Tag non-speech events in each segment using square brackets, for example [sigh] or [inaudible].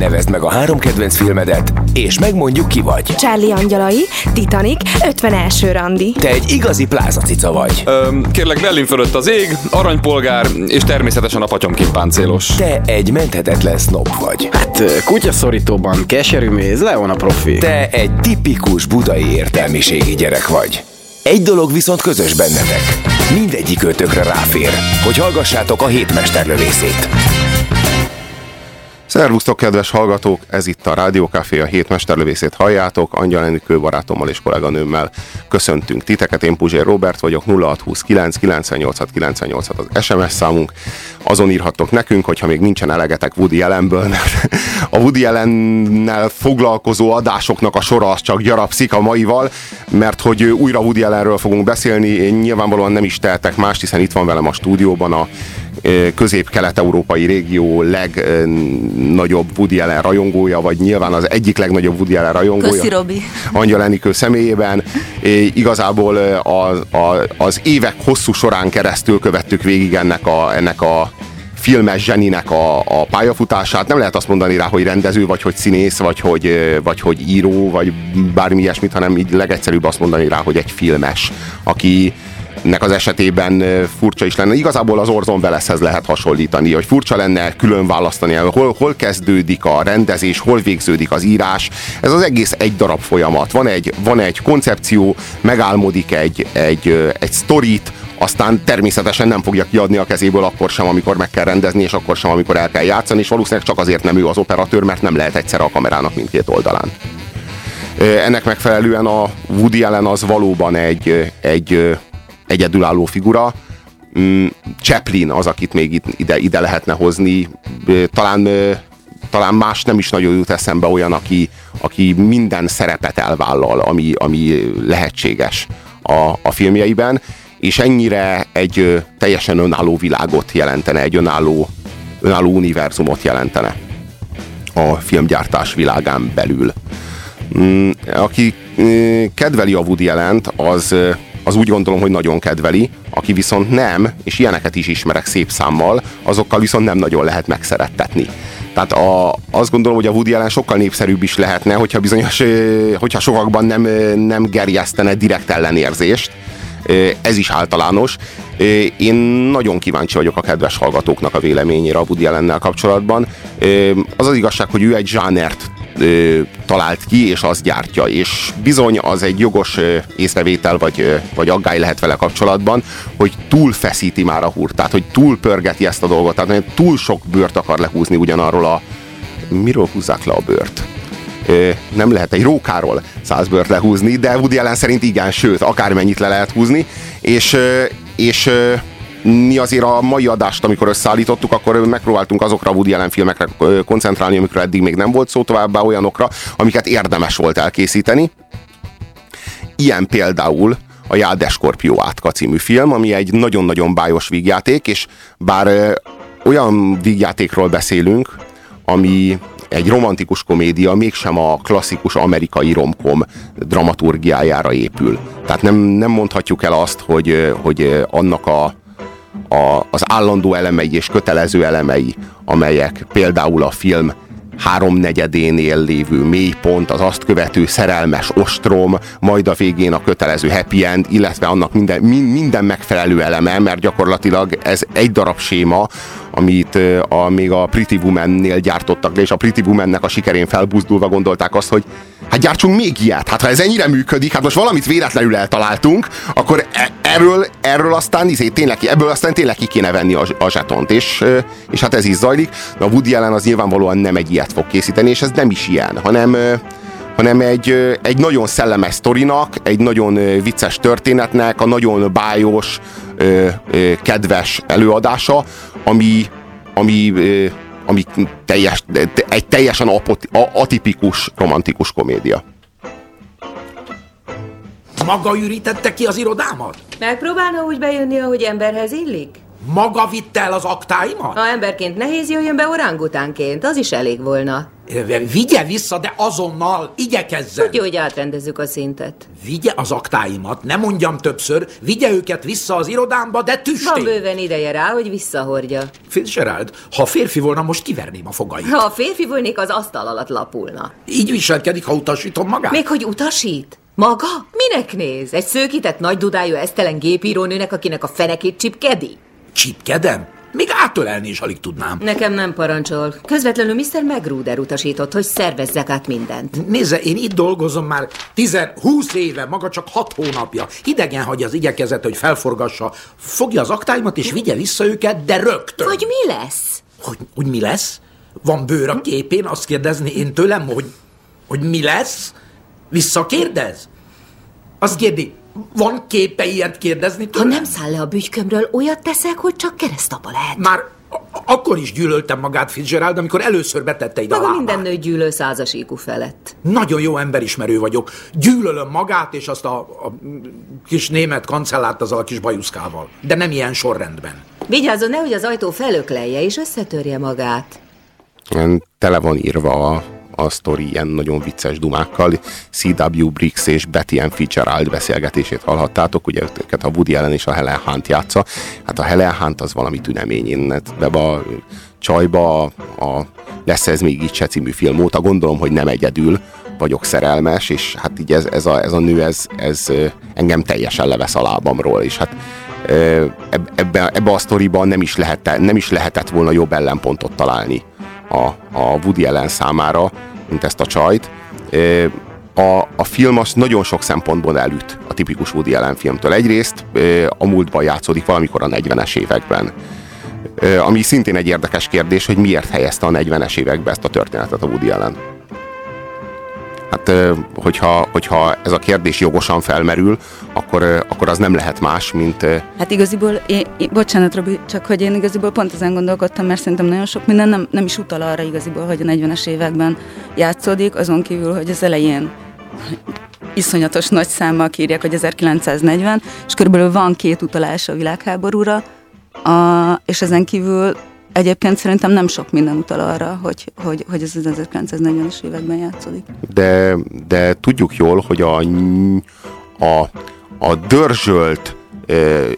Nevezd meg a három kedvenc filmedet, és megmondjuk ki vagy. Charlie Angyalai, Titanic, 51. randi. Te egy igazi plázacica vagy. Öm, kérlek, Berlin fölött az ég, aranypolgár, és természetesen a patyomkin páncélos. Te egy menthetetlen snob vagy. Hát kutyaszorítóban keserű méz, Leon a profi. Te egy tipikus budai értelmiségi gyerek vagy. Egy dolog viszont közös bennetek. Mindegyik ötökre ráfér, hogy hallgassátok a hétmesterlövészét. Szervusztok, kedves hallgatók! Ez itt a Rádiókafé, a hét mesterlövészét halljátok. Angyal Enikő barátommal és kolléganőmmel köszöntünk titeket. Én Puzsér Robert vagyok, 0629 986 986 az SMS számunk. Azon írhattok nekünk, hogyha még nincsen elegetek Woody Allenből, mert a Woody Allennel foglalkozó adásoknak a sora az csak gyarapszik a maival, mert hogy újra Woody Allenről fogunk beszélni. Én nyilvánvalóan nem is tehetek más, hiszen itt van velem a stúdióban a közép-kelet-európai régió legnagyobb Woody Allen rajongója, vagy nyilván az egyik legnagyobb Woody Allen rajongója. Köszi, Robi. Angyal Enikő személyében. Igazából a, a, az évek hosszú során keresztül követtük végig ennek a, ennek a filmes zseninek a, a pályafutását. Nem lehet azt mondani rá, hogy rendező, vagy hogy színész, vagy hogy, vagy hogy író, vagy bármi ilyesmit, hanem így legegyszerűbb azt mondani rá, hogy egy filmes, aki, nek az esetében furcsa is lenne. Igazából az Orzon Veleszhez lehet hasonlítani, hogy furcsa lenne külön választani, hol, hol kezdődik a rendezés, hol végződik az írás. Ez az egész egy darab folyamat. Van egy, van egy koncepció, megálmodik egy, egy, egy sztorit, aztán természetesen nem fogja kiadni a kezéből akkor sem, amikor meg kell rendezni, és akkor sem, amikor el kell játszani, és valószínűleg csak azért nem ő az operatőr, mert nem lehet egyszerre a kamerának mindkét oldalán. Ennek megfelelően a Woody Allen az valóban egy, egy egyedülálló figura. Mm, Chaplin az, akit még ide, ide lehetne hozni. Talán, talán más nem is nagyon jut eszembe olyan, aki, aki minden szerepet elvállal, ami, ami lehetséges a, a filmjeiben, és ennyire egy teljesen önálló világot jelentene, egy önálló, önálló univerzumot jelentene a filmgyártás világán belül. Mm, aki kedveli a Woody Allen-t, az az úgy gondolom, hogy nagyon kedveli, aki viszont nem, és ilyeneket is ismerek szép számmal, azokkal viszont nem nagyon lehet megszerettetni. Tehát a, azt gondolom, hogy a Woody Allen sokkal népszerűbb is lehetne, hogyha bizonyos, hogyha sokakban nem, nem gerjesztene direkt ellenérzést, ez is általános. Én nagyon kíváncsi vagyok a kedves hallgatóknak a véleményére a Woody Allennel kapcsolatban. Az az igazság, hogy ő egy zsánert ö, talált ki, és azt gyártja. És bizony az egy jogos ö, észrevétel, vagy, ö, vagy aggály lehet vele kapcsolatban, hogy túl feszíti már a húrt, tehát hogy túl pörgeti ezt a dolgot, tehát túl sok bőrt akar lehúzni ugyanarról a... Miről húzzák le a bőrt? Nem lehet egy rókáról száz bőrt lehúzni, de Woody Allen szerint igen, sőt, akármennyit le lehet húzni, és, és mi azért a mai adást, amikor összeállítottuk, akkor megpróbáltunk azokra a Woody Allen filmekre koncentrálni, amikről eddig még nem volt szó, továbbá olyanokra, amiket érdemes volt elkészíteni. Ilyen például a Jáde átka című film, ami egy nagyon-nagyon bájos vígjáték, és bár olyan vígjátékról beszélünk, ami egy romantikus komédia mégsem a klasszikus amerikai romkom dramaturgiájára épül. Tehát nem, nem mondhatjuk el azt, hogy, hogy annak a, a, az állandó elemei és kötelező elemei, amelyek például a film háromnegyedénél lévő mélypont, az azt követő szerelmes ostrom, majd a végén a kötelező happy end, illetve annak minden, minden megfelelő eleme, mert gyakorlatilag ez egy darab séma, amit a, még a Pretty Woman-nél gyártottak le, és a Pretty Woman-nek a sikerén felbuzdulva gondolták azt, hogy hát gyártsunk még ilyet. Hát ha ez ennyire működik, hát most valamit véletlenül eltaláltunk, akkor e- erről, erről aztán izé, tényleg, ebből aztán tényleg ki kéne venni a, a zsetont, és, és hát ez is zajlik. De a Woody Allen az nyilvánvalóan nem egy ilyet fog készíteni, és ez nem is ilyen, hanem hanem egy, egy nagyon szellemes sztorinak, egy nagyon vicces történetnek, a nagyon bájos, kedves előadása, ami, ami, ami teljes, egy teljesen apot, atipikus romantikus komédia. Maga ürítette ki az irodámat? Megpróbálna úgy bejönni, ahogy emberhez illik? Maga vitte el az aktáimat? Ha emberként nehéz jöjjön be orángutánként, az is elég volna. Vigye vissza, de azonnal, igyekezzen. Tudja, hogy átrendezzük a szintet. Vigye az aktáimat, ne mondjam többször, vigye őket vissza az irodámba, de Van tüstény. bőven ideje rá, hogy visszahordja. Fitzgerald, ha férfi volna, most kiverném a fogait. Ha a férfi volnék, az asztal alatt lapulna. Így viselkedik, ha utasítom magát? Még hogy utasít? Maga? Minek néz? Egy szőkített nagy dudájú esztelen gépírónőnek, akinek a fenekét csipkedi? Csipkedem? Még átölelni is alig tudnám. Nekem nem parancsol. Közvetlenül Mr. Magruder utasított, hogy szervezzek át mindent. Nézze, én itt dolgozom már 10-20 éve, maga csak 6 hónapja. Hidegen hagyja az igyekezet, hogy felforgassa. Fogja az aktáimat és vigye vissza őket, de rögtön. Vagy mi lesz? Hogy, hogy mi lesz? Van bőr a képén, azt kérdezni én tőlem, hogy, hogy mi lesz? Visszakérdez? Azt kérdi, van képe ilyet kérdezni Ha tőlem? nem száll le a bügykömről, olyat teszek, hogy csak keresztapa lehet. Már a- akkor is gyűlöltem magát Fitzgerald, amikor először betette ide a Maga lábát. minden nő gyűlöl százas IQ felett. Nagyon jó emberismerő vagyok. Gyűlölöm magát és azt a, a kis német kancellárt azzal a kis bajuszkával. De nem ilyen sorrendben. Vigyázzon, nehogy az ajtó felöklelje és összetörje magát. Tele van írva a, a sztori ilyen nagyon vicces dumákkal. C.W. Briggs és Betty Ann Fitzgerald beszélgetését hallhattátok, ugye őket a Woody Allen és a Helen Hunt játsza. Hát a Helen Hunt az valami tünemény. Én hát a csajba a, a Lesz ez még így se című film óta gondolom, hogy nem egyedül vagyok szerelmes, és hát így ez, ez, a, ez a nő, ez, ez engem teljesen levesz a lábamról, és hát ebbe, ebbe a sztoriban nem is, lehet, nem is lehetett volna jobb ellenpontot találni a, a Woody Allen számára, mint ezt a csajt. A, a film az nagyon sok szempontból elüt a tipikus Woody Allen filmtől. Egyrészt a múltban játszódik valamikor a 40-es években. Ami szintén egy érdekes kérdés, hogy miért helyezte a 40-es évekbe ezt a történetet a Woody Allen. Hát, hogyha, hogyha ez a kérdés jogosan felmerül, akkor, akkor az nem lehet más, mint Hát igaziból, én, én, bocsánat Robi, csak hogy én igaziból pont ezen gondolkodtam, mert szerintem nagyon sok minden nem, nem is utal arra igaziból, hogy a 40-es években játszódik, azon kívül, hogy az elején iszonyatos nagy számmal írják, hogy 1940, és körülbelül van két utalás a világháborúra, a, és ezen kívül egyébként szerintem nem sok minden utal arra, hogy, hogy, hogy ez az 1940-es években játszódik. de, de tudjuk jól, hogy a, a, a dörzsölt ö,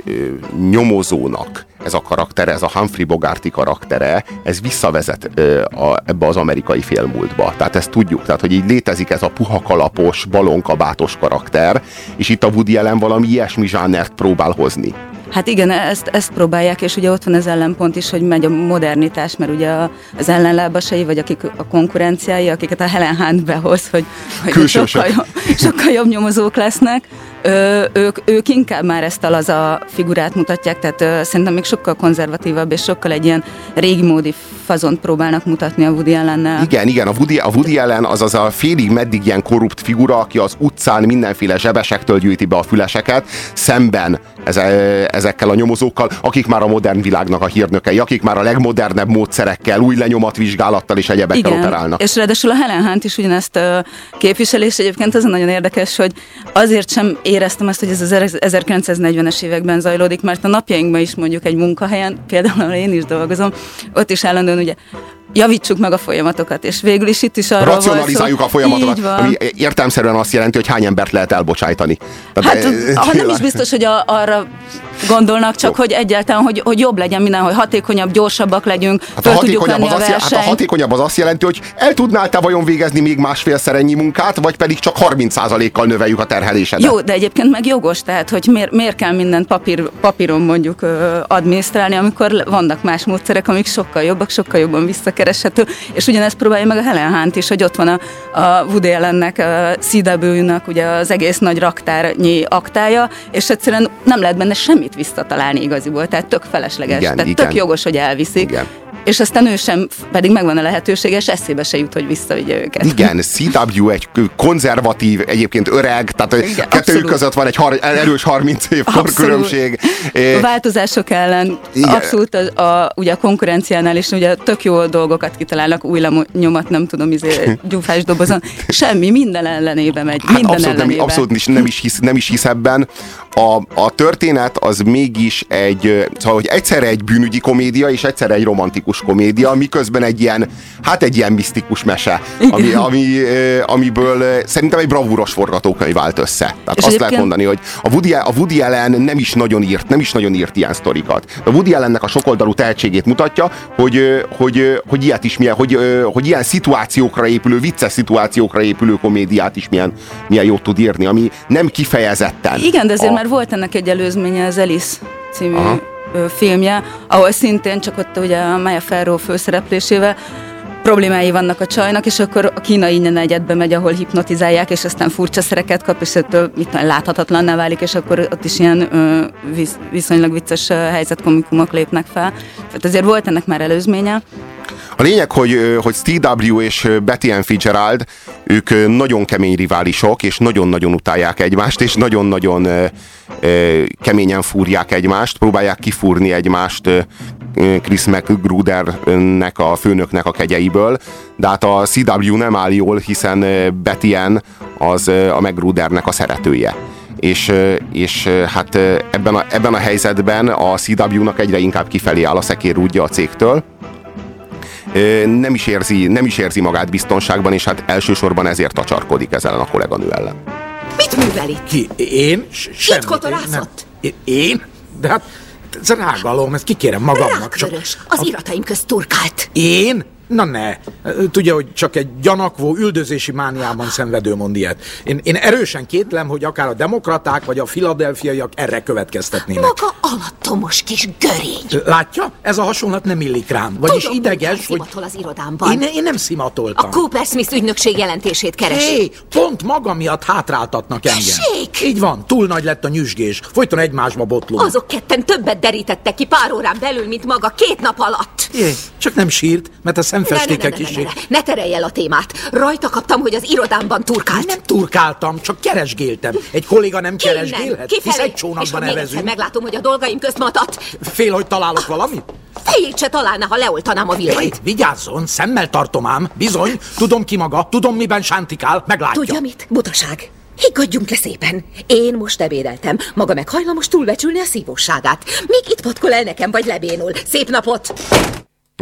nyomozónak ez a karaktere, ez a Humphrey Bogarti karaktere, ez visszavezet ö, a, ebbe az amerikai félmúltba. Tehát ezt tudjuk, tehát hogy így létezik ez a puha kalapos, balonkabátos karakter, és itt a Woody Allen valami ilyesmi zsánert próbál hozni. Hát igen, ezt, ezt próbálják, és ugye ott van az ellenpont is, hogy megy a modernitás, mert ugye az ellenlábasai, vagy akik a konkurenciái, akiket a Helen Hunt behoz, hogy, hogy sokkal, jobb, sokkal jobb nyomozók lesznek, ö, ők, ők inkább már ezt a laza figurát mutatják, tehát ö, szerintem még sokkal konzervatívabb, és sokkal egy ilyen régi módi fazont próbálnak mutatni a Woody Allennel. Igen, igen, a Woody, a Woody Allen az az a félig meddig ilyen korrupt figura, aki az utcán mindenféle zsebesektől gyűjti be a füleseket, szemben eze, ezekkel a nyomozókkal, akik már a modern világnak a hírnökei, akik már a legmodernebb módszerekkel, új lenyomatvizsgálattal és egyebekkel operálnak. és ráadásul a Helen Hunt is ugyanezt képviseli, és egyébként az nagyon érdekes, hogy azért sem éreztem ezt, hogy ez az 1940-es években zajlódik, mert a napjainkban is mondjuk egy munkahelyen, például ahol én is dolgozom, ott is állandóan ugye javítsuk meg a folyamatokat, és végül is itt is arról volt Racionalizáljuk szó- a folyamatokat, Így van. ami értelmszerűen azt jelenti, hogy hány embert lehet elbocsájtani. Tehát, Hát, eh, ha nem is biztos, hogy a, arra gondolnak, csak hogy egyáltalán, hogy, hogy jobb legyen minden, hogy hatékonyabb, gyorsabbak legyünk, Hát a, hatékonyabb az a azt, hát a hatékonyabb az azt jelenti, hogy el tudnál te vajon végezni még másfélszer ennyi munkát, vagy pedig csak 30%-kal növeljük a terhelésedet. Jó, de egyébként meg jogos, tehát hogy miért, miért kell mindent papír, papíron mondjuk ö, adminisztrálni, amikor vannak más módszerek, amik sokkal jobbak, sokkal jobban visszakereshető, és ugyanezt próbálja meg a Helen Hunt is, hogy ott van a, a Woody Allennek, a CW-nak ugye az egész nagy raktárnyi aktája, és egyszerűen nem lehet benne semmit visszatalálni igaziból, tehát tök felesleges, Igen, tehát igen. tök jogos, hogy elviszik. Igen. És aztán ő sem, pedig megvan a lehetőség, és eszébe se jut, hogy visszavigye őket. Igen, CW egy konzervatív, egyébként öreg, tehát Igen, kettőjük között van egy har- erős 30 év korkülönbség. A változások ellen Igen. abszolút a, a, ugye a konkurenciánál is ugye tök jó dolgokat kitalálnak, új nyomat, nem tudom, izé, [laughs] gyufás dobozon. Semmi, minden ellenébe megy. Hát minden abszolút, nem, ellenébe. abszolút is, nem, is hisz, nem is hisz ebben. A, a történet az mégis egy, szóval, hogy egyszerre egy bűnügyi komédia, és egyszerre egy romantikus misztikus komédia, miközben egy ilyen, hát egy ilyen misztikus mese, ami, ami, amiből szerintem egy bravúros forgatókönyv vált össze. Tehát És azt egyébként- lehet mondani, hogy a Woody, a Woody Allen nem is nagyon írt, nem is nagyon írt ilyen sztorikat. A Woody Allennek a sokoldalú tehetségét mutatja, hogy, hogy, hogy ilyet is milyen, hogy, hogy ilyen szituációkra épülő, vicces szituációkra épülő komédiát is milyen, milyen jót tud írni, ami nem kifejezetten. Igen, de azért a, már volt ennek egy előzménye, az Alice című Aha. Filmje, ahol szintén csak ott ugye a Maya Farrow főszereplésével problémái vannak a csajnak, és akkor a kínai negyedbe megy, ahol hipnotizálják, és aztán furcsa szereket kap, és ettől mit tudom, láthatatlanná válik, és akkor ott is ilyen ö, visz, viszonylag vicces helyzetkomikumok lépnek fel. Tehát azért volt ennek már előzménye. A lényeg, hogy, hogy Steve W. és Betty Ann Fitzgerald, ők nagyon kemény riválisok, és nagyon-nagyon utálják egymást, és nagyon-nagyon keményen fúrják egymást, próbálják kifúrni egymást Chris McGrudernek, a főnöknek a kegyeiből, de hát a CW nem áll jól, hiszen Betty Ann az a McGrudernek a szeretője. És, és hát ebben a, ebben a helyzetben a CW-nak egyre inkább kifelé áll a szekérúdja a cégtől, nem is, érzi, nem is érzi magát biztonságban, és hát elsősorban ezért tacsarkodik ezzel a kolléganő ellen. Mit művel itt? Ki? Én? Semmit. kotorászott? Én- nem. Én? De hát ez rágalom, ezt kikérem magamnak. Csak Rákvörös, az irataim közt turkált. én? Na ne. Tudja, hogy csak egy gyanakvó, üldözési mániában szenvedő mond ilyet. Én, én erősen kétlem, hogy akár a demokraták vagy a filadelfiaiak erre következtetnének. Maga alattomos kis görény. Látja? Ez a hasonlat nem illik rám. Vagyis Tudom, ideges, hogy... szimatol az irodámban. Én, én nem szimatoltam. A Cooper Smith ügynökség jelentését keresi. Hé, pont maga miatt hátráltatnak engem. Tessék! Így van, túl nagy lett a nyüzsgés. Folyton egymásba botlunk. Azok ketten többet derítettek ki pár órán belül, mint maga két nap alatt. Jé, csak nem sírt, mert a Ne, ne, ne, szemfestéke ne, ne, kisé. ne, ne, terelj el a témát. Rajta kaptam, hogy az irodámban turkált. Nem turkáltam, csak keresgéltem. Egy kolléga nem keresgélhet, hisz kifelé. egy És csónakban nevezünk. meglátom, hogy a dolgaim közt matat, Fél, hogy találok valamit? fejét se találna, ha leoltanám a villanyt. vigyázzon, szemmel tartom ám. Bizony, tudom ki maga, tudom miben sántikál, meglátja. Tudja mit? Butaság. Higgadjunk le szépen. Én most ebédeltem. Maga meg hajlamos túlbecsülni a szívóságát. Még itt patkol el nekem, vagy lebénul. Szép napot!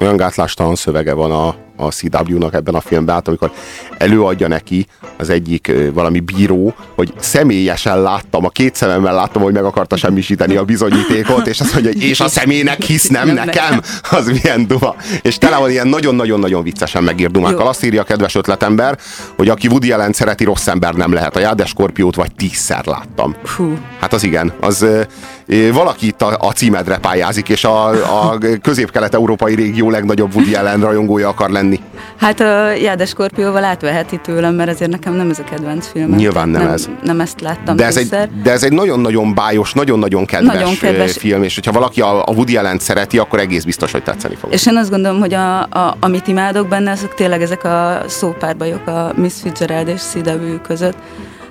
Olyan gátlástalan szövege van a, a CW-nak ebben a filmben, hát amikor előadja neki az egyik valami bíró, hogy személyesen láttam, a két szememmel láttam, hogy meg akarta semmisíteni a bizonyítékot, és azt mondja, hogy és a személynek hisz, nem Nem nekem? [laughs] Az milyen duma. És tele van ilyen nagyon-nagyon-nagyon viccesen megírt dumákkal. Jó. Azt írja a kedves ötletember, hogy aki Woody Allen szereti, rossz ember nem lehet. A Jádes Skorpiót vagy tízszer láttam. Fú. Hát az igen, az valaki itt a, a címedre pályázik, és a, a közép-kelet-európai régió legnagyobb Woody Allen rajongója akar lenni. Hát a Jádes Skorpióval átveheti tőlem, mert azért nekem nem ez a kedvenc filmem. Nyilván nem nem ez. Nem ezt láttam De ez, egy, de ez egy nagyon-nagyon bájos, nagyon-nagyon kedves, Nagyon kedves. film, és hogyha valaki a, a Woody Allen szereti, akkor egész biztos, hogy tetszeni fog. És én azt gondolom, hogy a, a, amit imádok benne, azok tényleg ezek a szópárbajok a Miss Fitzgerald és CW között.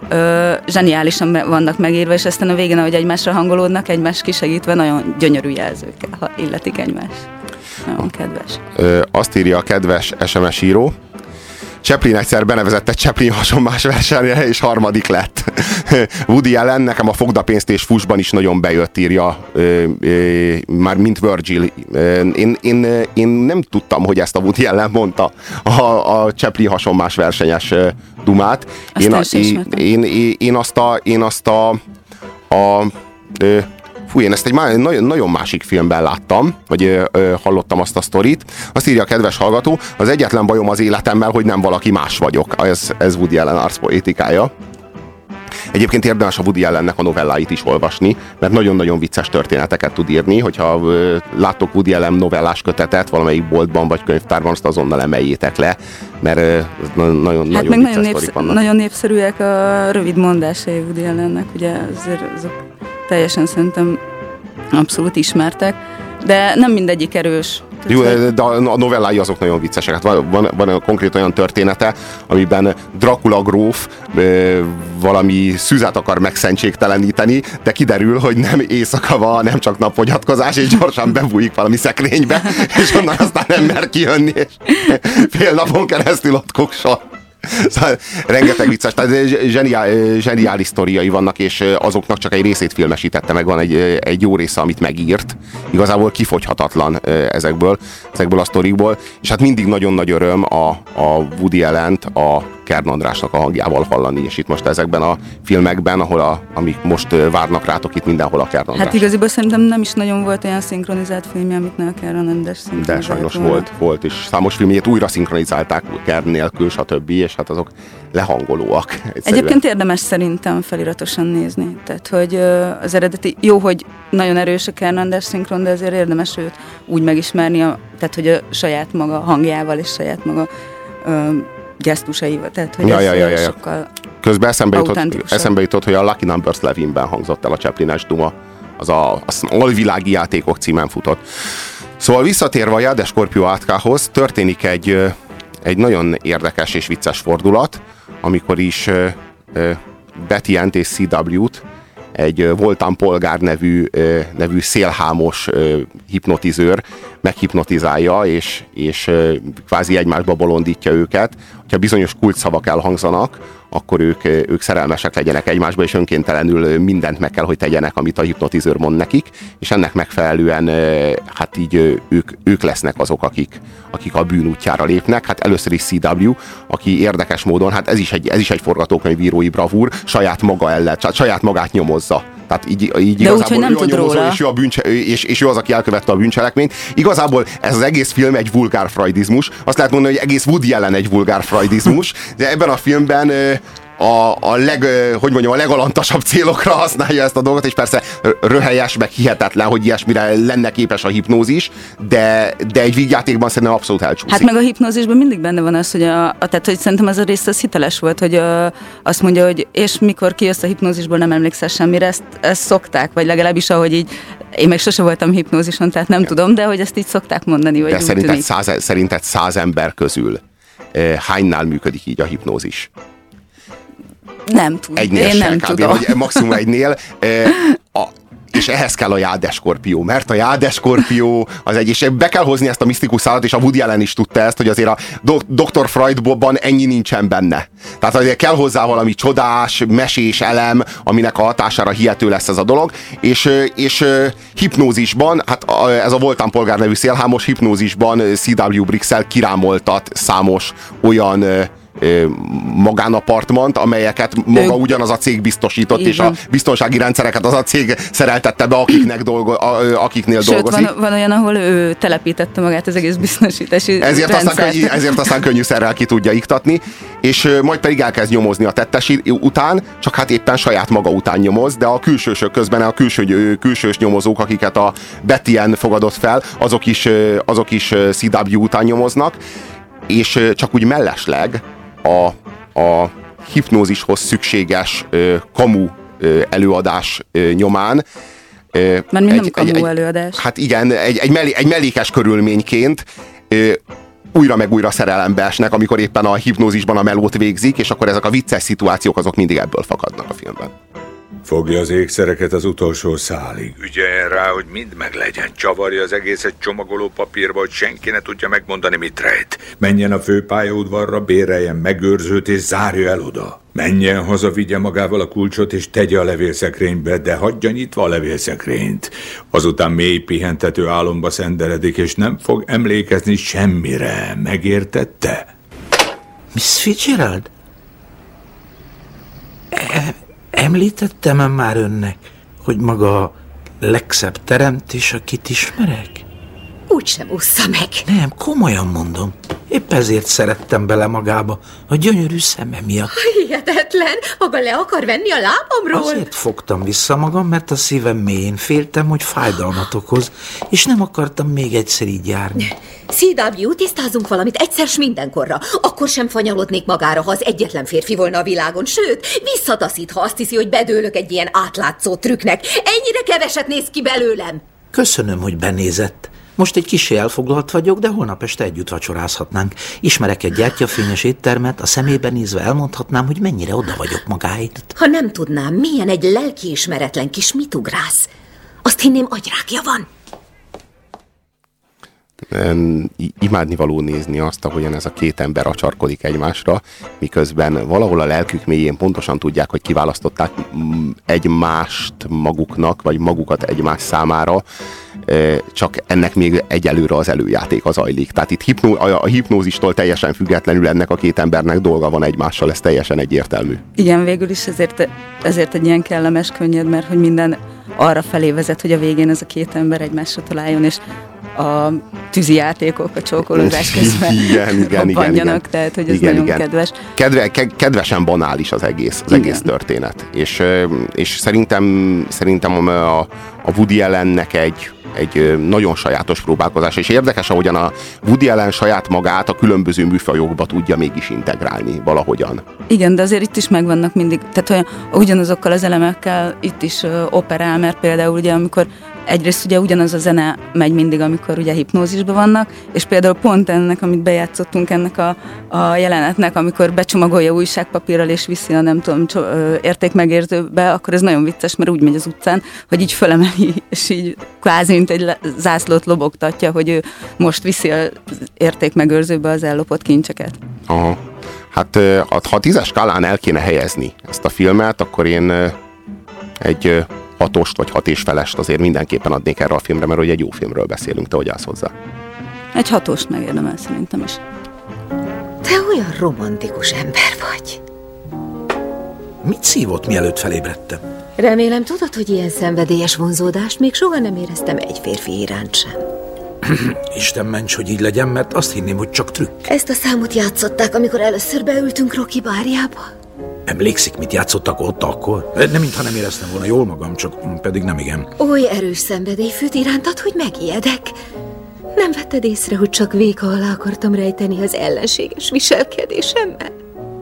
Ö, zseniálisan vannak megírva, és aztán a végén, ahogy egymásra hangolódnak, egymás kisegítve, nagyon gyönyörű jelzőkkel ha illetik egymást. Nagyon kedves. Ö, azt írja a kedves SMS író, Chaplin egyszer benevezett egy Chaplin hasonlás versenyre, és harmadik lett. [laughs] Woody Allen nekem a fogdapénzt és fusban is nagyon bejött, írja ö, ö, már mint Virgil. Én, én, én nem tudtam, hogy ezt a Woody Allen mondta a, a Chaplin hasonlás versenyes dumát. Azt Én, a, én, én, én, én azt a, én azt a, a ö, Fú, én ezt egy má- nagyon, nagyon másik filmben láttam, vagy ö, ö, hallottam azt a sztorit. Azt írja a kedves hallgató, az egyetlen bajom az életemmel, hogy nem valaki más vagyok. Ez, ez Woody Allen arszpoétikája. Egyébként érdemes a Woody Allennek a novelláit is olvasni, mert nagyon-nagyon vicces történeteket tud írni. Hogyha ö, láttok Woody Allen novellás kötetet valamelyik boltban vagy könyvtárban, azt azonnal emeljétek le, mert ö, ez na- nagyon, Hát nagyon meg vicces nagyon, népsz- nagyon népszerűek a rövid mondásai Woody Allennek, ugye azért azok teljesen szerintem abszolút ismertek, de nem mindegyik erős. Jó, de a novellái azok nagyon viccesek. Hát van, van, van konkrét olyan története, amiben Dracula gróf ö, valami szüzet akar megszentségteleníteni, de kiderül, hogy nem éjszaka van, hanem csak napfogyatkozás, és gyorsan bebújik valami szekrénybe, és onnan aztán nem mer kijönni, és fél napon keresztül ott koksol. Szóval rengeteg vicces, tehát zseniál, zseniális sztoriai vannak, és azoknak csak egy részét filmesítette meg, van egy, egy jó része, amit megírt. Igazából kifogyhatatlan ezekből, ezekből a sztorikból, és hát mindig nagyon nagy öröm a, a Woody allen a Kern Andrásnak a hangjával hallani, és itt most ezekben a filmekben, ahol a, amik most várnak rátok itt mindenhol a Kern András. Hát igazából szerintem nem is nagyon volt olyan szinkronizált filmje, amit ne a Kern András De sajnos volna. volt, volt, és számos filmjét újra szinkronizálták Kern nélkül, stb., és hát azok lehangolóak. [laughs] Egyszerűen. Egyébként érdemes szerintem feliratosan nézni. Tehát, hogy az eredeti, jó, hogy nagyon erős a Kern András szinkron, de azért érdemes őt úgy megismerni, a, tehát, hogy a saját maga hangjával és saját maga gesztusaival, tehát hogy ja, ja, ja, ja. sokkal Közben eszembe jutott, eszembe jutott, hogy a Lucky Numbers Levinben hangzott el a Chaplin-es Duma, az a, az alvilági játékok címen futott. Szóval visszatérve a Jáde Skorpió átkához, történik egy, egy nagyon érdekes és vicces fordulat, amikor is Betty Ant és CW-t egy Voltán Polgár nevű, nevű szélhámos hipnotizőr meghipnotizálja, és, és kvázi egymásba bolondítja őket. Ha bizonyos kulcsszavak elhangzanak, akkor ők, ők szerelmesek legyenek egymásba, és önkéntelenül mindent meg kell, hogy tegyenek, amit a hipnotizőr mond nekik, és ennek megfelelően hát így ők, ők lesznek azok, akik, akik a bűn útjára lépnek. Hát először is CW, aki érdekes módon, hát ez is egy, ez is egy forgatókönyvírói bravúr, saját maga ellen, saját magát nyomozza. Tehát így, így De úgy, hogy nem tud róla. És ő, a bűncse, és, és ő az, aki elkövette a bűncselekményt. Igazából ez az egész film egy vulgár freudizmus. Azt lehet mondani, hogy egész Woody ellen egy vulgár freudizmus, de ebben a filmben a, a leg, hogy mondjam, a legalantasabb célokra használja ezt a dolgot, és persze röhelyes, meg hihetetlen, hogy ilyesmire lenne képes a hipnózis, de, de egy vígjátékban szerintem abszolút elcsúszik. Hát meg a hipnózisban mindig benne van az, hogy a, a tehát, hogy szerintem ez a rész az hiteles volt, hogy a, azt mondja, hogy és mikor kijössz a hipnózisból, nem emlékszel semmire, ezt, ezt szokták, vagy legalábbis ahogy így én meg sose voltam hipnózison, tehát nem tudom, de hogy ezt így szokták mondani. Vagy de szerinted száz, szerinted száz ember közül hánynál működik így a hipnózis? Nem tudom. Egynél Én nem kb. tudom. Vagy maximum egynél. A, és ehhez kell a jádeskorpió, mert a jádeskorpió az egy, és be kell hozni ezt a misztikus szállat, és a Woody Allen is tudta ezt, hogy azért a Dr. Freudban ennyi nincsen benne. Tehát azért kell hozzá valami csodás, mesés elem, aminek a hatására hihető lesz ez a dolog, és, és hipnózisban, hát ez a Voltán polgár nevű szélhámos hipnózisban C.W. Brixel kirámoltat számos olyan magánapartmant, amelyeket maga ő... ugyanaz a cég biztosított, Igen. és a biztonsági rendszereket az a cég szereltette be, akiknek dolgo, akiknél Sőt, dolgozik. Van, van olyan, ahol ő telepítette magát az egész biztosítási ezért aztán, könnyű, ezért aztán könnyű szerrel ki tudja iktatni, és majd pedig elkezd nyomozni a tettesi után, csak hát éppen saját maga után nyomoz, de a külsősök közben a külső, külsős nyomozók, akiket a Betien fogadott fel, azok is, azok is CW után nyomoznak, és csak úgy mellesleg a, a hipnózishoz szükséges ö, kamu ö, előadás ö, nyomán. Ö, Mert mi egy, kamu egy, előadás? Hát igen, egy, egy, mellé, egy mellékes körülményként ö, újra meg újra szerelembe esnek, amikor éppen a hipnózisban a melót végzik, és akkor ezek a vicces szituációk azok mindig ebből fakadnak a filmben. Fogja az ékszereket az utolsó szálig. Ügyeljen rá, hogy mind meg legyen. Csavarja az egészet csomagoló papírba, hogy senki ne tudja megmondani, mit rejt. Menjen a főpályaudvarra, béreljen megőrzőt és zárja el oda. Menjen haza, vigye magával a kulcsot és tegye a levélszekrénybe, de hagyja nyitva a levélszekrényt. Azután mély pihentető álomba szenderedik, és nem fog emlékezni semmire. Megértette? Miss Fitzgerald? E Említettem már önnek, hogy maga a legszebb teremtés, akit ismerek? Úgy sem ússza meg. Nem, komolyan mondom. Épp ezért szerettem bele magába, a gyönyörű szeme miatt. Hihetetlen! Maga le akar venni a lábamról? Azért fogtam vissza magam, mert a szívem mélyén féltem, hogy fájdalmat okoz, és nem akartam még egyszer így járni. CW, tisztázunk valamit egyszer s mindenkorra. Akkor sem fanyalodnék magára, ha az egyetlen férfi volna a világon. Sőt, visszataszít, ha azt hiszi, hogy bedőlök egy ilyen átlátszó trükknek. Ennyire keveset néz ki belőlem. Köszönöm, hogy benézett. Most egy kicsi elfoglalt vagyok, de holnap este együtt vacsorázhatnánk. Ismerek egy gyertyafényes éttermet, a szemébe nézve elmondhatnám, hogy mennyire oda vagyok magáért. Ha nem tudnám, milyen egy lelkiismeretlen kis mitugrász. Azt hinném, agyrákja van. imádnivaló nézni azt, ahogyan ez a két ember acsarkodik egymásra, miközben valahol a lelkük mélyén pontosan tudják, hogy kiválasztották egymást maguknak, vagy magukat egymás számára, csak ennek még egyelőre az előjáték zajlik. Tehát itt hipnó, a, hipnózistól teljesen függetlenül ennek a két embernek dolga van egymással, ez teljesen egyértelmű. Igen, végül is ezért, ezért egy ilyen kellemes könnyed, mert hogy minden arra felé vezet, hogy a végén ez a két ember egymásra találjon, és a tűzi játékok, a csókolózás [laughs] közben igen, igen, igen, igen. tehát hogy ez Igen, nagyon igen. kedves. Kedve, ke, kedvesen banális az egész, az Igen. egész történet. És, és szerintem, szerintem a, a Woody Allennek egy, egy nagyon sajátos próbálkozás, és érdekes, ahogyan a Woody Allen saját magát a különböző műfajokba tudja mégis integrálni valahogyan. Igen, de azért itt is megvannak mindig, tehát olyan, ugyanazokkal az elemekkel itt is operál, mert például ugye amikor egyrészt ugye ugyanaz a zene megy mindig, amikor ugye hipnózisban vannak, és például pont ennek, amit bejátszottunk ennek a, a jelenetnek, amikor becsomagolja újságpapírral és viszi a nem tudom, cso- értékmegérzőbe, akkor ez nagyon vicces, mert úgy megy az utcán, hogy így fölemeli, és így kvázi mint egy zászlót lobogtatja, hogy ő most viszi az értékmegőrzőbe az ellopott kincseket. Aha. Hát ha ha tízes skálán el kéne helyezni ezt a filmet, akkor én egy hatost vagy hat és felest azért mindenképpen adnék erre a filmre, mert hogy egy jó filmről beszélünk, te hogy állsz hozzá? Egy hatost megérdemel szerintem is. Te olyan romantikus ember vagy. Mit szívott, mielőtt felébredtem? Remélem tudod, hogy ilyen szenvedélyes vonzódást még soha nem éreztem egy férfi iránt sem. [clears throat] Isten ments, hogy így legyen, mert azt hinném, hogy csak trükk. Ezt a számot játszották, amikor először beültünk Rocky bárjába. Emlékszik, mit játszottak ott akkor? Nem, mintha nem éreztem volna jól magam, csak pedig nem igen. Oly erős szenvedély fűt irántad, hogy megijedek. Nem vetted észre, hogy csak véka alá akartam rejteni az ellenséges viselkedésemmel?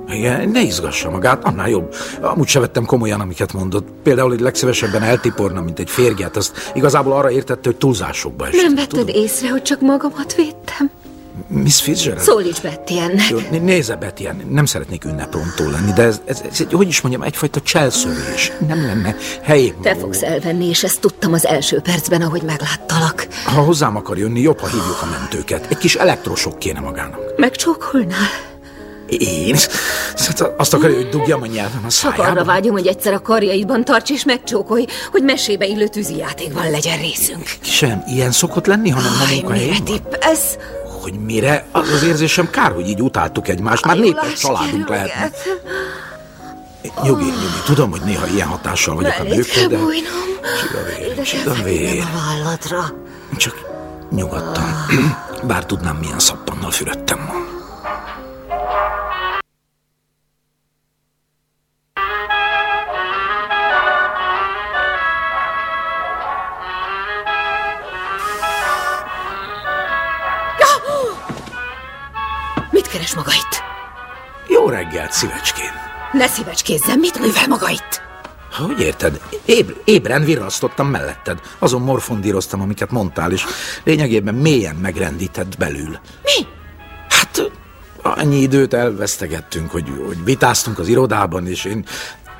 Igen, ne izgassa magát, annál jobb. Amúgy se vettem komolyan, amiket mondott. Például, hogy legszívesebben eltiporna, mint egy férget, azt igazából arra értette, hogy túlzásokba esett. Nem vetted észre, hogy csak magamat védtem? Miss Fitzgerald? Szólíts Betty ennek. Jó, né- nézze, Betty, nem szeretnék ünneprontó lenni, de ez, ez, ez, hogy is mondjam, egyfajta cselszövés. Nem lenne helyén Te fogsz elvenni, és ezt tudtam az első percben, ahogy megláttalak. Ha hozzám akar jönni, jobb, ha hívjuk a mentőket. Egy kis elektrosok kéne magának. Megcsókolnál? Én? Szóval Azt akarja, hogy dugjam a nyelvem a Csak arra szájába? vágyom, hogy egyszer a karjaidban tarts és megcsókolj, hogy mesébe illő tűzijátékban legyen részünk. Sem ilyen szokott lenni, hanem Aj, munkahelyén. mire tippesz? Hogy mire? Az az érzésem kár, hogy így utáltuk egymást. Már népes családunk lehetne. Nyugi, nyugi. Tudom, hogy néha ilyen hatással vagyok a nőkre, de... bújnom. Csiga vér, Ide csiga kell feküdnem vér. a vállatra. Csak nyugodtan. Bár tudnám, milyen szappannal fürödtem ma. Keres maga itt? Jó reggelt, szívecskén. Ne szívecskézzem, mit művel maga itt? Hogy érted? Éb, ébren virrasztottam melletted. Azon morfondíroztam, amiket mondtál, és lényegében mélyen megrendített belül. Mi? Hát annyi időt elvesztegettünk, hogy, hogy vitáztunk az irodában, és én,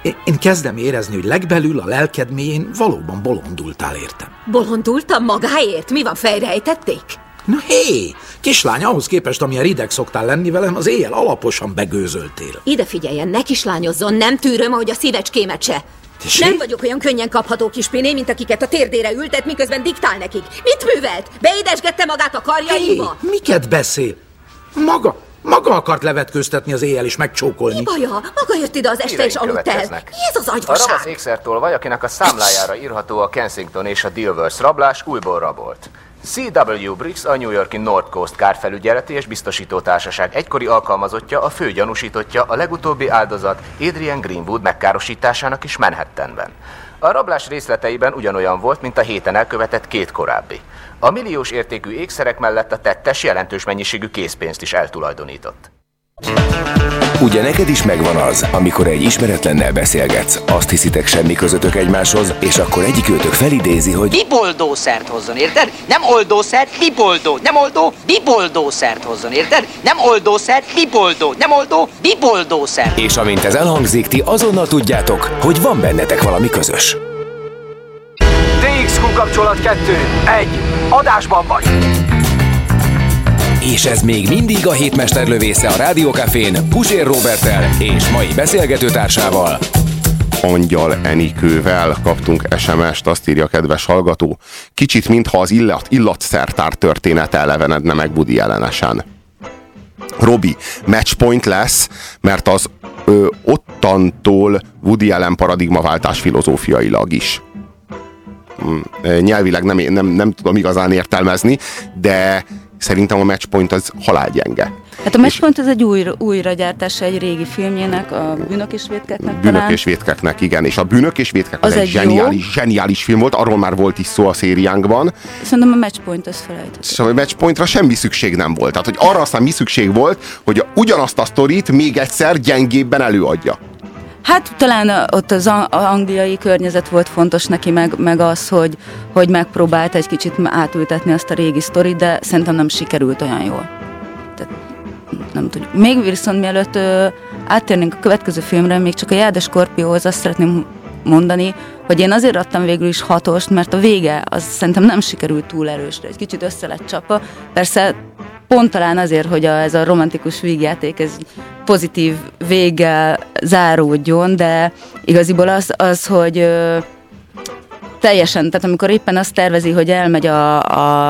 én, én kezdem érezni, hogy legbelül a lelked mélyén valóban bolondultál értem. Bolondultam magáért? Mi van, fejrejtették? Na hé, kislány, ahhoz képest, amilyen rideg szoktál lenni velem, az éjjel alaposan begőzöltél. Ide figyeljen, ne kislányozzon, nem tűröm, ahogy a szívecskémet se. Tessék? Nem vagyok olyan könnyen kapható kispiné, mint akiket a térdére ültet, miközben diktál nekik. Mit művelt? Beédesgette magát a Hé, karjaiba? miket beszél? Maga, maga akart levetkőztetni az éjjel és megcsókolni. Mi baja? Maga jött ide az este és aludt el. Mi ez az A ravasz agyvaság? ékszertolvaj, akinek a számlájára írható a Kensington és a Dilworth rablás, újból rabolt. C.W. Briggs, a New Yorki North Coast kárfelügyeleti és biztosító társaság egykori alkalmazottja, a fő gyanúsítottja a legutóbbi áldozat Adrian Greenwood megkárosításának is Manhattanben. A rablás részleteiben ugyanolyan volt, mint a héten elkövetett két korábbi. A milliós értékű ékszerek mellett a tettes jelentős mennyiségű készpénzt is eltulajdonított. Ugye neked is megvan az, amikor egy ismeretlennel beszélgetsz, azt hiszitek semmi közöttök egymáshoz, és akkor egyik őtök felidézi, hogy Biboldószert hozzon, érted? Nem oldószert, biboldó. Nem oldó, biboldószert hozzon, érted? Nem oldószert, biboldó. Nem oldó, biboldószert. és amint ez elhangzik, ti azonnal tudjátok, hogy van bennetek valami közös. TXQ kapcsolat 2. 1. Adásban vagy. És ez még mindig a hétmester lövésze a Rádiókafén Pusér Robertel és mai beszélgetőtársával. Angyal Enikővel kaptunk SMS-t, azt írja a kedves hallgató. Kicsit, mintha az illat, illatszertár története elevenedne meg Budi ellenesen. Robi, matchpoint lesz, mert az ö, ottantól Woody Allen paradigmaváltás filozófiailag is. Mm, nyelvileg nem, nem, nem tudom igazán értelmezni, de szerintem a matchpoint az halálgyenge. Hát a Matchpoint az egy új, újragyártása egy régi filmjének, a Bűnök és Vétkeknek Bűnök talán. és vétkeknek, igen. És a Bűnök és vétkek az, Az egy, egy jó. zseniális, zseniális film volt, arról már volt is szó a szériánkban. Szerintem a Matchpoint az felejtett. És a matchpointra semmi szükség nem volt. Tehát, hogy arra aztán mi szükség volt, hogy ugyanazt a sztorit még egyszer gyengébben előadja. Hát talán ott az angliai környezet volt fontos neki, meg, meg az, hogy, hogy megpróbált egy kicsit átültetni azt a régi sztorit, de szerintem nem sikerült olyan jól. Tehát nem tudjuk. Még viszont mielőtt ö, áttérnénk a következő filmre, még csak a Jáde Skorpióhoz azt szeretném mondani, hogy én azért adtam végül is hatost, mert a vége az szerintem nem sikerült túl erősre. Egy kicsit össze lett csapva. Persze pont talán azért, hogy a, ez a romantikus vígjáték ez pozitív véggel záródjon, de igaziból az, az hogy teljesen, tehát amikor éppen azt tervezi, hogy elmegy a,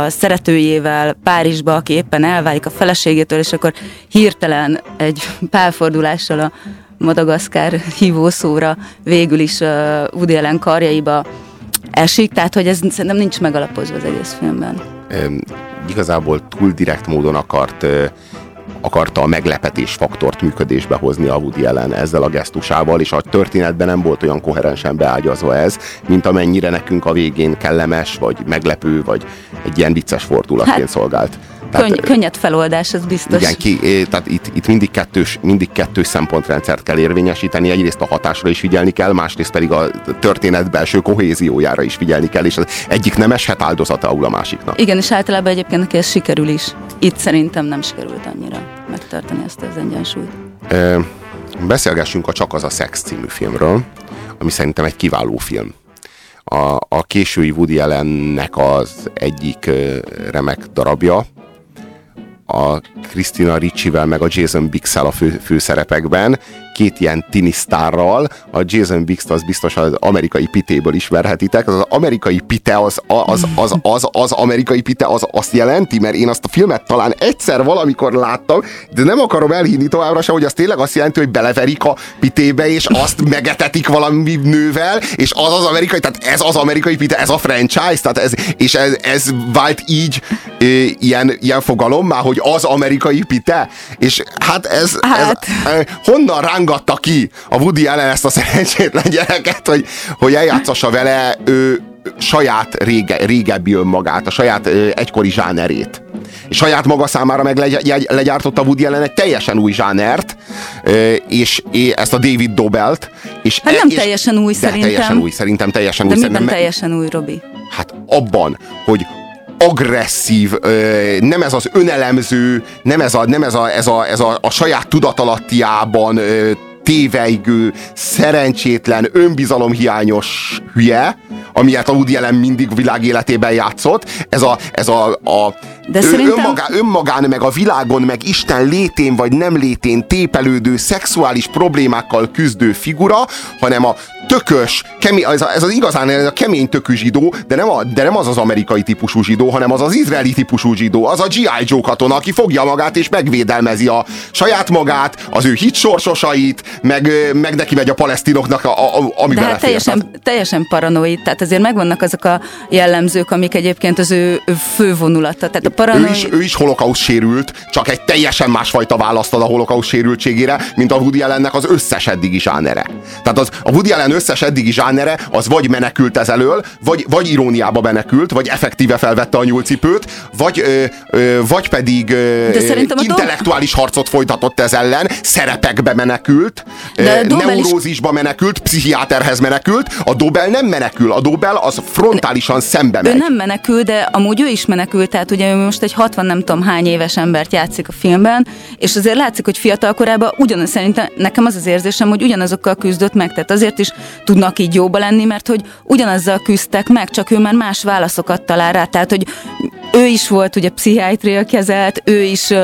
a szeretőjével Párizsba, aki éppen elválik a feleségétől, és akkor hirtelen egy pálfordulással a Madagaszkár hívószóra végül is uh, Woody Allen karjaiba esik, tehát hogy ez szerintem nincs megalapozva az egész filmben. Öm, igazából túl direkt módon akart akarta a meglepetés faktort működésbe hozni a Woody Allen ezzel a gesztusával, és a történetben nem volt olyan koherensen beágyazva ez, mint amennyire nekünk a végén kellemes, vagy meglepő, vagy egy ilyen vicces fordulatként Hát, szólt. Könny- könnyed feloldás, ez biztos. Igen, ki, eh, tehát itt, itt mindig, kettős, mindig kettős szempontrendszert kell érvényesíteni, egyrészt a hatásra is figyelni kell, másrészt pedig a történet belső kohéziójára is figyelni kell, és az egyik nem eshet áldozatául a másiknak. Igen, és általában egyébként neki ez sikerül is. Itt szerintem nem sikerült annyira megtartani ezt az egyensúlyt. Ö, Beszélgessünk a Csak az a Szex című filmről, ami szerintem egy kiváló film. A, a késői Woody Allennek az egyik remek darabja, a Christina Riccivel meg a Jason Biggs-el a fő, főszerepekben, két ilyen tini sztárral, a Jason Biggs-t az biztos az amerikai pitéből ismerhetitek, az, az amerikai pite az, az, az, az, az amerikai pite az azt jelenti, mert én azt a filmet talán egyszer valamikor láttam, de nem akarom elhinni továbbra sem, hogy az tényleg azt jelenti, hogy beleverik a pitébe, és azt megetetik valami nővel, és az az amerikai, tehát ez az amerikai pite, ez a franchise, tehát ez, és ez, ez vált így ö, ilyen, ilyen fogalommá, hogy az amerikai pite, és hát ez, Hát. ez ö, honnan rángatta ki a Woody Allen ezt a szerencsétlen gyereket, hogy, hogy eljátszassa vele ő, saját rége, régebbi önmagát, a saját ö, egykori zsánerét. És saját maga számára meg legy, legy, legyártotta Woody Allen egy teljesen új zsánert, ö, és, és ezt a David Dobelt. És, Hát nem és, teljesen új de szerintem. teljesen új, szerintem teljesen De új. Szerintem, teljesen új, Robi? Hát abban, hogy agresszív, nem ez az önelemző, nem ez a, nem ez a, ez a, ez a, a saját tudatalattiában téveigő, szerencsétlen, önbizalomhiányos hülye, amilyet a Woody Allen mindig világ életében játszott, ez a, ez a, a De ő, szerintem- önmagá, önmagán, meg a világon, meg Isten létén vagy nem létén tépelődő, szexuális problémákkal küzdő figura, hanem a tökös, kemény, ez, a, ez az igazán ez a kemény tökű zsidó, de nem, a, de nem az az amerikai típusú zsidó, hanem az az izraeli típusú zsidó, az a G.I. Joe katona, aki fogja magát és megvédelmezi a saját magát, az ő hitsorsosait, meg, meg neki megy a palesztinoknak, a, a, a, ami De hát teljesen, teljesen paranoid, tehát azért megvannak azok a jellemzők, amik egyébként az ő, ő fővonulata. Tehát a Ő paranoid... is, ő is holokauszt sérült, csak egy teljesen másfajta választ ad a holokauszt sérültségére, mint a Woody Allennek az összes eddigi zsánere. Tehát az, a Woody Allen összes eddigi zsánere az vagy menekült ez elől, vagy, vagy iróniába menekült, vagy effektíve felvette a nyúlcipőt, vagy, ö, ö, vagy pedig ö, De szerintem a Dob- intellektuális harcot folytatott ez ellen, szerepekbe menekült, De Dobel is- neurózisba menekült, pszichiáterhez menekült, a Dobel nem menekül, a Dobel az frontálisan szembe Ő megy. nem menekül, de amúgy ő is menekül, tehát ugye ő most egy 60 nem tudom hány éves embert játszik a filmben, és azért látszik, hogy fiatal korában ugyanaz szerintem nekem az az érzésem, hogy ugyanazokkal küzdött meg, tehát azért is tudnak így jóba lenni, mert hogy ugyanazzal küzdtek meg, csak ő már más válaszokat talál rá, tehát hogy ő is volt ugye pszichiátria kezelt, ő is [laughs] De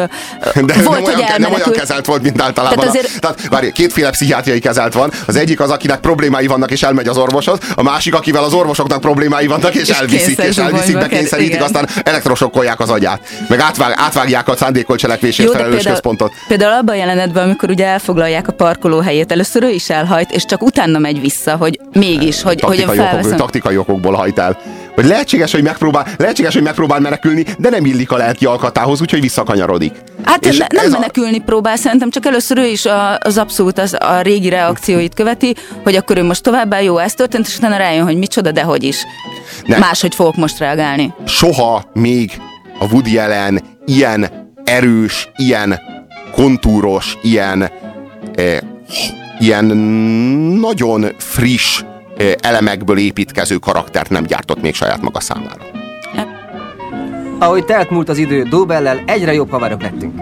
volt, nem, hogy olyan, nem olyan kezelt volt, mint általában. Tehát azért- tehát várj, kétféle pszichiátriai kezelt van. Az egyik az, akinek problémái vannak, és elmegy az orvoshoz, a másik, akivel az orvosoknak problémái vannak, és, És elviszik, és elviszik, bekényszerítik, aztán elektrosokkolják az agyát. Meg átvág, átvágják a szándékolt cselekvésért Jó, felelős például, központot. például abban a jelenetben, amikor ugye elfoglalják a parkolóhelyét, először ő is elhajt, és csak utána megy vissza, hogy mégis, hogy, hogy Taktikai, okok, taktikai okokból hajt el. Vagy lehetséges, hogy megpróbál, lehetséges, hogy megpróbál menekülni, de nem illik a lelki alkatához, úgyhogy visszakanyarodik. Hát És ne, nem ez a- menekülni próbál, szerintem csak először ő is a, az abszolút az, a régi reakcióit követi, hogy akkor ő most továbbá jó, ez történt, és utána rájön, hogy micsoda, de hogy is. Ne. Máshogy fogok most reagálni. soha még a Woody Allen ilyen erős, ilyen kontúros, ilyen, eh, ilyen nagyon friss elemekből építkező karaktert nem gyártott még saját maga számára. Ahogy telt múlt az idő, Dobellel egyre jobb haverok lettünk.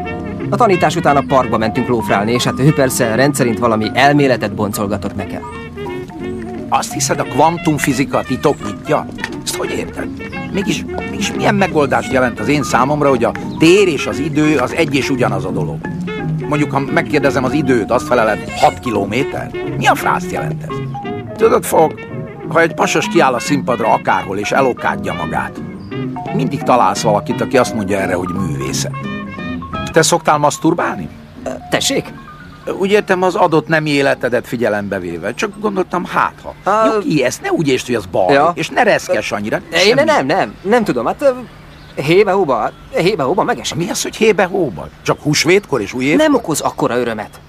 A tanítás után a parkba mentünk lófrálni, és hát ő persze rendszerint valami elméletet boncolgatott nekem. Azt hiszed, a kvantumfizika a titok nyitja? Ezt hogy érted? Mégis, mégis milyen megoldást jelent az én számomra, hogy a tér és az idő az egy és ugyanaz a dolog? Mondjuk, ha megkérdezem az időt, azt feleled 6 kilométer? Mi a frászt jelent ez? Tudod, fog, ha egy pasas kiáll a színpadra akárhol és elokádja magát, mindig találsz valakit, aki azt mondja erre, hogy művészet. Te szoktál maszturbálni? Tessék? Úgy értem, az adott nem életedet figyelembe véve. Csak gondoltam, hát ha. A- Nyugi, ezt ne úgy értsd, hogy az baj, Ja. és ne reszkes annyira. Én semmi. nem, nem, nem tudom, hát hébe-hóba, hébe-hóba megesem. Mi az, hogy hébe-hóba? Csak húsvétkor és új év? Nem okoz akkora örömet.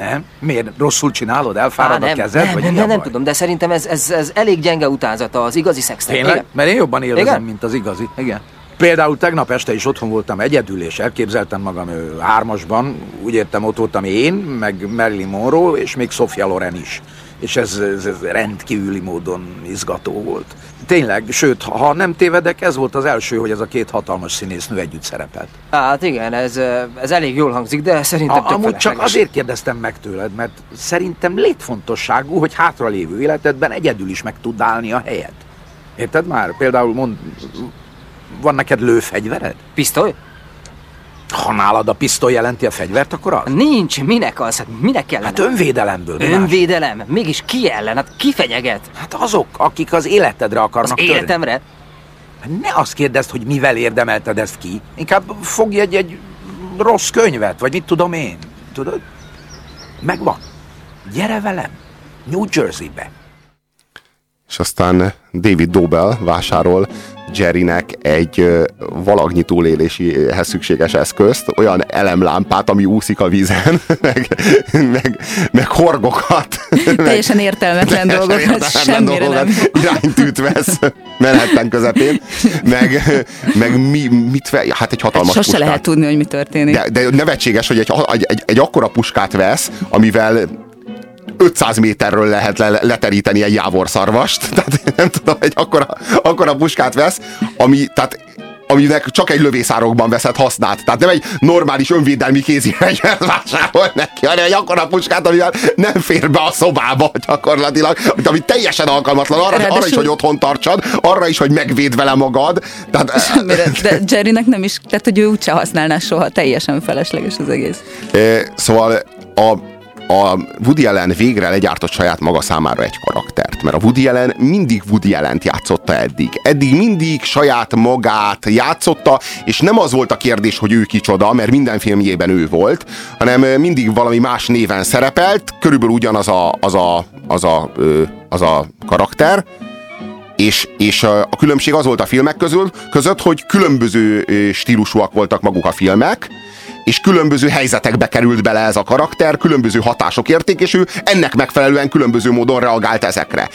Nem? Miért? Rosszul csinálod? Elfárad Á, a kezed? nem, vagy nem, nem, nem tudom, de szerintem ez, ez, ez elég gyenge utánzata az igazi szexnek. Tényleg? Igen. Mert én jobban élvezem, Igen? mint az igazi. Igen. Például tegnap este is otthon voltam egyedül, és elképzeltem magam ö, hármasban. Úgy értem, ott voltam én, meg Marilyn Monroe, és még Sofia Loren is. És ez, ez, ez rendkívüli módon izgató volt. Tényleg, sőt, ha nem tévedek, ez volt az első, hogy ez a két hatalmas színésznő együtt szerepelt. Hát igen, ez, ez elég jól hangzik, de szerintem A, amúgy csak azért kérdeztem meg tőled, mert szerintem létfontosságú, hogy hátralévő életedben egyedül is meg tud állni a helyed. Érted már? Például mond, van neked lőfegyvered? Pisztoly? Ha nálad a pisztoly jelenti a fegyvert, akkor az? Nincs, minek az? Hát minek kellene? Hát önvédelemből. más? Önvédelem? Mégis ki ellen? Hát ki fenyeget? Hát azok, akik az életedre Az akarnak törni. életemre? Hát Ne azt kérdezd, hogy mivel érdemelted ezt ki. Inkább fogj egy, egy rossz könyvet, vagy mit tudom én. Tudod? Megvan. Gyere velem. New Jerseybe. És aztán David Dobell vásárol Jerrynek egy valagnyi túléléséhez szükséges eszközt, olyan elemlámpát, ami úszik a vízen, [laughs] meg, meg, meg horgokat. [laughs] Teljesen értelmetlen Teljesen dolgokat, értelmetlen semmire dolgokat. nem. Iránytűt vesz Manhattan közepén, meg, meg mi, mit ve, hát egy hatalmas Sose puskát. lehet tudni, hogy mi történik. De, de nevetséges, hogy egy, egy, egy, egy akkora puskát vesz, amivel 500 méterről lehet le, leteríteni egy jávorszarvast. [laughs] Tehát nem tudom, egy akkora, akkora puskát vesz, ami, tehát aminek csak egy lövészárokban veszed hasznát. Tehát nem egy normális önvédelmi kézi fegyvert vásárol neki, hanem egy akkora puskát, amivel nem fér be a szobába gyakorlatilag, ami teljesen alkalmatlan arra, arra is, hogy otthon tartsad, arra is, hogy megvéd vele magad. Tehát, Semmire. De Jerrynek nem is, tehát hogy ő úgyse használná soha, teljesen felesleges az egész. Szóval a, a Woody Allen végre legyártott saját maga számára egy karaktert, mert a Woody Allen mindig Woody Allent játszotta eddig. Eddig mindig saját magát játszotta, és nem az volt a kérdés, hogy ő kicsoda, mert minden filmjében ő volt, hanem mindig valami más néven szerepelt, körülbelül ugyanaz a, az a, az a, az a karakter, és, és a különbség az volt a filmek közül, között, hogy különböző stílusúak voltak maguk a filmek, és különböző helyzetekbe került bele ez a karakter, különböző hatások érték, ennek megfelelően különböző módon reagált ezekre.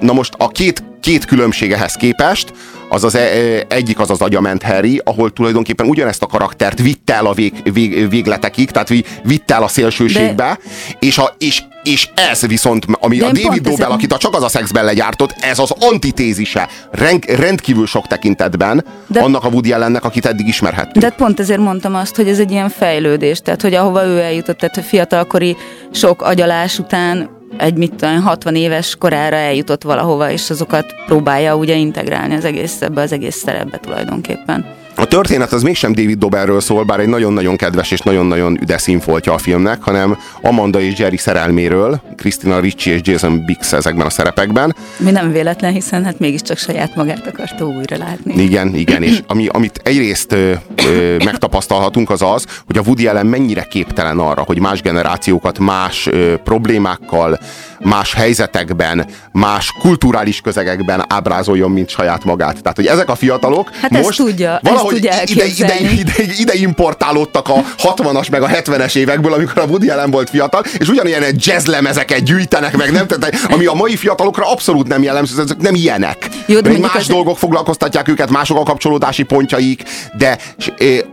Na most a két, két különbség ehhez képest, az az e- egyik az az agyament Harry, ahol tulajdonképpen ugyanezt a karaktert vitte el a vég, vég, végletekig, tehát vi- vitte el a szélsőségbe, és, a, és, és ez viszont, ami De a David Dobell, akit a csak az a szexben legyártott, ez az antitézise rend, rendkívül sok tekintetben De- De... annak a Woody Allennek, akit eddig ismerhettünk. De pont ezért mondtam azt, hogy ez egy ilyen fejlődés, tehát hogy ahova ő eljutott, tehát a fiatalkori sok agyalás után egy mit tudom, 60 éves korára eljutott valahova, és azokat próbálja ugye integrálni az egész ebbe az egész szerepbe tulajdonképpen. A történet az mégsem David Doberről szól, bár egy nagyon-nagyon kedves és nagyon-nagyon üde színfoltja a filmnek, hanem Amanda és Jerry szerelméről, Christina Ricci és Jason Biggs ezekben a szerepekben. Mi nem véletlen, hiszen hát mégiscsak saját magát akarta újra látni. Igen, igen, és ami, amit egyrészt ö, ö, megtapasztalhatunk az az, hogy a Woody Allen mennyire képtelen arra, hogy más generációkat más ö, problémákkal, más helyzetekben, más kulturális közegekben ábrázoljon, mint saját magát. Tehát, hogy ezek a fiatalok Hát most tudja, valahogy tudja ide, ide, ide, ide importálódtak a 60-as meg a 70-es évekből, amikor a Woody Allen volt fiatal, és ugyanilyen jazzlemezeket gyűjtenek meg, nem? Tehát, ami a mai fiatalokra abszolút nem jellemző, ezek nem ilyenek. Jó, de más az- dolgok foglalkoztatják őket, mások a kapcsolódási pontjaik, de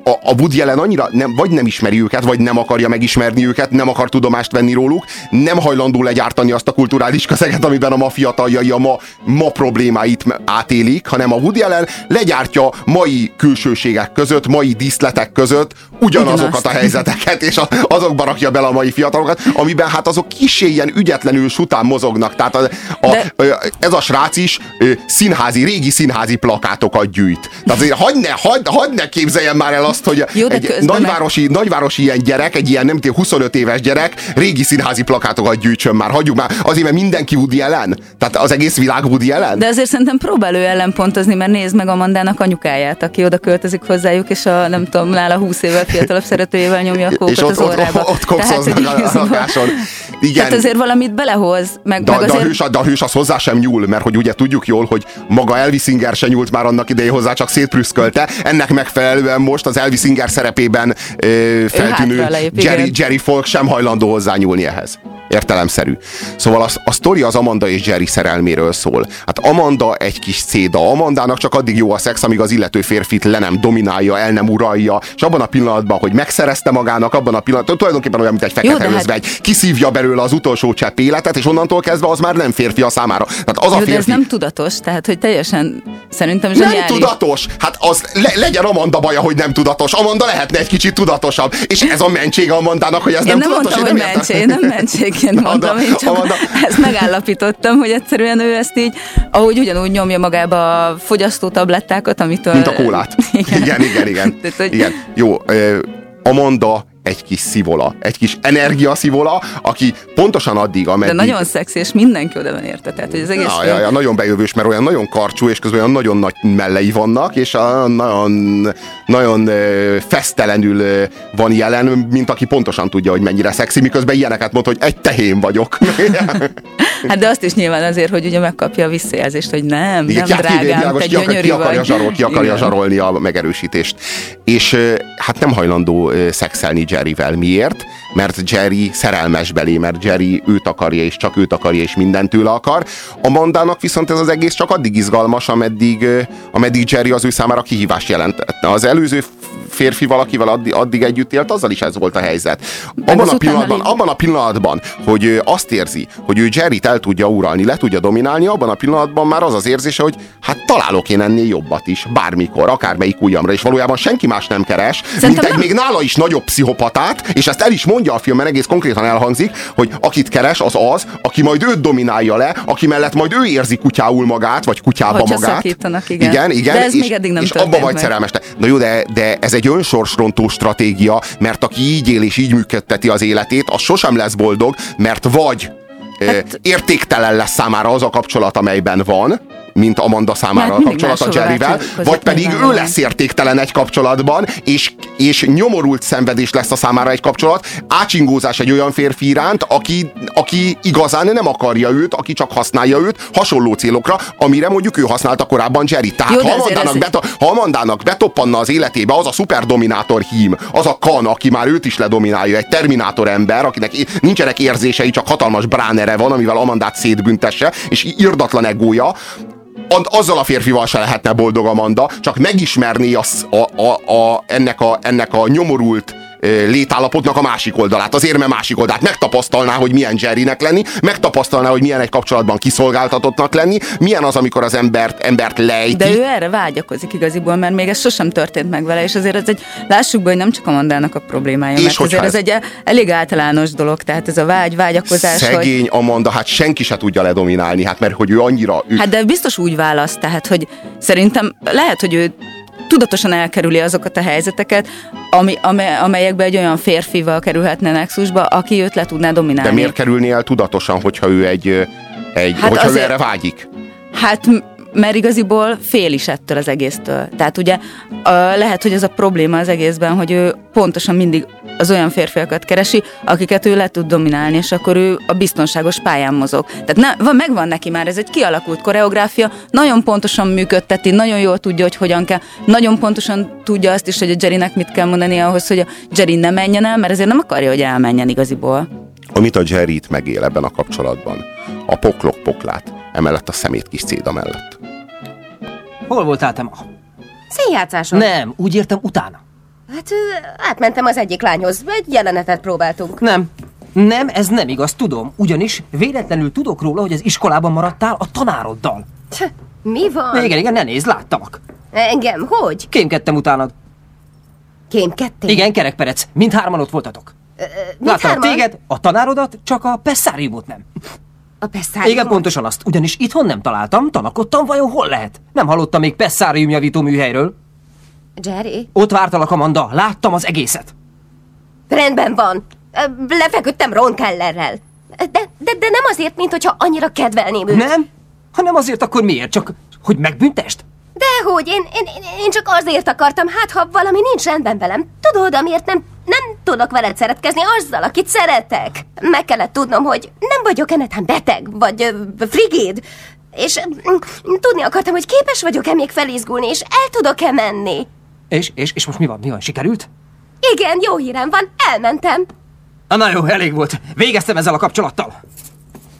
a, a Woody Allen annyira nem, vagy nem ismeri őket, vagy nem akarja megismerni őket, nem akar tudomást venni róluk, nem hajlandó legyártani azt a kulturális közeget, amiben a ma fiataljai a ma, ma problémáit átélik, hanem a Woody Allen legyártja mai külsőségek között, mai díszletek között ugyanazokat Ugyanazt. a helyzeteket, és a, azokba rakja bele a mai fiatalokat, amiben hát azok kis ilyen ügyetlenül sután mozognak. Tehát a, a, De- ez a srác is színházi, régi színházi plakátokat gyűjt. Tehát azért hagyd ne, hagyd, hagyd ne képzeljen már el azt, hogy Jó, egy nagyvárosi, nagyvárosi ilyen gyerek, egy ilyen nem tudom, 25 éves gyerek régi színházi plakátokat gyűjtsön már. Hagyjuk már, azért, mert mindenki Woody ellen. Tehát az egész világ Woody ellen. De azért szerintem próbál ő ellenpontozni, mert nézd meg Amandának anyukáját, aki oda költözik hozzájuk, és a nem tudom, nála 20 évvel fiatalabb szeretőjével nyomja a kókot és ott, az ott, órába. ott, ott kokszoznak hogy a, a lakáson. Igen. Tehát azért valamit belehoz, meg, De, meg de, a azért... hős, de a hős az hozzá sem nyúl, mert hogy ugye tudjuk jól, hogy maga Elvis Singer se nyúlt már annak idején hozzá, csak szétprüszkölte. Ennek megfelelően most az Elvis Singer szerepében ö, feltűnő lép, Jerry, igen. Jerry Folk sem hajlandó hozzányúlni ehhez. Értelemszerű. Szóval a, a sztori az Amanda és Jerry szerelméről szól. Hát Amanda egy kis céda. Amandának csak addig jó a szex, amíg az illető férfit le nem dominálja, el nem uralja, és abban a pillanatban, hogy megszerezte magának, abban a pillanatban, tulajdonképpen olyan, mint egy Jó, fekete de hát- kiszívja belőle az utolsó csepp életet, és onnantól kezdve az már nem férfi a számára. Tehát az a Jó, de ez férfi, nem tudatos, tehát hogy teljesen szerintem nem zseniális. tudatos! Hát az le, legyen Amanda baja, hogy nem tudatos. Amanda lehetne egy kicsit tudatosabb. És ez a mentség Amandának, hogy ez Én nem, nem tudatos. mondtam, hogy értem. mentség, nem mentségként mondtam, én csak Amanda. ezt megállapítottam, hogy egyszerűen ő ezt így, ahogy ugyanúgy nyomja magába a fogyasztó tablettákat, amitől... Mint a kólát. Igen, Igen, igen, igen. [laughs] Tehát, hogy- igen. Jó, Amanda egy kis szivola, egy kis energiaszivola, aki pontosan addig, De ameddig... nagyon szexi, és mindenki oda van érte. Tehát, hogy az egész Ja, ja, ja, nagyon bejövős, mert olyan nagyon karcsú, és közben olyan nagyon nagy mellei vannak, és a, nagyon, nagyon fesztelenül van jelen, mint aki pontosan tudja, hogy mennyire szexi, miközben ilyeneket mond, hogy egy tehén vagyok. [laughs] Hát de azt is nyilván azért, hogy ugye megkapja a visszajelzést, hogy nem, Igen, nem hát drágám, világos, te ki, akar, ki, akarja zsarol, ki akarja zsarolni a megerősítést. És hát nem hajlandó szexelni Jerryvel. Miért? Mert Jerry szerelmes belé, mert Jerry őt akarja, és csak őt akarja, és mindent tőle akar. Amandának viszont ez az egész csak addig izgalmas, ameddig, ameddig Jerry az ő számára kihívást jelentette. Az előző férfi valakivel addig, addig együtt élt, azzal is ez volt a helyzet. Abban a, pillanatban, abban a pillanatban, hogy azt érzi, hogy ő Jerryt el tudja uralni, le tudja dominálni, abban a pillanatban már az az érzése, hogy hát találok én ennél jobbat is, bármikor, akármelyik ujjamra, és valójában senki más nem keres, Szerintem mint egy nem- még nála is nagyobb pszichopatát, és ezt el is mondja a filmben, egész konkrétan elhangzik, hogy akit keres, az az, aki majd őt dominálja le, aki mellett majd ő érzi kutyául magát, vagy kutyába Hogyha magát. szakítanak, igen. igen, igen De ez és, még eddig nem és abba vagy meg. szerelmes. Na jó, de, de ez egy önsorsrontó stratégia, mert aki így él és így működteti az életét, az sosem lesz boldog, mert vagy hát, értéktelen lesz számára az a kapcsolat, amelyben van, mint Amanda számára a mindig kapcsolat a máshova Jerryvel, vagy pedig ő lesz értéktelen egy kapcsolatban, és, és nyomorult szenvedés lesz a számára egy kapcsolat, ácsingózás egy olyan férfi iránt, aki, aki igazán nem akarja őt, aki csak használja őt hasonló célokra, amire mondjuk ő használta korábban Jerry. Tehát Jó, ha Amandának, ez- beto- ha Amandának betoppanna az életébe az a szuperdominátor hím, az a kan, aki már őt is ledominálja, egy terminátor ember, akinek nincsenek érzései, csak hatalmas bránere van, amivel Amandát szétbüntesse, és irdatlan egója, azzal a férfival se lehetne boldog Amanda, csak megismerné a, sz- a, a, a, ennek, a, ennek a nyomorult létállapotnak a másik oldalát, az érme másik oldalát. Megtapasztalná, hogy milyen Jerrynek lenni, megtapasztalná, hogy milyen egy kapcsolatban kiszolgáltatottnak lenni, milyen az, amikor az embert, embert lejti. De ő erre vágyakozik igaziból, mert még ez sosem történt meg vele, és azért ez egy, lássuk be, hogy nem csak a Mandának a problémája, És mert azért ez ez- egy elég általános dolog, tehát ez a vágy, vágyakozás, hogy... Szegény Amanda, hát senki se tudja ledominálni, hát mert hogy ő annyira... Ő, Hát de biztos úgy választ, tehát, hogy szerintem lehet, hogy ő tudatosan elkerüli azokat a helyzeteket, ami, ame- amelyekbe egy olyan férfival kerülhetne nexusba, aki őt le tudná dominálni. de miért kerülni el tudatosan, hogyha ő egy, egy Hát hogyha ő azért- erre vágyik? Hát, mert igaziból fél is ettől az egésztől. Tehát ugye ö, lehet, hogy ez a probléma az egészben, hogy ő pontosan mindig az olyan férfiakat keresi, akiket ő le tud dominálni, és akkor ő a biztonságos pályán mozog. Tehát ne, van, megvan neki már, ez egy kialakult koreográfia, nagyon pontosan működteti, nagyon jól tudja, hogy hogyan kell, nagyon pontosan tudja azt is, hogy a Jerrynek mit kell mondani ahhoz, hogy a Jerry ne menjen el, mert ezért nem akarja, hogy elmenjen igaziból. Amit a Jerry itt megél ebben a kapcsolatban. A poklok poklát, emellett a szemét kis céda mellett. Hol voltál te ma? Színjátszáson? Nem, úgy értem utána. Hát ö, átmentem az egyik lányhoz, egy jelenetet próbáltunk. Nem. Nem, ez nem igaz, tudom. Ugyanis véletlenül tudok róla, hogy az iskolában maradtál a tanároddal. Tch, Mi van? Igen, igen, ne nézd, láttalak. Engem, hogy? Kémkedtem utánad. Kémkedtél? Igen, kerekperec. Mindhárman ott voltatok. Láttalak hárman? téged, a tanárodat, csak a pesszáriumot nem. A pesszárium? Igen, pontosan azt. Ugyanis itthon nem találtam, tanakodtam, vajon hol lehet? Nem hallottam még pesszárium javító műhelyről. Jerry? Ott vártalak, Amanda, láttam az egészet. Rendben van. Lefeküdtem Ron Kellerrel. De, de, de nem azért, mint hogyha annyira kedvelném őt. Nem? Ha nem azért, akkor miért? Csak, hogy megbüntest? Dehogy, én, én, én csak azért akartam, hát ha valami nincs rendben velem. Tudod, amiért nem, nem tudok veled szeretkezni azzal, akit szeretek. Meg kellett tudnom, hogy nem vagyok enetán beteg, vagy ö, frigid. És mm, tudni akartam, hogy képes vagyok-e még felizgulni, és el tudok-e menni. És, és, és most mi van? Mi van? Sikerült? Igen, jó hírem van, elmentem. Na, jó, elég volt. Végeztem ezzel a kapcsolattal.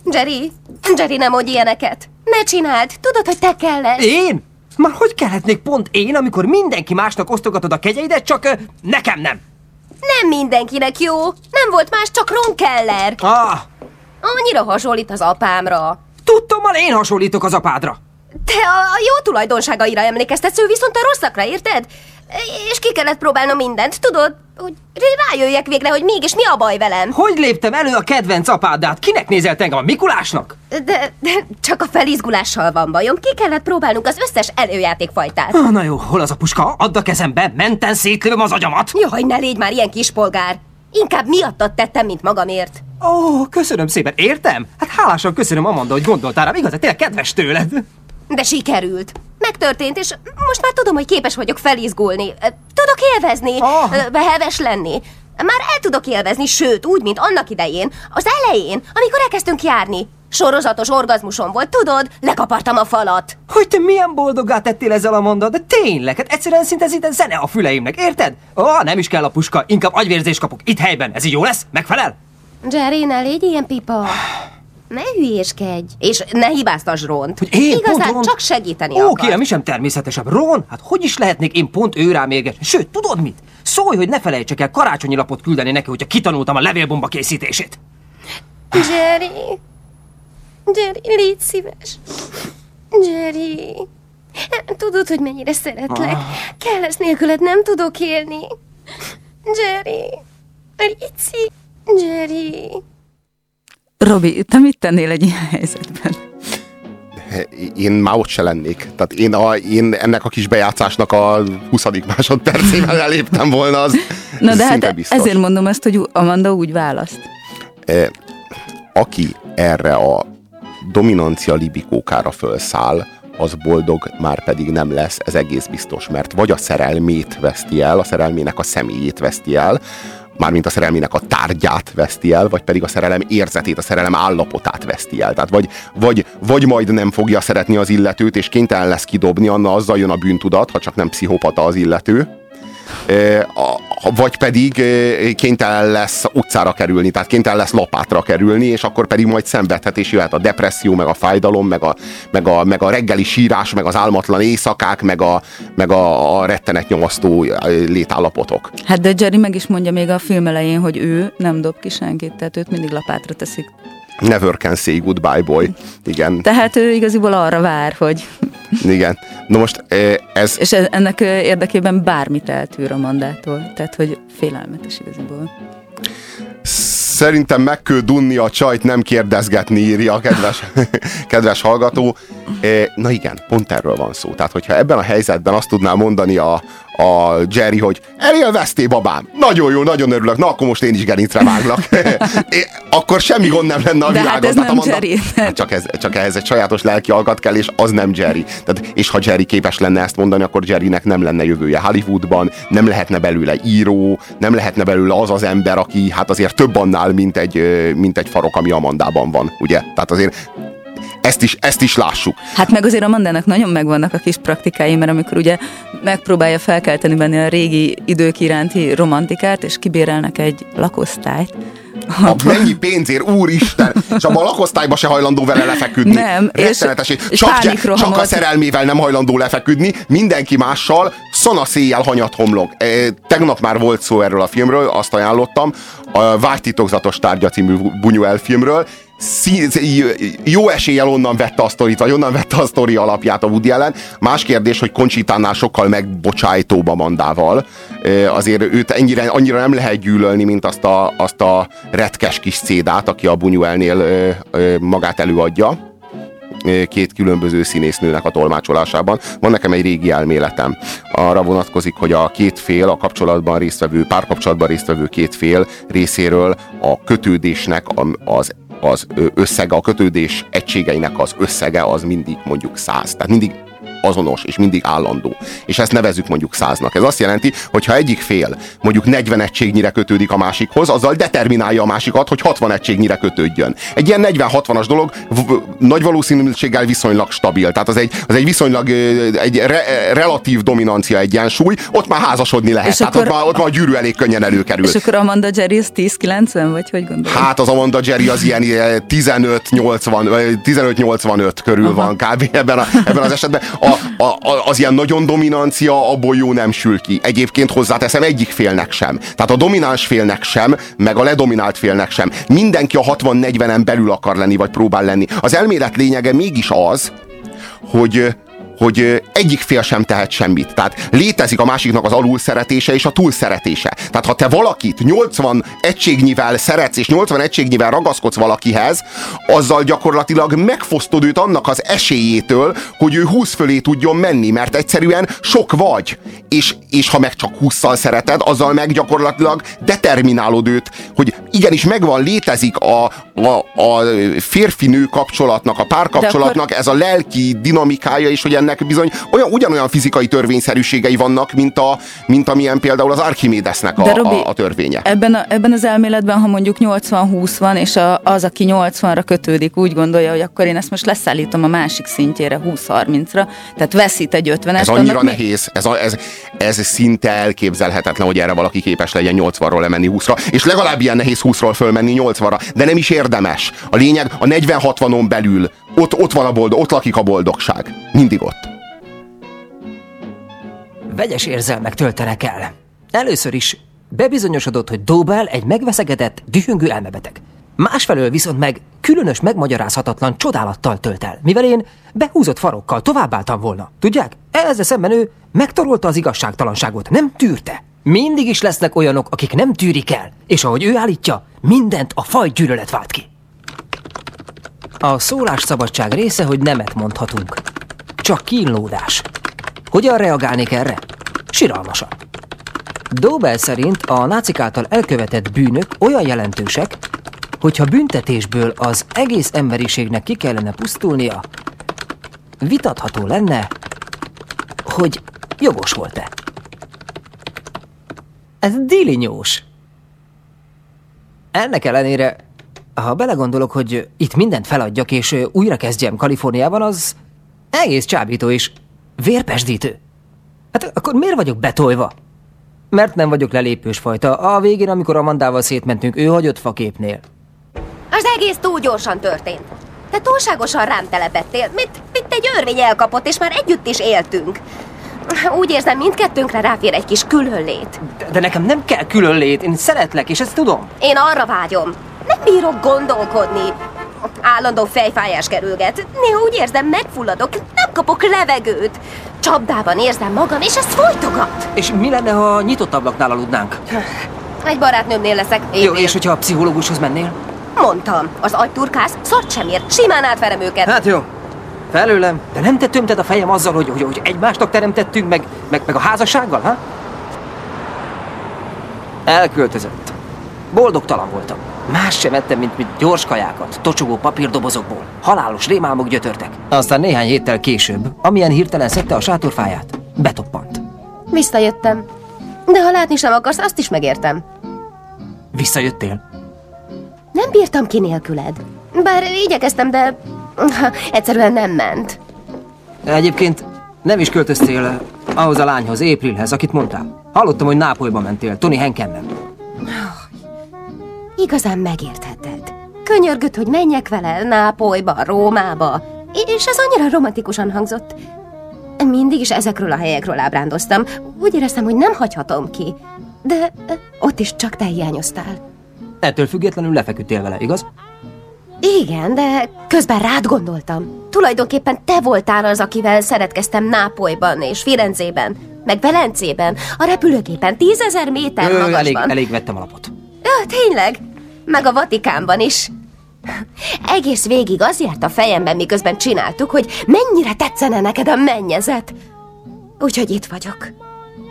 Jerry, Jerry, nem mondj ilyeneket. Ne csináld, tudod, hogy te kell lesz. Én? Már hogy kelletnék pont én, amikor mindenki másnak osztogatod a kegyeidet, csak ö, nekem nem? Nem mindenkinek jó. Nem volt más, csak Ron Keller. Ah, Annyira hasonlít az apámra. tudtommal én hasonlítok az apádra. Te a, a jó tulajdonságaira emlékeztetsz, ő viszont a rosszakra, érted? És ki kellett próbálnom mindent, tudod, hogy rájöjjek végre, hogy mégis mi a baj velem. Hogy léptem elő a kedvenc apádát? Kinek nézelt engem? A Mikulásnak? De, de csak a felizgulással van bajom. Ki kellett próbálnunk az összes előjátékfajtát. Ah, na jó, hol az a puska? Add a kezembe, menten szétlövöm az agyamat. Jaj, ne légy már ilyen kispolgár. Inkább miattad tettem, mint magamért. Ó, oh, köszönöm szépen, értem? Hát hálásan köszönöm, Amanda, hogy gondoltál rám. Igaz, tényleg kedves tőled. De sikerült. Megtörtént, és most már tudom, hogy képes vagyok felizgulni. Tudok élvezni, Ah. ö, heves lenni. Már el tudok élvezni, sőt, úgy, mint annak idején, az elején, amikor elkezdtünk járni. Sorozatos orgazmusom volt, tudod? Lekapartam a falat. Hogy te milyen boldoggá tettél ezzel a mondat, de tényleg, hát egyszerűen szinte szinte zene a füleimnek, érted? Ó, oh, nem is kell a puska, inkább agyvérzést kapok itt helyben. Ez így jó lesz? Megfelel? Jerry, ne légy ilyen pipa. [sighs] Ne hülyéskedj. És ne hibáztasd Ront. Hogy én Igazán pont csak segíteni Ó, akar. kérem, mi sem természetesebb. Ron, hát hogy is lehetnék én pont ő rám érgesni? Sőt, tudod mit? Szólj, hogy ne felejtsek el karácsonyi lapot küldeni neki, hogyha kitanultam a levélbomba készítését. Jerry. Jerry, légy szíves. Jerry. Tudod, hogy mennyire szeretlek. Ah. Kell nélküled, nem tudok élni. Jerry. Lici. Jerry. Robi, te mit tennél egy ilyen helyzetben? Én már ott se lennék. Tehát én, a, én ennek a kis bejátszásnak a 20. másodpercével [laughs] eléptem volna, az Na de hát biztos. ezért mondom azt, hogy Amanda úgy választ. Eh, aki erre a dominancia libikókára fölszáll, az boldog már pedig nem lesz, ez egész biztos, mert vagy a szerelmét veszti el, a szerelmének a személyét veszti el, mármint a szerelmének a tárgyát veszti el, vagy pedig a szerelem érzetét, a szerelem állapotát veszti el. Tehát vagy, vagy, vagy majd nem fogja szeretni az illetőt, és kénytelen lesz kidobni, anna azzal jön a bűntudat, ha csak nem pszichopata az illető, vagy pedig kénytelen lesz utcára kerülni, tehát kénytelen lesz lapátra kerülni, és akkor pedig majd szenvedhet, és jöhet a depresszió, meg a fájdalom, meg a, meg a, meg a reggeli sírás, meg az álmatlan éjszakák, meg a, meg a, a rettenet nyomasztó létállapotok. Hát de Jerry meg is mondja még a film elején, hogy ő nem dob ki senkit, tehát őt mindig lapátra teszik. Never can say goodbye, boy. Igen, Tehát ő igaziból arra vár, hogy... igen. Na most ö, ez, És e- ennek ö, érdekében bármit eltűr a mandától. Tehát, hogy félelmetes igaziból. Szerintem meg kell dunni a csajt, nem kérdezgetni, írja a kedves, [laughs] kedves hallgató. Eh, Na igen, pont erről van szó. Tehát, hogyha ebben a helyzetben azt tudná mondani a, a Jerry, hogy elélvezté, babám, nagyon jó, nagyon örülök, na akkor most én is gerincre váglak. [laughs] Eh, akkor semmi gond nem lenne a De világon. hát ez Tehát nem Amanda- Jerry. [laughs] Hát csak, ez, csak ehhez egy sajátos lelki alkat kell, és az nem Jerry. Tehát, és ha Jerry képes lenne ezt mondani, akkor Jerrynek nem lenne jövője Hollywoodban, nem lehetne belőle író, nem lehetne belőle az az ember, aki hát azért több annál, mint egy, mint egy farok, ami Amandában van, ugye? Tehát azért ezt is, ezt is lássuk. Hát meg azért a Mandának nagyon megvannak a kis praktikái, mert amikor ugye megpróbálja felkelteni benne a régi idők iránti romantikát, és kibérelnek egy lakosztályt, A mennyi pénzért, úristen! És abban a lakosztályba se hajlandó vele lefeküdni. Nem, Rettenetes, és, és csak, csak a szerelmével nem hajlandó lefeküdni, mindenki mással szana széjjel hanyat homlok. E, tegnap már volt szó erről a filmről, azt ajánlottam, a Vágytitokzatos tárgya című Bunyuel filmről, jó eséllyel onnan vette a sztorit, vagy onnan vette a sztori alapját a Woody Allen. Más kérdés, hogy Conchitánál sokkal megbocsájtóbb a mandával. Azért őt ennyire, annyira nem lehet gyűlölni, mint azt a, azt a retkes kis cédát, aki a Bunyuelnél magát előadja két különböző színésznőnek a tolmácsolásában. Van nekem egy régi elméletem. Arra vonatkozik, hogy a két fél, a kapcsolatban résztvevő, párkapcsolatban résztvevő két fél részéről a kötődésnek az az összege, a kötődés egységeinek az összege az mindig mondjuk száz. Tehát mindig azonos, és mindig állandó. És ezt nevezzük mondjuk száznak. Ez azt jelenti, hogy ha egyik fél mondjuk 40 egységnyire kötődik a másikhoz, azzal determinálja a másikat, hogy 60 egységnyire kötődjön. Egy ilyen 40-60-as dolog nagy valószínűséggel viszonylag stabil. Tehát az egy, az egy viszonylag egy re, relatív dominancia egyensúly, ott már házasodni lehet. És Tehát akkor- ott, már, ott már a gyűrű elég könnyen előkerül. és akkor Amanda Jerry az 10-90, vagy hogy gondolod? Hát az Amanda Jerry az ilyen eh, 15-80, vagy 15-85 körül Aha. van kb. Ebben, a, ebben az esetben. A, a, a, az ilyen nagyon dominancia, abból jó nem sül ki. Egyébként hozzáteszem, egyik félnek sem. Tehát a domináns félnek sem, meg a ledominált félnek sem. Mindenki a 60-40-en belül akar lenni, vagy próbál lenni. Az elmélet lényege mégis az, hogy hogy egyik fél sem tehet semmit. Tehát létezik a másiknak az alul szeretése és a túl szeretése. Tehát ha te valakit 80 egységnyivel szeretsz, és 80 egységnyivel ragaszkodsz valakihez, azzal gyakorlatilag megfosztod őt annak az esélyétől, hogy ő 20 fölé tudjon menni, mert egyszerűen sok vagy. És, és ha meg csak 20-szal szereted, azzal meg gyakorlatilag determinálod őt, hogy igenis megvan, létezik a, a, a férfi-nő kapcsolatnak, a párkapcsolatnak ez a lelki dinamikája, és hogy ennek bizony olyan, ugyanolyan fizikai törvényszerűségei vannak, mint, a, mint amilyen például az Archimedesnek De a, Robi, a, a törvénye. Ebben, a, ebben az elméletben, ha mondjuk 80-20 van, és a, az, aki 80-ra kötődik, úgy gondolja, hogy akkor én ezt most leszállítom a másik szintjére 20-30-ra, tehát veszít egy 50-est. Ez annyira nehéz, ez, a, ez, ez szinte elképzelhetetlen, hogy erre valaki képes legyen 80-ról lemenni 20-ra, és legalább ilyen nehéz 20-ról fölmenni 80-ra, de nem is érdemes. A lényeg a 40-60-on belül, ott, ott van a boldog, ott lakik a boldogság. Mindig ott. Vegyes érzelmek töltenek el. Először is bebizonyosodott, hogy Dobel egy megveszegedett, dühöngő elmebeteg. Másfelől viszont meg különös, megmagyarázhatatlan csodálattal tölt el, mivel én behúzott farokkal továbbáltam volna. Tudják? Ezzel szemben ő megtorolta az igazságtalanságot, nem tűrte. Mindig is lesznek olyanok, akik nem tűrik el, és ahogy ő állítja, mindent a faj gyűlölet vált ki. A szólásszabadság része, hogy nemet mondhatunk. Csak kínlódás. Hogyan reagálnék erre? Siralmasan. Dobel szerint a nácik által elkövetett bűnök olyan jelentősek, hogyha büntetésből az egész emberiségnek ki kellene pusztulnia, vitatható lenne, hogy jogos volt-e. Ez dilinyós. Ennek ellenére, ha belegondolok, hogy itt mindent feladjak és újra kezdjem Kaliforniában, az egész csábító és vérpesdítő. Hát akkor miért vagyok betolva? Mert nem vagyok lelépős fajta. A végén, amikor Amandával szétmentünk, ő hagyott faképnél. Az egész túl gyorsan történt. Te túlságosan rám telepettél, mint, mint egy örvény elkapott, és már együtt is éltünk. Úgy érzem, mindkettőnkre ráfér egy kis különlét. De, de nekem nem kell külön lét, én szeretlek, és ezt tudom. Én arra vágyom. Nem bírok gondolkodni. Állandó fejfájás kerülget. Néha úgy érzem, megfulladok, nem kapok levegőt. Csapdában érzem magam, és ez folytogat. És mi lenne, ha nyitott ablaknál aludnánk? Egy barátnőmnél leszek. Jó, Évnél. és hogyha a pszichológushoz mennél? Mondtam, az agyturkász szart sem ér, simán átverem őket. Hát jó. Felőlem. De nem te tömted a fejem azzal, hogy, hogy, hogy egymásnak teremtettünk, meg, meg, meg a házassággal, ha? Elköltözött. Boldogtalan voltam. Más sem ettem, mint, mint gyors kajákat, tocsogó papírdobozokból. Halálos rémálmok gyötörtek. Aztán néhány héttel később, amilyen hirtelen szedte a sátorfáját, betoppant. Visszajöttem. De ha látni sem akarsz, azt is megértem. Visszajöttél? Nem bírtam ki nélküled. Bár igyekeztem, de [laughs] egyszerűen nem ment. Egyébként nem is költöztél eh, ahhoz a lányhoz, Aprilhez, akit mondtál. Hallottam, hogy Nápolyba mentél, Tony Henkemmel. Igazán megértheted. Könyörgött, hogy menjek vele Nápolyba, Rómába. És ez annyira romantikusan hangzott. Mindig is ezekről a helyekről ábrándoztam. Úgy éreztem, hogy nem hagyhatom ki. De ott is csak te hiányoztál. Ettől függetlenül lefeküdtél vele, igaz? Igen, de közben rád gondoltam. Tulajdonképpen te voltál az, akivel szeretkeztem Nápolyban és Firenzében, meg Velencében, a repülőgépen, tízezer méter Ö, magasban. elég, elég vettem alapot. Ja, tényleg? Meg a Vatikánban is. Egész végig az járt a fejemben, miközben csináltuk, hogy mennyire tetszene neked a mennyezet. Úgyhogy itt vagyok.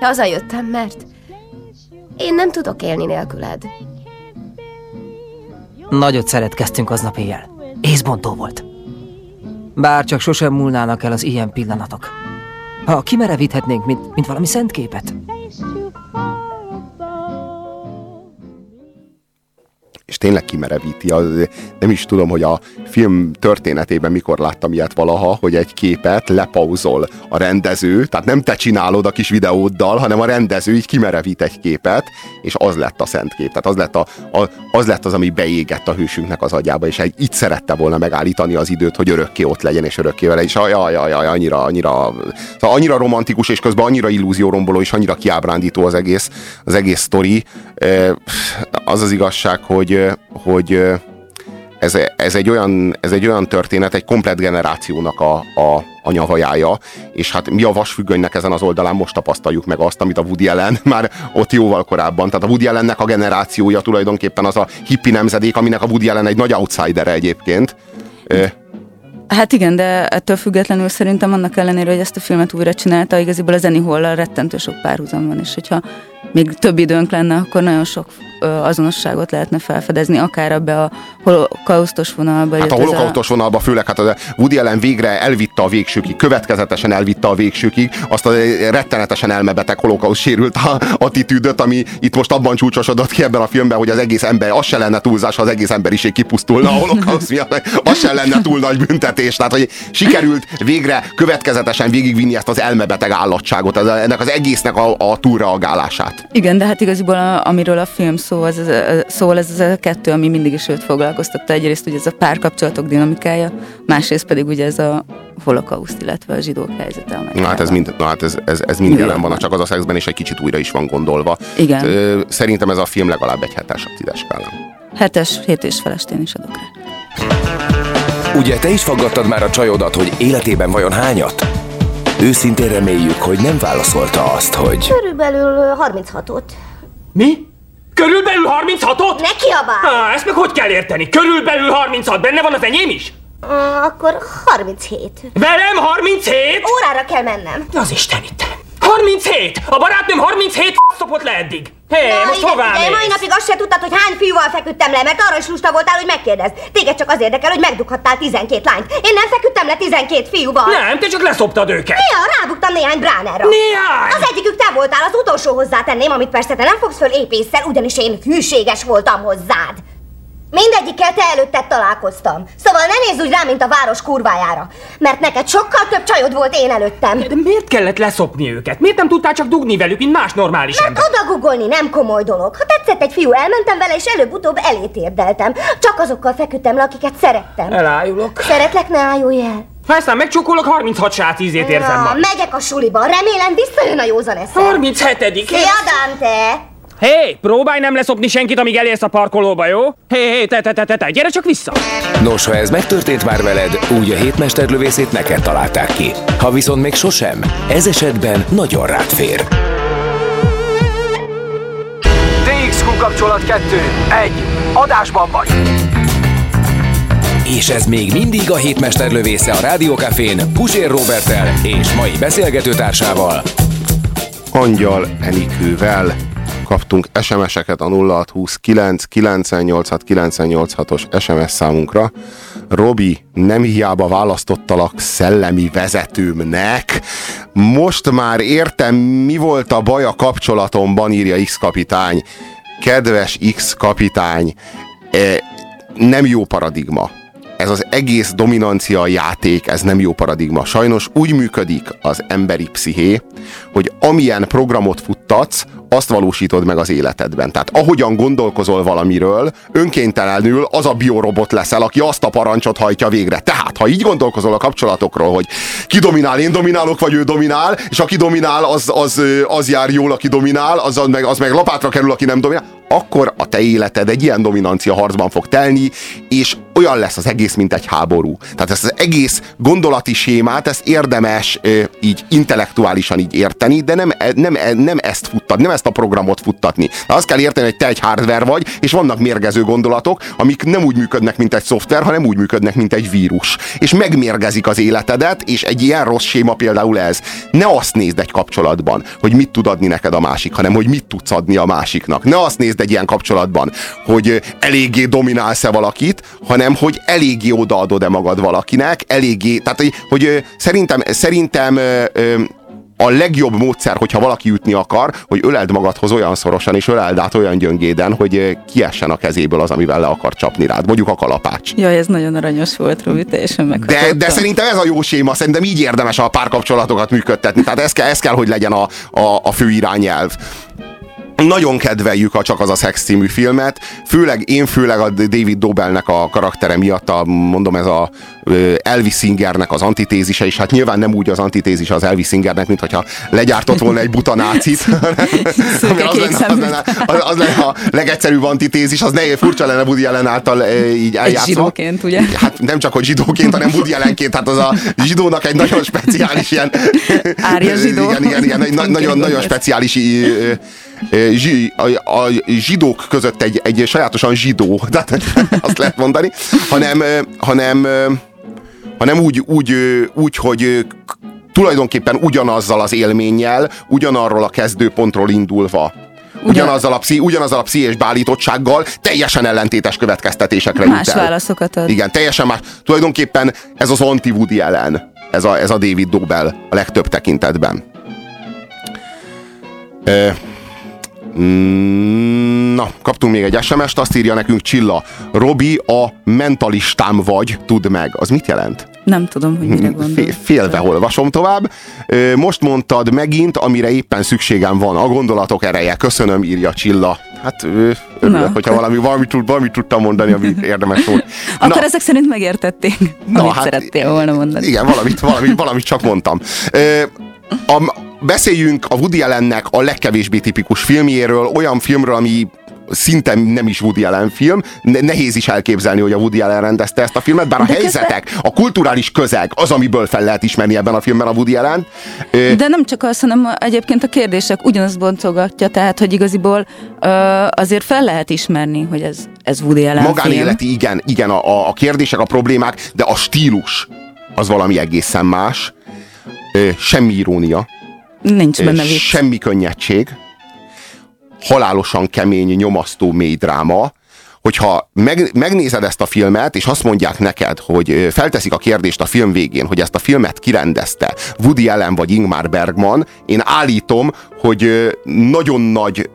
Hazajöttem, mert én nem tudok élni nélküled. Nagyot szeretkeztünk aznap éjjel. Észbontó volt. Bár csak sosem múlnának el az ilyen pillanatok. Ha kimerevíthetnénk, mint, mint valami szent képet. És tényleg kimerevíti. Az, nem is tudom, hogy a film történetében mikor láttam ilyet valaha, hogy egy képet lepauzol a rendező, tehát nem te csinálod a kis videóddal, hanem a rendező így kimerevít egy képet, és az lett a szent kép. Tehát az lett, a, a, az, lett az, ami beégett a hősünknek az agyába, és egy, így szerette volna megállítani az időt, hogy örökké ott legyen, és örökké vele, és jaj, jaj, jaj, annyira, annyira, szóval annyira romantikus, és közben annyira illúzióromboló, és annyira kiábrándító az egész, az egész sztori. Az az igazság, hogy hogy ez, ez, egy olyan, ez egy olyan történet, egy komplet generációnak a, a, a nyavajája, és hát mi a vasfüggönynek ezen az oldalán most tapasztaljuk meg azt, amit a Woody Allen [laughs] már ott jóval korábban. Tehát a Woody Allennek a generációja tulajdonképpen az a hippi nemzedék, aminek a Woody Allen egy nagy outsider egyébként. Hát igen, de ettől függetlenül szerintem annak ellenére, hogy ezt a filmet újra csinálta, igaziból a Zeni Hall rettentő sok párhuzam van, és hogyha még több időnk lenne, akkor nagyon sok azonosságot lehetne felfedezni, akár abba a holokausztos vonalba. Hát a holokausztos vonalba főleg, hát a Woody Allen végre elvitte a végsőkig, következetesen elvitte a végsőkig azt a rettenetesen elmebeteg holokauszt sérült a attitűdöt, ami itt most abban csúcsosodott ki ebben a filmben, hogy az egész ember, az se lenne túlzás, ha az egész emberiség kipusztulna a holokauszt miatt, [laughs] az se lenne túl nagy büntetés. Tehát, hogy sikerült végre következetesen végigvinni ezt az elmebeteg állatságot, ennek az egésznek a, a túlreagálását. Igen, de hát igaziból a, amiről a film szó, az, az, szól, ez az a kettő, ami mindig is őt foglalkoztatta. Egyrészt ugye ez a párkapcsolatok dinamikája, másrészt pedig ugye ez a holokauszt, illetve a zsidók helyzete. Amerikában. Na hát ez mind, na hát ez, ez, ez mind jelen van, csak az a szexben is egy kicsit újra is van gondolva. Igen. Ö, Szerintem ez a film legalább egy hetes a tízes skálán. Hetes, hét és felest én is adok rá. Ugye te is faggattad már a csajodat, hogy életében vajon hányat? Őszintén reméljük, hogy nem válaszolta azt, hogy... Körülbelül 36-ot. Mi? Körülbelül 36-ot? Ne kiabálj! Há, ezt meg hogy kell érteni? Körülbelül 36, benne van az enyém is? Uh, akkor 37. Velem 37? Órára kell mennem. Az Istenit! 37! A barátnőm 37 szopott le eddig! Hé, hey, most Jaj, hová de mai napig azt se tudtad, hogy hány fiúval feküdtem le, mert arra is lusta voltál, hogy megkérdezd. Téged csak az érdekel, hogy megdughattál 12 lányt. Én nem feküdtem le 12 fiúval. Nem, te csak leszoptad őket! Néha rábuktam néhány bránerra. Néhány? Az egyikük te voltál, az utolsó hozzátenném, amit persze te nem fogsz föl épésszel, ugyanis én hűséges voltam hozzád. Mindegyik akikkel te előtted találkoztam. Szóval ne nézz úgy rám, mint a város kurvájára. Mert neked sokkal több csajod volt én előttem. De miért kellett leszopni őket? Miért nem tudtál csak dugni velük, mint más normális Mert ember? odagugolni nem komoly dolog. Ha tetszett egy fiú, elmentem vele, és előbb-utóbb elét érdeltem. Csak azokkal feküdtem le, akiket szerettem. Elájulok. Szeretlek, ne állulj el. Ha ezt megcsókolok, 36 sát ízét érzem majd. megyek a suliba. Remélem visszajön a józan eszem. 37. Szia, Dante! Hé, hey, próbálj nem leszopni senkit, amíg elérsz a parkolóba, jó? Hé, hey, hey, te, te, te, te, te, gyere csak vissza! Nos, ha ez megtörtént már veled, úgy a hétmesterlövészét neked találták ki. Ha viszont még sosem, ez esetben nagyon rád fér. DXQ kapcsolat 2. 1. Adásban vagy. És ez még mindig a hétmesterlövésze a Rádiókafén Pusér Robertel és mai beszélgetőtársával. Angyal Enikővel kaptunk SMS-eket a 0629 986 986-os SMS számunkra. Robi, nem hiába választottalak szellemi vezetőmnek. Most már értem, mi volt a baj a kapcsolatomban, írja X kapitány. Kedves X kapitány, e, nem jó paradigma ez az egész dominancia játék, ez nem jó paradigma. Sajnos úgy működik az emberi psziché, hogy amilyen programot futtatsz, azt valósítod meg az életedben. Tehát ahogyan gondolkozol valamiről, önkéntelenül az a biorobot leszel, aki azt a parancsot hajtja végre. Tehát, ha így gondolkozol a kapcsolatokról, hogy ki dominál, én dominálok, vagy ő dominál, és aki dominál, az, az, az jár jól, aki dominál, az meg, az meg lapátra kerül, aki nem dominál, akkor a te életed egy ilyen dominancia harcban fog telni, és olyan lesz az egész, mint egy háború. Tehát ezt az egész gondolati sémát, ezt érdemes így intellektuálisan így érteni, de nem, nem, nem ezt futtatni, nem ezt a programot futtatni. De azt kell érteni, hogy te egy hardware vagy, és vannak mérgező gondolatok, amik nem úgy működnek, mint egy szoftver, hanem úgy működnek, mint egy vírus. És megmérgezik az életedet, és egy ilyen rossz séma például ez. Ne azt nézd egy kapcsolatban, hogy mit tud adni neked a másik, hanem hogy mit tudsz adni a másiknak. Ne azt nézd egy ilyen kapcsolatban, hogy eléggé dominálsz-e valakit, hanem hogy eléggé odaadod-e magad valakinek, eléggé, tehát hogy, hogy szerintem, szerintem a legjobb módszer, hogyha valaki ütni akar, hogy öleld magadhoz olyan szorosan, és öleld át olyan gyöngéden, hogy kiessen a kezéből az, amivel le akar csapni rád. Mondjuk a kalapács. Jaj, ez nagyon aranyos volt, Robi, teljesen de, de szerintem ez a jó séma, szerintem így érdemes a párkapcsolatokat működtetni. Tehát ez kell, ez kell hogy legyen a, a, a fő irányelv nagyon kedveljük a Csak az a Szex című filmet, főleg én főleg a David Dobelnek a karaktere miatt, a, mondom ez a Elvis Singernek az antitézise, és hát nyilván nem úgy az antitézis az Elvis Singernek, mint hogyha legyártott volna egy buta nácit, [laughs] ami az lenne, az, lenne, az, az lenne a legegyszerűbb antitézis, az ne, furcsa lenne Woody Allen által így eljátszva. Egy zsidóként, ugye? Hát nem csak, hogy zsidóként, hanem Woody Allenként, hát az a zsidónak egy nagyon speciális ilyen... Árja zsidó. Igen, igen, igen, egy nagyon, nagyon speciális zsi, a, a zsidók között egy, egy sajátosan zsidó, tehát azt lehet mondani, hanem, hanem, hanem úgy, úgy, úgy, hogy tulajdonképpen ugyanazzal az élménnyel, ugyanarról a kezdőpontról indulva ugyanazzal a, pszi, ugyanazzal a pszichés beállítottsággal teljesen ellentétes következtetésekre Más jut el. válaszokat ad. Igen, teljesen más. Tulajdonképpen ez az anti-Woody ellen, ez a, ez a David Dobel a legtöbb tekintetben. E, Na, kaptunk még egy SMS-t, azt írja nekünk Csilla. Robi, a mentalistám vagy, tudd meg. Az mit jelent? Nem tudom, hogy mire gondol. Félve olvasom tovább. Most mondtad megint, amire éppen szükségem van. A gondolatok ereje. Köszönöm, írja Csilla. Hát örülök, Na, hogyha valami, valamit, tud, valamit tudtam mondani, ami [laughs] érdemes volt. Akkor Na, ezek szerint megértették, Na, amit hát, szerettél volna mondani. Igen, valamit, valamit, valamit csak mondtam. A, beszéljünk a Woody Allennek a legkevésbé tipikus filmjéről, olyan filmről, ami szinte nem is Woody Allen film, nehéz is elképzelni, hogy a Woody Allen rendezte ezt a filmet, bár a De helyzetek, közben... a kulturális közeg az, amiből fel lehet ismerni ebben a filmben a Woody Allen. De nem csak az, hanem egyébként a kérdések ugyanazt boncogatja, tehát, hogy igaziból azért fel lehet ismerni, hogy ez, ez Woody Allen Magánéleti, film. igen, igen a, a kérdések, a problémák, de a stílus az valami egészen más. Semmi irónia. Nincs benne vicc. Semmi könnyedség halálosan kemény, nyomasztó mély dráma, hogyha meg, megnézed ezt a filmet, és azt mondják neked, hogy felteszik a kérdést a film végén, hogy ezt a filmet kirendezte Woody Allen vagy Ingmar Bergman, én állítom, hogy nagyon nagy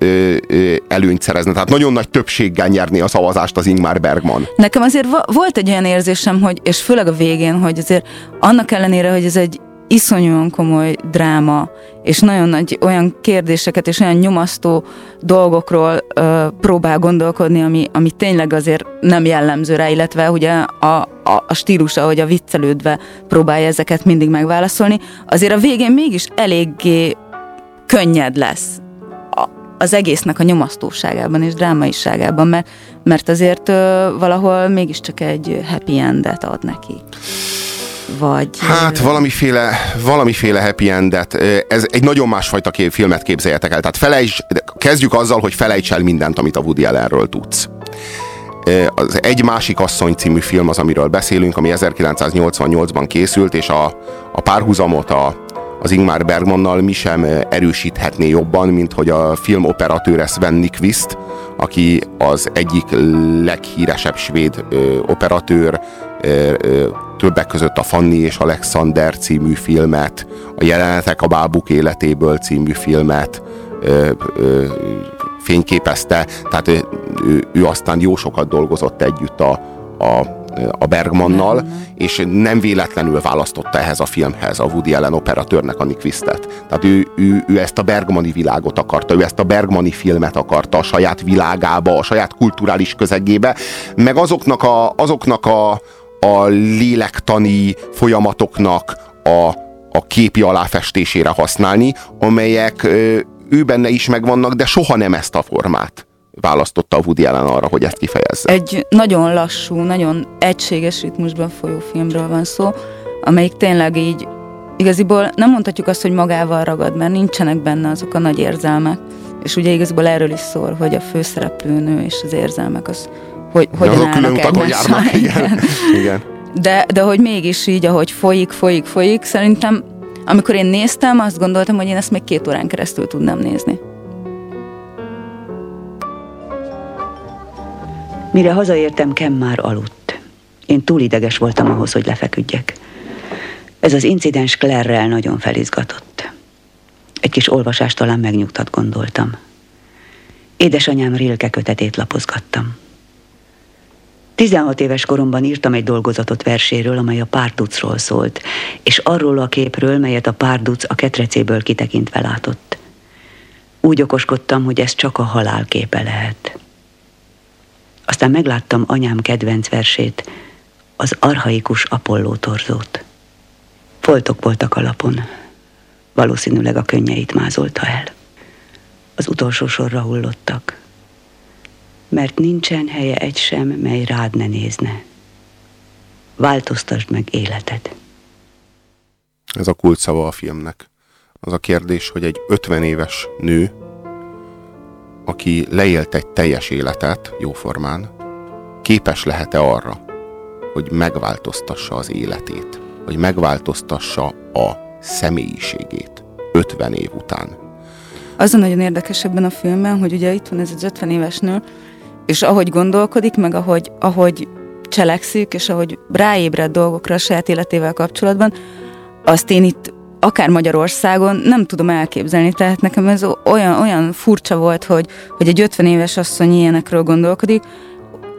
előnyt szerezne, tehát nagyon nagy többséggel nyerné a szavazást az Ingmar Bergman. Nekem azért volt egy olyan érzésem, hogy, és főleg a végén, hogy azért annak ellenére, hogy ez egy iszonyúan komoly dráma, és nagyon nagy olyan kérdéseket és olyan nyomasztó dolgokról ö, próbál gondolkodni, ami, ami tényleg azért nem jellemző rá, illetve ugye a, a, a stílusa, hogy a viccelődve próbálja ezeket mindig megválaszolni, azért a végén mégis eléggé könnyed lesz az egésznek a nyomasztóságában és drámaiságában, mert, mert azért ö, valahol mégiscsak egy happy endet ad neki. Vagy... Hát valamiféle, valamiféle happy endet. Ez egy nagyon másfajta kép, filmet képzeljetek el. Tehát felejts, kezdjük azzal, hogy felejts el mindent, amit a Woody Allenről tudsz. Az Egy másik asszony című film az, amiről beszélünk, ami 1988-ban készült, és a, a párhuzamot a, az Ingmar Bergmannal mi sem erősíthetné jobban, mint hogy a film operatőre Sven Nykvist, aki az egyik leghíresebb svéd ö, operatőr, ö, ö, többek között a Fanny és Alexander című filmet, a Jelenetek a bábuk életéből című filmet ö, ö, fényképezte, tehát ő, ő, ő aztán jó sokat dolgozott együtt a, a, a Bergmannal, és nem véletlenül választotta ehhez a filmhez a Woody Allen operatőrnek a Nyquistet. Tehát ő, ő, ő ezt a Bergmani világot akarta, ő ezt a Bergmani filmet akarta a saját világába, a saját kulturális közegébe, meg azoknak a, azoknak a, a lélektani folyamatoknak a, a képi aláfestésére használni, amelyek ő benne is megvannak, de soha nem ezt a formát választotta a Woody Allen arra, hogy ezt kifejezze. Egy nagyon lassú, nagyon egységes ritmusban folyó filmről van szó, amelyik tényleg így igaziból nem mondhatjuk azt, hogy magával ragad, mert nincsenek benne azok a nagy érzelmek. És ugye igaziból erről is szól, hogy a főszereplőnő és az érzelmek az hogy, hogyan azok külön utakon járnak, igen. igen. De, de hogy mégis így, ahogy folyik, folyik, folyik, szerintem amikor én néztem, azt gondoltam, hogy én ezt még két órán keresztül tudnám nézni. Mire hazaértem, Kem már aludt. Én túl ideges voltam ahhoz, hogy lefeküdjek. Ez az incidens Claire-rel nagyon felizgatott. Egy kis olvasást talán megnyugtat, gondoltam. Édesanyám Rilke kötetét lapozgattam. 16 éves koromban írtam egy dolgozatot verséről, amely a párducról szólt, és arról a képről, melyet a párduc a ketrecéből kitekintve látott. Úgy okoskodtam, hogy ez csak a halál képe lehet. Aztán megláttam anyám kedvenc versét, az arhaikus Apolló torzót. Foltok voltak a lapon. Valószínűleg a könnyeit mázolta el. Az utolsó sorra hullottak. Mert nincsen helye egy sem, mely rád ne nézne. Változtasd meg életed. Ez a kulcsszava a filmnek. Az a kérdés, hogy egy 50 éves nő, aki leélt egy teljes életet jóformán, képes lehet-e arra, hogy megváltoztassa az életét, hogy megváltoztassa a személyiségét 50 év után. Az a nagyon érdekes ebben a filmben, hogy ugye itt van ez az 50 éves nő, és ahogy gondolkodik, meg ahogy, ahogy cselekszik, és ahogy ráébred dolgokra a saját életével kapcsolatban, azt én itt akár Magyarországon nem tudom elképzelni, tehát nekem ez olyan, olyan furcsa volt, hogy, hogy egy 50 éves asszony ilyenekről gondolkodik.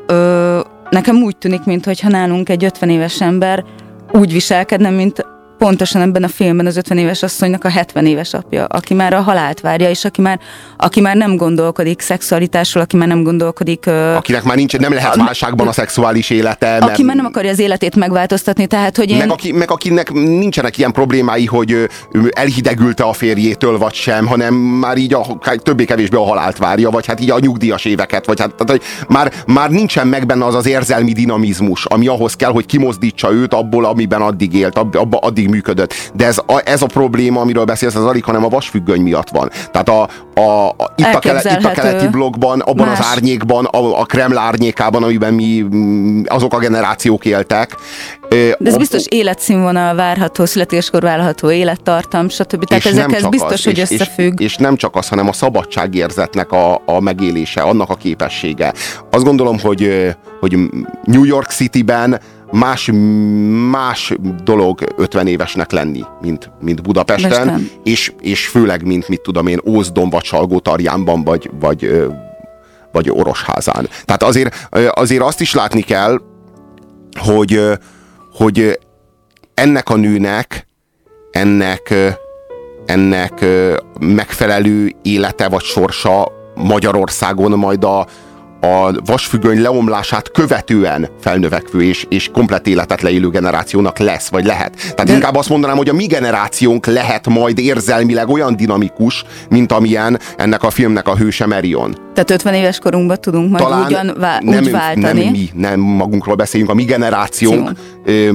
Ö, nekem úgy tűnik, mintha nálunk egy 50 éves ember úgy viselkedne, mint pontosan ebben a filmben az 50 éves asszonynak a 70 éves apja, aki már a halált várja, és aki már, aki már nem gondolkodik szexualitásról, aki már nem gondolkodik... Akinek már nincs, nem lehet válságban a szexuális élete, mert, aki már nem akarja az életét megváltoztatni, tehát hogy én... meg, aki, meg akinek nincsenek ilyen problémái, hogy elhidegülte a férjétől, vagy sem, hanem már így a, többé-kevésbé a halált várja, vagy hát így a nyugdíjas éveket, vagy hát tehát, hogy már, már nincsen meg benne az az érzelmi dinamizmus, ami ahhoz kell, hogy kimozdítsa őt abból, amiben addig élt, ab, abba, addig működött. De ez a, ez a probléma, amiről beszélsz, az alig, hanem a vasfüggöny miatt van. Tehát a, a, a, itt, a kele, itt a keleti blogban, abban Más. az árnyékban, a, a Kreml árnyékában, amiben mi mm, azok a generációk éltek, De ez biztos életszínvonal várható, születéskor várható élettartam, stb. Tehát ezekhez biztos, az, hogy és, összefügg. És, és nem csak az, hanem a szabadságérzetnek a, a megélése, annak a képessége. Azt gondolom, hogy, hogy New York City-ben más, más dolog 50 évesnek lenni, mint, mint Budapesten, és, és főleg, mint mit tudom én, Ózdon, vagy Salgótarjánban, vagy, vagy, vagy Orosházán. Tehát azért, azért azt is látni kell, hogy, hogy ennek a nőnek, ennek, ennek megfelelő élete vagy sorsa Magyarországon majd a, a vasfüggöny leomlását követően felnövekvő és, és komplet életet leélő generációnak lesz, vagy lehet. Tehát De... inkább azt mondanám, hogy a mi generációnk lehet majd érzelmileg olyan dinamikus, mint amilyen ennek a filmnek a hőse Merion. Tehát 50 éves korunkban tudunk majd Talán ugyan vá- nem, úgy váltani. Nem mi, nem magunkról beszéljünk, a mi generációnk ö,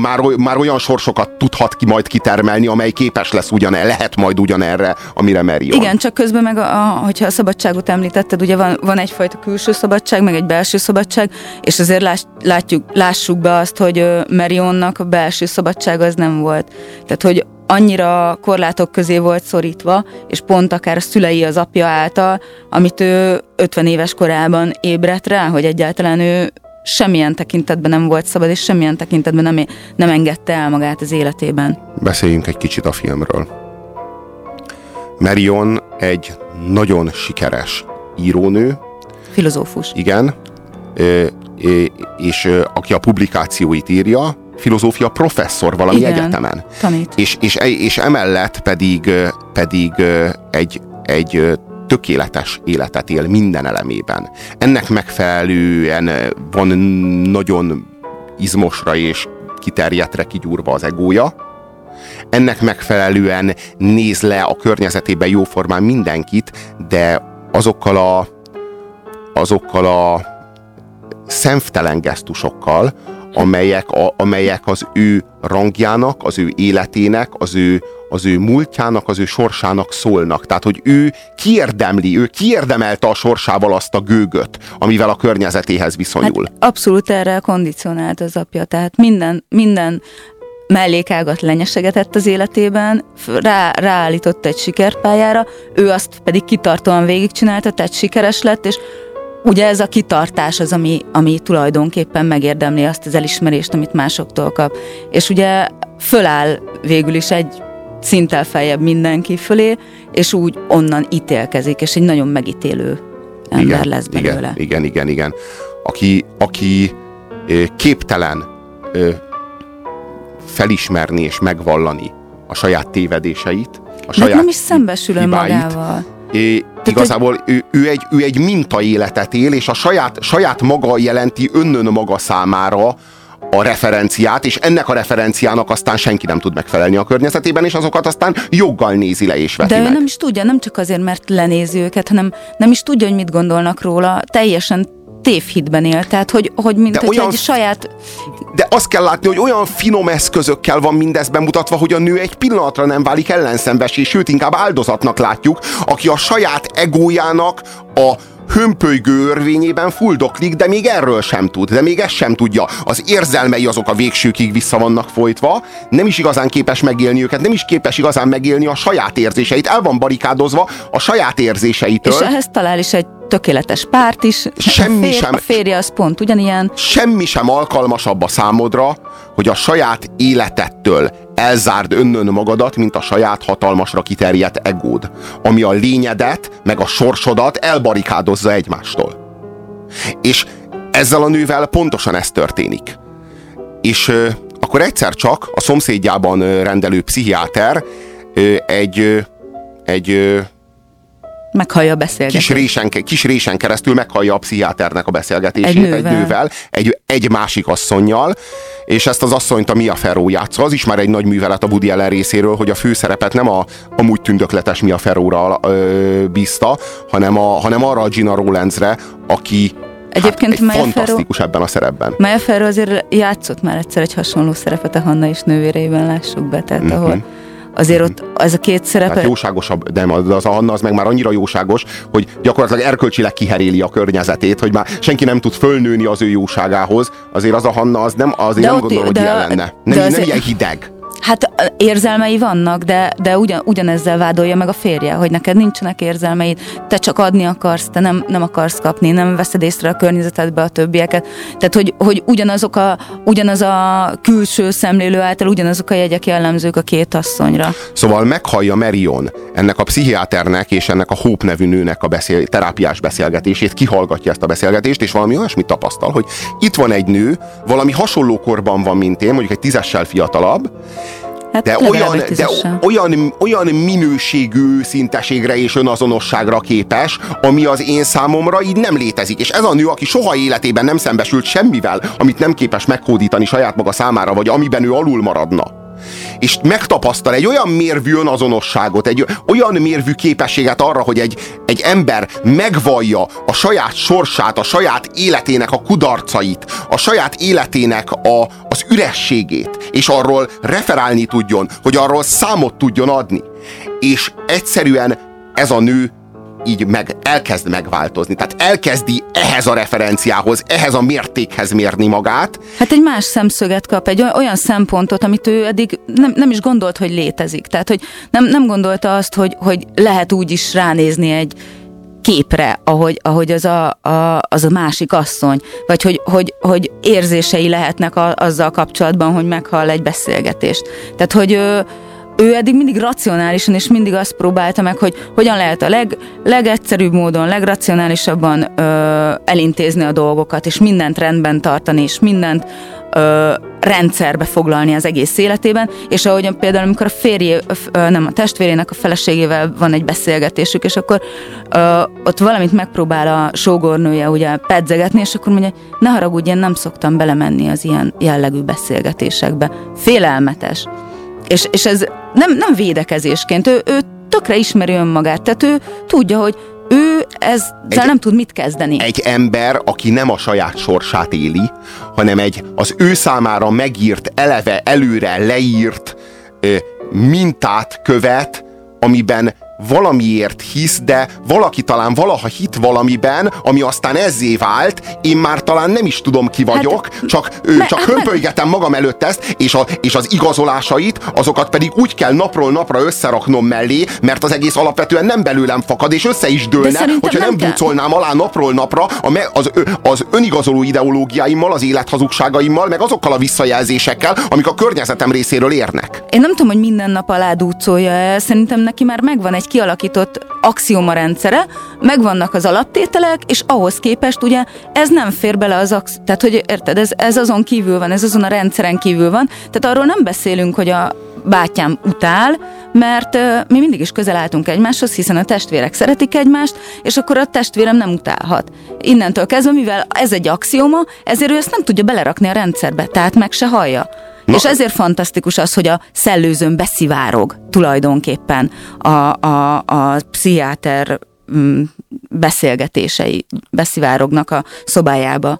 már, már olyan sorsokat tudhat ki majd kitermelni, amely képes lesz ugyan, lehet majd ugyanerre, amire Merion. Igen, csak közben meg, a, a, hogyha a szabadságot említetted, ugye van, van egyfajta külső szabadság, meg egy belső szabadság, és azért lás, látjuk, lássuk be azt, hogy Merionnak a belső szabadság az nem volt. Tehát, hogy annyira korlátok közé volt szorítva, és pont akár a szülei az apja által, amit ő 50 éves korában ébredt rá, hogy egyáltalán ő semmilyen tekintetben nem volt szabad, és semmilyen tekintetben nem, nem engedte el magát az életében. Beszéljünk egy kicsit a filmről. Marion egy nagyon sikeres írónő. Filozófus. Igen. És aki a publikációit írja, filozófia professzor valami Igen, egyetemen. Tanít. És, és, és emellett pedig, pedig egy, egy tökéletes életet él minden elemében. Ennek megfelelően van nagyon izmosra és kiterjedtre kigyúrva az egója, ennek megfelelően néz le a környezetében jóformán mindenkit, de azokkal a azokkal a szemtelen gesztusokkal, amelyek, a, amelyek az ő rangjának, az ő életének, az ő, az ő múltjának, az ő sorsának szólnak. Tehát, hogy ő kiérdemli, ő kiérdemelte a sorsával azt a gőgöt, amivel a környezetéhez viszonyul. Hát abszolút erre kondicionált az apja, tehát minden, minden mellékágat lenyesegetett az életében, rá, ráállított egy sikerpályára, ő azt pedig kitartóan végigcsinálta, tehát sikeres lett, és Ugye ez a kitartás az, ami, ami tulajdonképpen megérdemli azt az elismerést, amit másoktól kap. És ugye föláll végül is egy szinttel feljebb mindenki fölé, és úgy onnan ítélkezik, és egy nagyon megítélő ember igen, lesz belőle. Igen, igen, igen, igen. Aki, aki képtelen felismerni és megvallani a saját tévedéseit, a saját De nem is szembesül önmagával é, igazából ő, ő, egy, ő egy mintaéletet él, és a saját, saját maga jelenti önnön maga számára a referenciát, és ennek a referenciának aztán senki nem tud megfelelni a környezetében, és azokat aztán joggal nézi le és veti De ő meg. nem is tudja, nem csak azért, mert lenézi őket, hanem nem is tudja, hogy mit gondolnak róla, teljesen tévhitben él, tehát hogy, hogy mint de olyan, egy saját... De azt kell látni, hogy olyan finom eszközökkel van mindez bemutatva, hogy a nő egy pillanatra nem válik ellenszembesé, sőt inkább áldozatnak látjuk, aki a saját egójának a hömpölygő örvényében fuldoklik, de még erről sem tud, de még ezt sem tudja. Az érzelmei azok a végsőkig vissza vannak folytva, nem is igazán képes megélni őket, nem is képes igazán megélni a saját érzéseit, el van barikádozva a saját érzéseitől. És ehhez talál is egy tökéletes párt is. Semmi a fér, sem. A férje az pont ugyanilyen. Semmi sem alkalmasabb a számodra, hogy a saját életettől elzárd önnön magadat, mint a saját hatalmasra kiterjedt egód, ami a lényedet, meg a sorsodat elbarikádozza egymástól. És ezzel a nővel pontosan ez történik. És ö, akkor egyszer csak a szomszédjában ö, rendelő pszichiáter ö, egy, egy Meghallja a beszélgetést. Kis résen, kis résen keresztül meghallja a pszichiáternek a beszélgetését egy nővel, egy, nővel, egy, egy másik asszonynal, és ezt az asszonyt a Mia Ferro játsza. Az is már egy nagy művelet a Woody Allen részéről, hogy a főszerepet nem a amúgy tündökletes Mia Ferro-ra ö, bízta, hanem, a, hanem arra a Gina Rowlandsre, aki Egyébként hát, fantasztikus Ferro, ebben a szerepben. Maya Ferro azért játszott már egyszer egy hasonló szerepet a Hanna és nővérében, lássuk be, tehát uh-huh. ahol azért ott ez a két szerepe... Tehát jóságosabb, de az a Hanna az meg már annyira jóságos, hogy gyakorlatilag erkölcsileg kiheréli a környezetét, hogy már senki nem tud fölnőni az ő jóságához. Azért az a Hanna az nem, azért De nem ott- gondolom, hogy de- ilyen lenne. Nem, de nem azért- ilyen hideg. Hát érzelmei vannak, de, de ugyan, ugyanezzel vádolja meg a férje, hogy neked nincsenek érzelmeid, te csak adni akarsz, te nem, nem akarsz kapni, nem veszed észre a környezetedbe a többieket. Tehát, hogy, hogy ugyanazok a, ugyanaz a külső szemlélő által ugyanazok a jegyek jellemzők a két asszonyra. Szóval meghallja Marion ennek a pszichiáternek és ennek a Hope nevű nőnek a beszél, terápiás beszélgetését, kihallgatja ezt a beszélgetést, és valami olyasmit tapasztal, hogy itt van egy nő, valami hasonló korban van, mint én, mondjuk egy tízessel fiatalabb, Hát de olyan, de olyan, olyan minőségű szinteségre és önazonosságra képes, ami az én számomra így nem létezik. És ez a nő, aki soha életében nem szembesült semmivel, amit nem képes meghódítani saját maga számára, vagy amiben ő alul maradna. És megtapasztal egy olyan mérvű önazonosságot, egy olyan mérvű képességet arra, hogy egy, egy ember megvallja a saját sorsát, a saját életének a kudarcait, a saját életének a, az ürességét, és arról referálni tudjon, hogy arról számot tudjon adni. És egyszerűen ez a nő így meg elkezd megváltozni. Tehát elkezdi ehhez a referenciához, ehhez a mértékhez mérni magát, Hát egy más szemszöget kap, egy oly- olyan szempontot, amit ő eddig nem, nem is gondolt, hogy létezik. Tehát, hogy nem, nem gondolta azt, hogy, hogy lehet úgy is ránézni egy képre, ahogy, ahogy az, a, a, az a másik asszony, vagy hogy, hogy, hogy érzései lehetnek a, azzal kapcsolatban, hogy meghall egy beszélgetést. Tehát, hogy ő, eddig mindig racionálisan, és mindig azt próbálta meg, hogy hogyan lehet a leg, legegyszerűbb módon, legracionálisabban ö, elintézni a dolgokat, és mindent rendben tartani, és mindent ö, rendszerbe foglalni az egész életében, és ahogyan például, amikor a férjé, ö, nem a testvérének a feleségével van egy beszélgetésük, és akkor ö, ott valamit megpróbál a sógornője ugye pedzegetni, és akkor mondja, ne haragudj, én nem szoktam belemenni az ilyen jellegű beszélgetésekbe. Félelmetes. És, és ez nem, nem védekezésként, ő, ő tökre ismeri önmagát, tehát ő tudja, hogy ő ezzel Egy- nem tud mit kezdeni. egy ember, aki nem a saját sorsát éli, hanem egy az ő számára megírt, eleve előre leírt ö, mintát követ, amiben valamiért hisz, de valaki talán valaha hit valamiben, ami aztán ezzé vált, én már talán nem is tudom ki vagyok, hát, csak, me- csak hát hömpölygetem magam előtt ezt, és, a, és az igazolásait, azokat pedig úgy kell napról napra összeraknom mellé, mert az egész alapvetően nem belőlem fakad, és össze is dőlne, hogyha nem, nem bucolnám alá napról napra a me, az, az önigazoló ideológiáimmal, az élethazugságaimmal, meg azokkal a visszajelzésekkel, amik a környezetem részéről érnek. Én nem tudom, hogy minden nap alá dúcolja szerintem neki már megvan egy kialakított axioma rendszere, megvannak az alaptételek, és ahhoz képest ugye ez nem fér bele az ax... Tehát, hogy érted, ez, ez azon kívül van, ez azon a rendszeren kívül van, tehát arról nem beszélünk, hogy a bátyám utál, mert ö, mi mindig is közel álltunk egymáshoz, hiszen a testvérek szeretik egymást, és akkor a testvérem nem utálhat. Innentől kezdve, mivel ez egy axioma, ezért ő ezt nem tudja belerakni a rendszerbe, tehát meg se hallja. Na. És ezért fantasztikus az, hogy a szellőzőn beszivárog tulajdonképpen a, a, a pszichiáter mm, beszélgetései, beszivárognak a szobájába.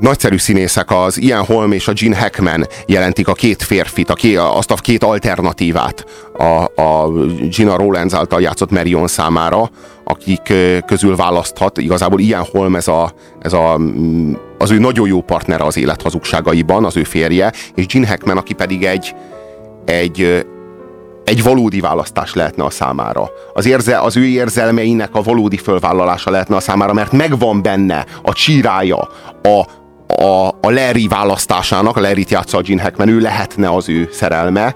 Nagyszerű színészek az Ian Holm és a Gene Hackman jelentik a két férfit, a ké, azt a két alternatívát a, a Gina Rowlands által játszott Marion számára, akik közül választhat. Igazából Ian Holm ez, a, ez a, mm, az ő nagyon jó partnere az élet hazugságaiban, az ő férje, és Gene Hackman, aki pedig egy, egy egy valódi választás lehetne a számára. Az, érze, az ő érzelmeinek a valódi fölvállalása lehetne a számára, mert megvan benne a csírája, a, a, a Larry választásának, a Larry-t játsza a Gene Hackman, ő lehetne az ő szerelme,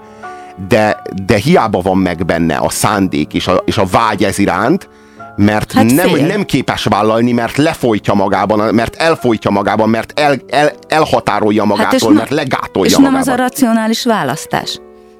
de, de hiába van meg benne a szándék és a, és a vágy ez iránt, mert Hát nem, fél. nem képes vállalni, mert lefolytja magában, mert elfolytja magában, mert el, el, elhatárolja magától, ne- mert legátolja és magában. nem az a racionális választás.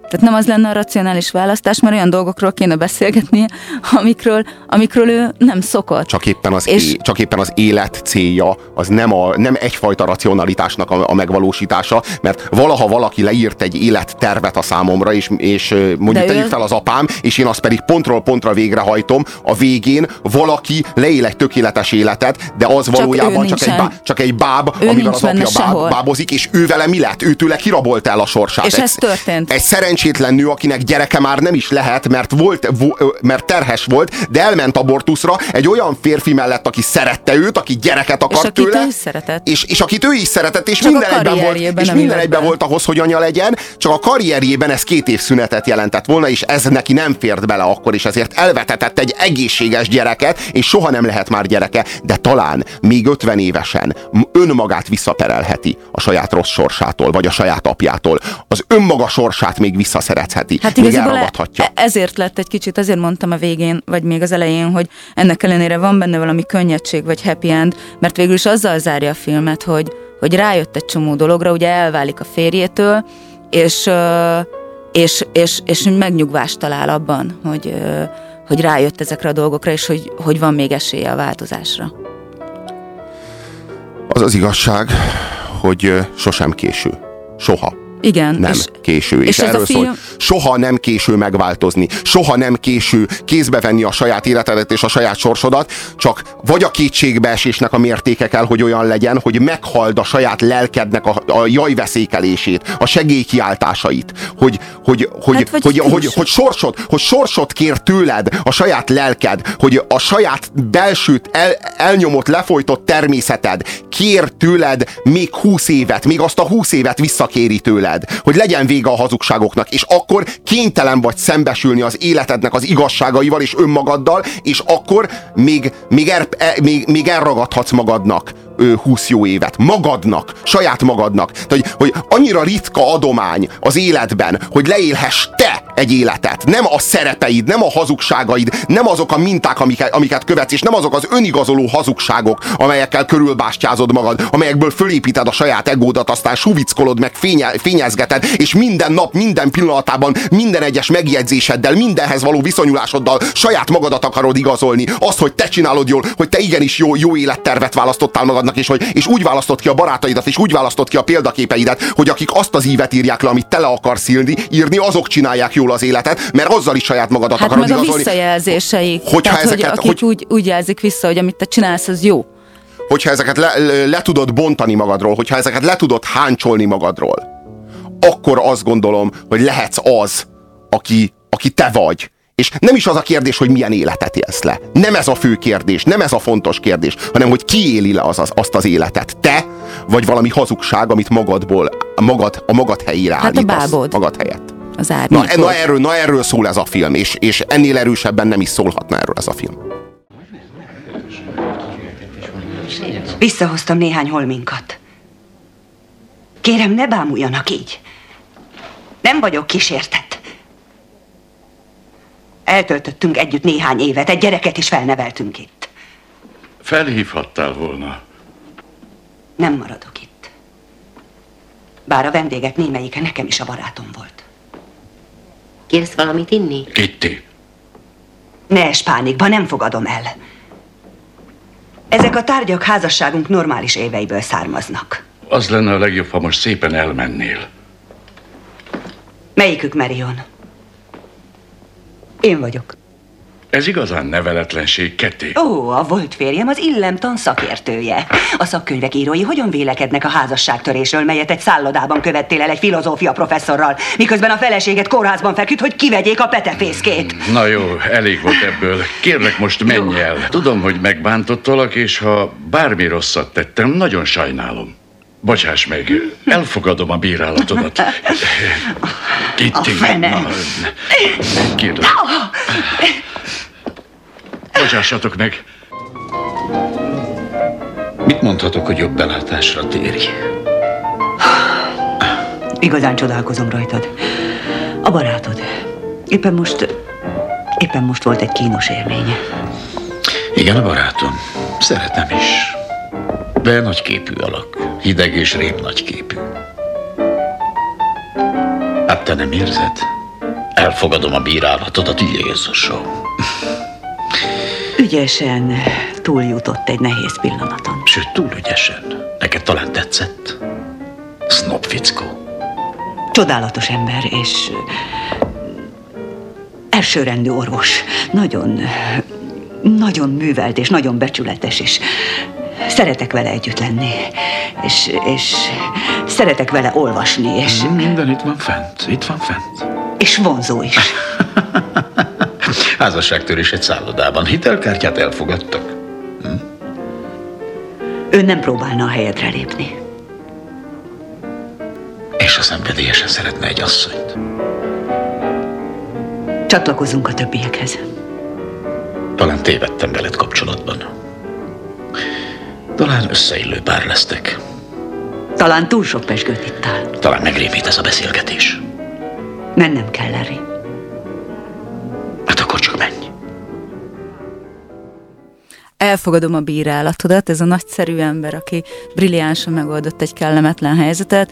Tehát nem az lenne a racionális választás, mert olyan dolgokról kéne beszélgetnie, amikről, amikről ő nem szokott. Csak éppen az, És- é, csak éppen az élet célja az nem, a, nem egyfajta racionalitásnak a, a megvalósítása, mert valaha valaki leírt egy élettervet a számomra, és, és mondjuk De ő- tegyük fel az apám, és én azt pedig pontról pontra végrehajtom, a végén valaki leél egy tökéletes életet, de az ő valójában csak egy, bá, csak egy báb, Ő amivel az apja báb, sehol. bábozik, és ő vele mi lett? Őtőle kirabolt el a sorsát. És egy, ez történt. Egy szerencsétlen szerencsétlen nő, akinek gyereke már nem is lehet, mert, volt, vo, mert terhes volt, de elment abortuszra egy olyan férfi mellett, aki szerette őt, aki gyereket akart és tőle. ő is szeretett. És, és akit ő is szeretett, és Csak minden egyben volt, és minden egyben be. volt ahhoz, hogy anya legyen, csak a karrierjében ez két év szünetet jelentett volna, és ez neki nem fért bele akkor, és ezért elvetetett egy egészséges gyereket, és soha nem lehet már gyereke, de talán még 50 évesen önmagát visszaperelheti a saját rossz sorsától, vagy a saját apjától. Az önmaga sorsát még visszaszerezheti, Hát még elragadhatja. e- ezért lett egy kicsit, azért mondtam a végén, vagy még az elején, hogy ennek ellenére van benne valami könnyedség, vagy happy end, mert végül is azzal zárja a filmet, hogy, hogy rájött egy csomó dologra, ugye elválik a férjétől, és, és, és, és megnyugvást talál abban, hogy, hogy rájött ezekre a dolgokra, és hogy, hogy van még esélye a változásra. Az az igazság, hogy sosem késő. Soha. Igen. Nem és, késő. És, és ez a erről film- szól, soha nem késő megváltozni. Soha nem késő kézbe venni a saját életedet és a saját sorsodat, csak vagy a kétségbeesésnek a mértéke kell, hogy olyan legyen, hogy meghald a saját lelkednek a, a jajveszékelését, a segélykiáltásait, hogy, hogy, hogy, Hát hogy, hogy, hogy, sorsot, hogy sorsot kér tőled a saját lelked, hogy a saját belsőt el, elnyomott, lefolytott természeted kér tőled még húsz évet, még azt a húsz évet visszakéri tőled, hogy legyen vége a hazugságoknak, és akkor kénytelen vagy szembesülni az életednek az igazságaival és önmagaddal, és akkor még, még, er, e, még, még elragadhatsz magadnak ö, 20 jó évet. Magadnak, saját magadnak. Tehát, hogy, hogy annyira ritka adomány az életben, hogy leélhess te egy életet. Nem a szerepeid, nem a hazugságaid, nem azok a minták, amiket, amiket követsz, és nem azok az önigazoló hazugságok, amelyekkel körülbástyázod magad, amelyekből fölépíted a saját egódat, aztán suvickolod meg, fénye, fényezgeted, és minden nap, minden pillanatában, minden egyes megjegyzéseddel, mindenhez való viszonyulásoddal saját magadat akarod igazolni. Azt, hogy te csinálod jól, hogy te igenis jó, jó élettervet választottál magadnak, és, hogy, és úgy választod ki a barátaidat, és úgy választod ki a példaképeidet, hogy akik azt az ívet írják le, amit te le akarsz írni, írni azok csinálják jól az életet, mert azzal is saját magadat Hát akarod meg a igazolni. visszajelzéseik. Hogyha Tehát, ezeket- hogy akik úgy, úgy jelzik vissza, hogy amit te csinálsz, az jó. hogyha ezeket le, le, le tudod bontani magadról, hogyha ezeket le tudod háncsolni magadról, akkor azt gondolom, hogy lehetsz az, aki, aki te vagy. És nem is az a kérdés, hogy milyen életet élsz le. Nem ez a fő kérdés, nem ez a fontos kérdés, hanem hogy ki éli le az, az, azt az életet. Te, vagy valami hazugság, amit magadból, magad, a magad helyére Hát a állítasz. bábod. Magad helyett. Az Na, árnyékot. e- na, erről, na erről szól ez a film, és, és ennél erősebben nem is szólhatna erről ez a film. Visszahoztam néhány holminkat. Kérem, ne bámuljanak így. Nem vagyok kísértett. Eltöltöttünk együtt néhány évet, egy gyereket is felneveltünk itt. Felhívhattál volna. Nem maradok itt. Bár a vendégek némelyike nekem is a barátom volt. Kérsz valamit inni? Kitty, Ne es pánikba, nem fogadom el. Ezek a tárgyak házasságunk normális éveiből származnak. az lenne a legjobb, ha most szépen elmennél. Melyikük Marion? Én vagyok. Ez igazán neveletlenség, Ketty. Ó, a volt férjem az illemtan szakértője. A szakkönyvek írói hogyan vélekednek a házasságtörésről, melyet egy szállodában követtél el egy filozófia professzorral, miközben a feleséget kórházban feküdt, hogy kivegyék a petefészkét. Na jó, elég volt ebből. Kérlek, most menj el. Tudom, hogy megbántottalak, és ha bármi rosszat tettem, nagyon sajnálom. Bocsáss meg, elfogadom a bírálatodat. [laughs] Kitty, A fene. kérlek, bocsássatok meg. Mit mondhatok, hogy jobb belátásra térj? Igazán csodálkozom rajtad. A barátod. Éppen most... Éppen most volt egy kínos élménye. Igen, a barátom. Szeretem is. De nagyképű alak. Hideg és rép nagyképű. Hát te nem érzed? Elfogadom a bírálatodat, Jézusom. Ügyesen túljutott egy nehéz pillanaton. Sőt, túl ügyesen. Neked talán tetszett? Snob fickó. Csodálatos ember, és elsőrendű orvos. Nagyon, nagyon művelt, és nagyon becsületes, és szeretek vele együtt lenni. És, és szeretek vele olvasni, és... Minden itt van fent, itt van fent. És vonzó is. [laughs] Házasságtörés egy szállodában. Hitelkártyát elfogadtak. Ő nem próbálna a helyedre lépni. És a szenvedélyesen szeretne egy asszonyt. Csatlakozunk a többiekhez. Talán tévedtem veled kapcsolatban. Talán összeillő pár lesztek. Talán túl sok pesgőt ittál. Talán megrémít ez a beszélgetés. Mennem kell, Larry. Hát akkor csak menj. Elfogadom a bírálatodat, ez a nagyszerű ember, aki brilliánsan megoldott egy kellemetlen helyzetet,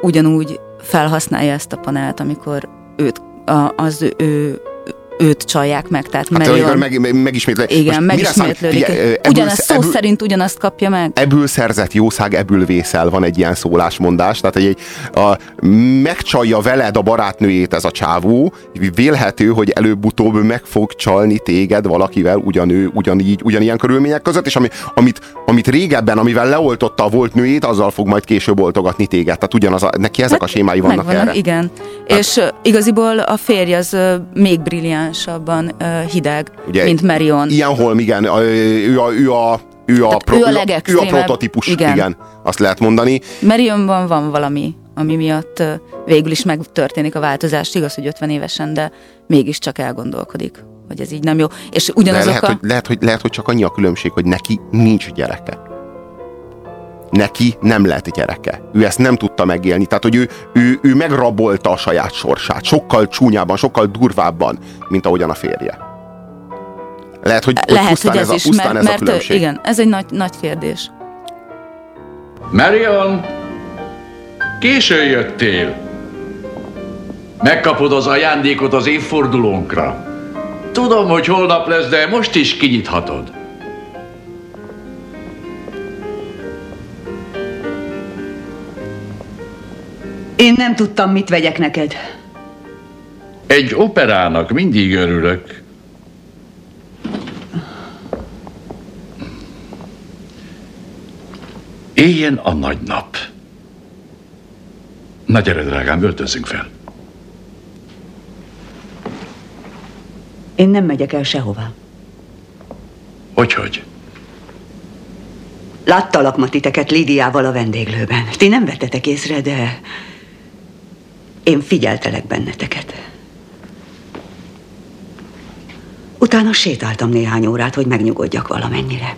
ugyanúgy felhasználja ezt a panelt, amikor őt, a, az ő őt csalják meg, tehát Hát, amikor meg, meg, megismétlődik. Igen, Most megismétlődik. Figyelj, Ugyanezt szó ebből- szerint ugyanazt kapja meg. Ebből szerzett jószág, ebből vészel, van egy ilyen szólásmondás. Tehát egy, a, megcsalja veled a barátnőjét ez a csávó, vélhető, hogy előbb-utóbb meg fog csalni téged valakivel ugyanő, ugyanígy, ugyanilyen körülmények között, és ami, amit, amit régebben, amivel leoltotta a volt nőjét, azzal fog majd később oltogatni téged. Tehát ugyanaz, a, neki ezek a sémái vannak Megvannak, erre. igen. És ö, igaziból a férj az még brilliánsabban ö, hideg, Ugye, mint Marion. Ilyen holm, igen, ő a, ő a, ő a, pro, ő a ő a prototípus, Igen. igen. azt lehet mondani. Marionban van valami, ami miatt végül is megtörténik a változás. Igaz, hogy 50 évesen, de mégiscsak elgondolkodik, hogy ez így nem jó. És De ugyanazok lehet, a... hogy, lehet, hogy, lehet, hogy csak annyi a különbség, hogy neki nincs gyereke. Neki nem lett gyereke. Ő ezt nem tudta megélni. Tehát, hogy ő, ő, ő megrabolta a saját sorsát. Sokkal csúnyában, sokkal durvábban, mint ahogyan a férje. Lehet, hogy, hogy Lehet, pusztán hogy ez, ez a, is, pusztán mert, ez a mert különbség. igen, ez egy nagy, nagy kérdés. Marion! Későn jöttél. Megkapod az ajándékot az évfordulónkra. Tudom, hogy holnap lesz, de most is kinyithatod. Én nem tudtam, mit vegyek neked. Egy operának mindig örülök. Éljen a nagy nap. Na gyere, drágám, öltözzünk fel. Én nem megyek el sehová. Hogyhogy? Láttalak ma titeket Lidiával a vendéglőben. Ti nem vettetek észre, de én figyeltelek benneteket. Utána sétáltam néhány órát, hogy megnyugodjak valamennyire.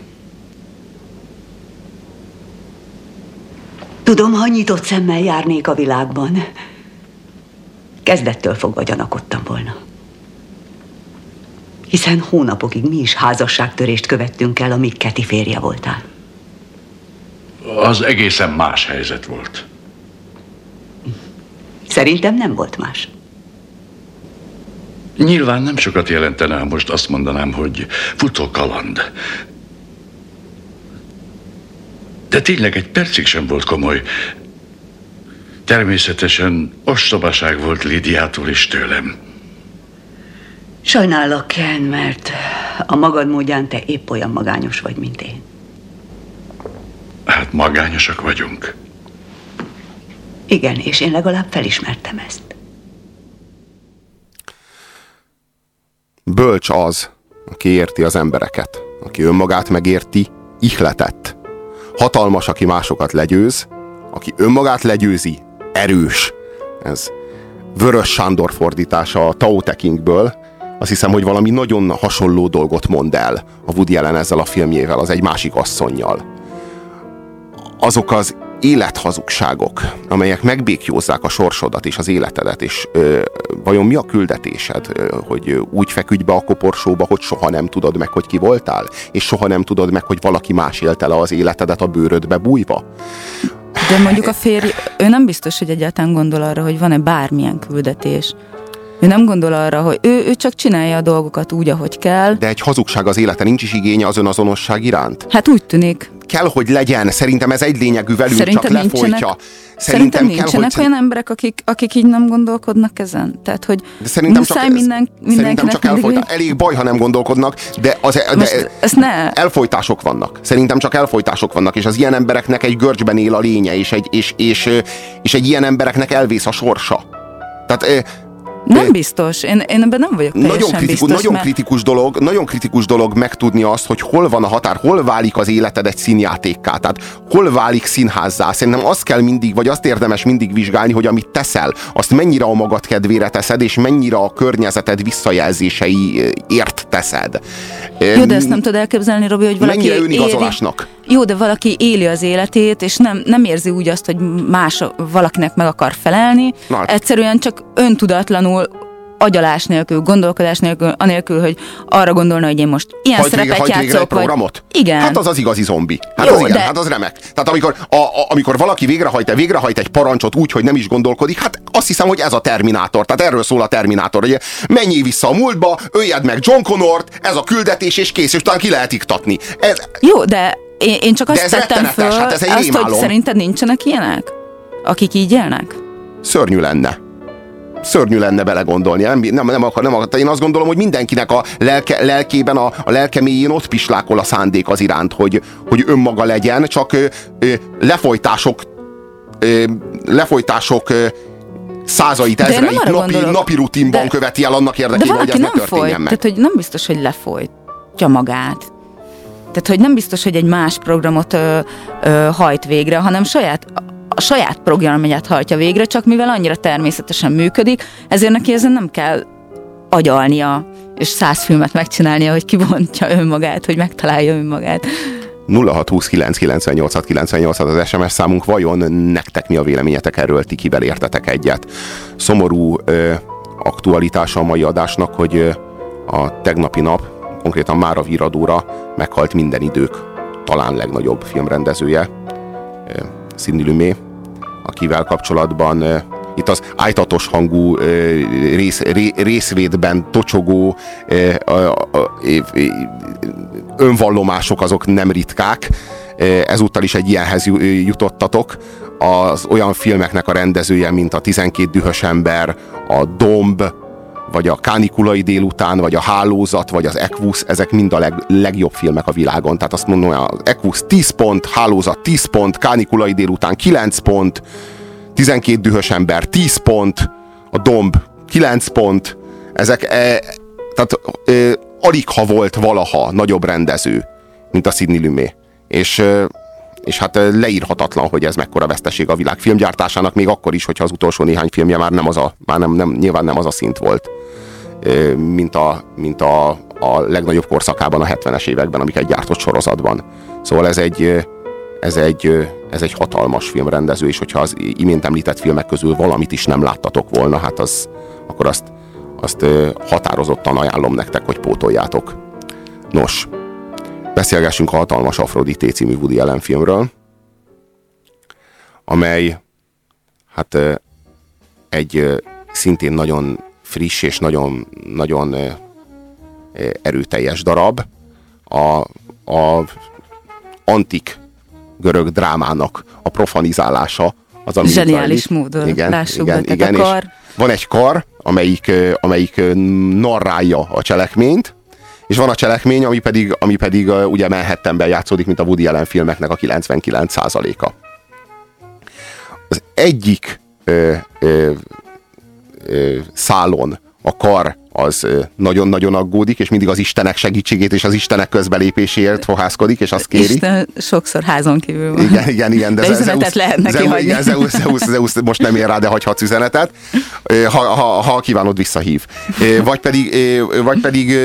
Tudom, ha nyitott szemmel járnék a világban, kezdettől fogva gyanakodtam volna. Hiszen hónapokig mi is házasságtörést követtünk el, amíg Keti férje voltál. Az egészen más helyzet volt. Szerintem nem volt más. Nyilván nem sokat jelentene, ha most azt mondanám, hogy futó kaland. De tényleg egy percig sem volt komoly. Természetesen ostobaság volt Lidiától is tőlem. Sajnálok, Ken, mert a magad módján te épp olyan magányos vagy, mint én. Hát magányosak vagyunk. Igen, és én legalább felismertem ezt. Bölcs az, aki érti az embereket, aki önmagát megérti, ihletett. Hatalmas, aki másokat legyőz, aki önmagát legyőzi, erős. Ez Vörös Sándor fordítása a Tao Te Kingből. Azt hiszem, hogy valami nagyon hasonló dolgot mond el a Woody Allen ezzel a filmjével, az egy másik asszonynal. Azok az élethazugságok, amelyek megbékjózzák a sorsodat és az életedet, és ö, vajon mi a küldetésed, ö, hogy úgy feküdj be a koporsóba, hogy soha nem tudod meg, hogy ki voltál, és soha nem tudod meg, hogy valaki más élte le az életedet a bőrödbe bújva? De mondjuk a férj, ő nem biztos, hogy egyáltalán gondol arra, hogy van-e bármilyen küldetés. Ő nem gondol arra, hogy ő, ő csak csinálja a dolgokat úgy, ahogy kell. De egy hazugság az élete, nincs is igénye az önazonosság iránt? Hát úgy tűnik. Kell, hogy legyen, szerintem ez egy lényegű velünk, Szerintem csak nincsenek, lefolytja. Szerintem kell, nincsenek hogy... olyan emberek, akik, akik így nem gondolkodnak ezen. Tehát, hogy De szerintem muszáj csak, minden, szerintem csak elfolytá... elég baj, ha nem gondolkodnak, de, az, de Most ezt ne- elfolytások vannak. Szerintem csak elfolytások vannak, és az ilyen embereknek egy görcsben él a lénye, és egy, és, és, és egy ilyen embereknek elvész a sorsa. Tehát Nem biztos. Én, én ebben nem vagyok teljesen nagyon kritikus, biztos, nagyon mert... kritikus dolog, nagyon kritikus dolog megtudni azt, hogy hol van a határ, hol válik az életed egy színjátékká, tehát hol válik színházzá. Szerintem azt kell mindig, vagy azt érdemes mindig vizsgálni, hogy amit teszel, azt mennyire a magad kedvére teszed, és mennyire a környezeted visszajelzéseiért teszed. Jó, de ezt nem tudod elképzelni, Robi, hogy valaki Mennyire önigazolásnak? Jó, de valaki éli az életét, és nem, nem érzi úgy azt, hogy más valakinek meg akar felelni. Na, hát. Egyszerűen csak öntudatlanul agyalás nélkül, gondolkodás nélkül, anélkül, hogy arra gondolna, hogy én most ilyen végre, szerepet végre egy játszok, vagy... programot? Igen. Hát az az igazi zombi. Hát Jó, az igen, de- hát az remek. Tehát amikor, a, a, amikor valaki végrehajt, végrehajt egy parancsot úgy, hogy nem is gondolkodik, hát azt hiszem, hogy ez a Terminátor. Tehát erről szól a Terminátor, hogy menjél vissza a múltba, öljed meg John Connort, ez a küldetés, és kész, és talán ki lehet iktatni. Ez, Jó, de én, én csak De azt tettem föl, hát ez egy azt, hogy rémálom. szerinted nincsenek ilyenek? Akik így élnek? szörnyű lenne. Szörnyű lenne belegondolni. Nem, nem, nem, akar, nem akar. Én azt gondolom, hogy mindenkinek a lelke, lelkében, a, a lelke mélyén ott pislákol a szándék az iránt, hogy, hogy önmaga legyen, csak ö, ö, lefolytások ö, lefolytások ö, százait, De ezreit napi, gondolok. napi rutinban De- követi el annak De érdekében, hogy valaki ez ne nem folyt, történjen meg. tehát hogy nem biztos, hogy lefolytja magát. Tehát, hogy nem biztos, hogy egy más programot ö, ö, hajt végre, hanem saját, a saját programját hajtja végre, csak mivel annyira természetesen működik, ezért neki ezen nem kell agyalnia, és száz filmet megcsinálnia, hogy kibontja önmagát, hogy megtalálja önmagát. 0629986998 az SMS számunk, vajon nektek mi a véleményetek erről, ti kivel értetek egyet? Szomorú ö, aktualitása a mai adásnak, hogy ö, a tegnapi nap, konkrétan Mára Viradóra meghalt minden idők talán legnagyobb filmrendezője, ö, Sidney Lumet, akivel kapcsolatban itt az ájtatos hangú rész, ré, részvédben tocsogó a, a, a, önvallomások azok nem ritkák. Ezúttal is egy ilyenhez ju- jutottatok. Az olyan filmeknek a rendezője, mint a 12 dühös ember, a Domb, vagy a Kánikulai délután, vagy a Hálózat, vagy az Equus, ezek mind a leg, legjobb filmek a világon. Tehát azt mondom, az Equus 10 pont, Hálózat 10 pont, Kánikulai délután 9 pont, 12 dühös ember 10 pont, a Domb 9 pont, ezek, e, tehát e, alig ha volt valaha nagyobb rendező, mint a Sidney Lumet. És, e, és hát e, leírhatatlan, hogy ez mekkora veszteség a világ filmgyártásának, még akkor is, hogyha az utolsó néhány filmje már nem az a, már nem, nem, nyilván nem az a szint volt, mint a, mint a, a legnagyobb korszakában, a 70-es években, amiket gyártott sorozatban. Szóval ez egy, ez egy, ez egy hatalmas filmrendező, és hogyha az imént említett filmek közül valamit is nem láttatok volna, hát az, akkor azt, azt határozottan ajánlom nektek, hogy pótoljátok. Nos, beszélgessünk a Hatalmas Afrodité című Woody Allen filmről, amely hát egy szintén nagyon friss és nagyon, nagyon erőteljes darab. A, a antik görög drámának a profanizálása az, ami Zseniális zajlik. módon, lássuk be, tehát a kar. Van egy kar, amelyik, amelyik narrálja a cselekményt, és van a cselekmény, ami pedig, ami pedig ugye Manhattanben játszódik, mint a Woody Allen filmeknek a 99%-a. Az egyik ö, ö, szálon a kar az nagyon-nagyon aggódik, és mindig az Istenek segítségét és az Istenek közbelépéséért fohászkodik, és azt kéri. Isten sokszor házon kívül van. Igen, igen, igen. De üzenetet lehet neki Zeus, hagyni. igen, Zeus, Zeus, Zeus, most nem ér rá, de hagyhatsz üzenetet, ha, ha, ha kívánod, visszahív. Vagy pedig, vagy pedig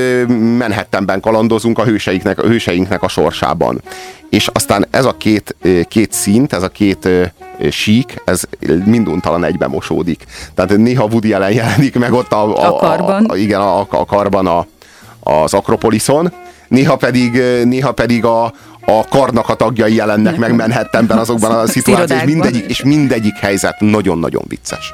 Manhattanben kalandozunk a hőseinknek, a hőseinknek a sorsában. És aztán ez a két, két szint, ez a két sík, ez minduntalan egybe mosódik. Tehát néha Woody Allen jelenik meg ott a, A karban. A, a, igen, a, a karban a, az Akropoliszon, néha pedig, néha pedig a, a karnak a tagjai jelennek meg Manhattanben azokban a [laughs] szituációkban, és mindegyik, és mindegyik helyzet nagyon-nagyon vicces.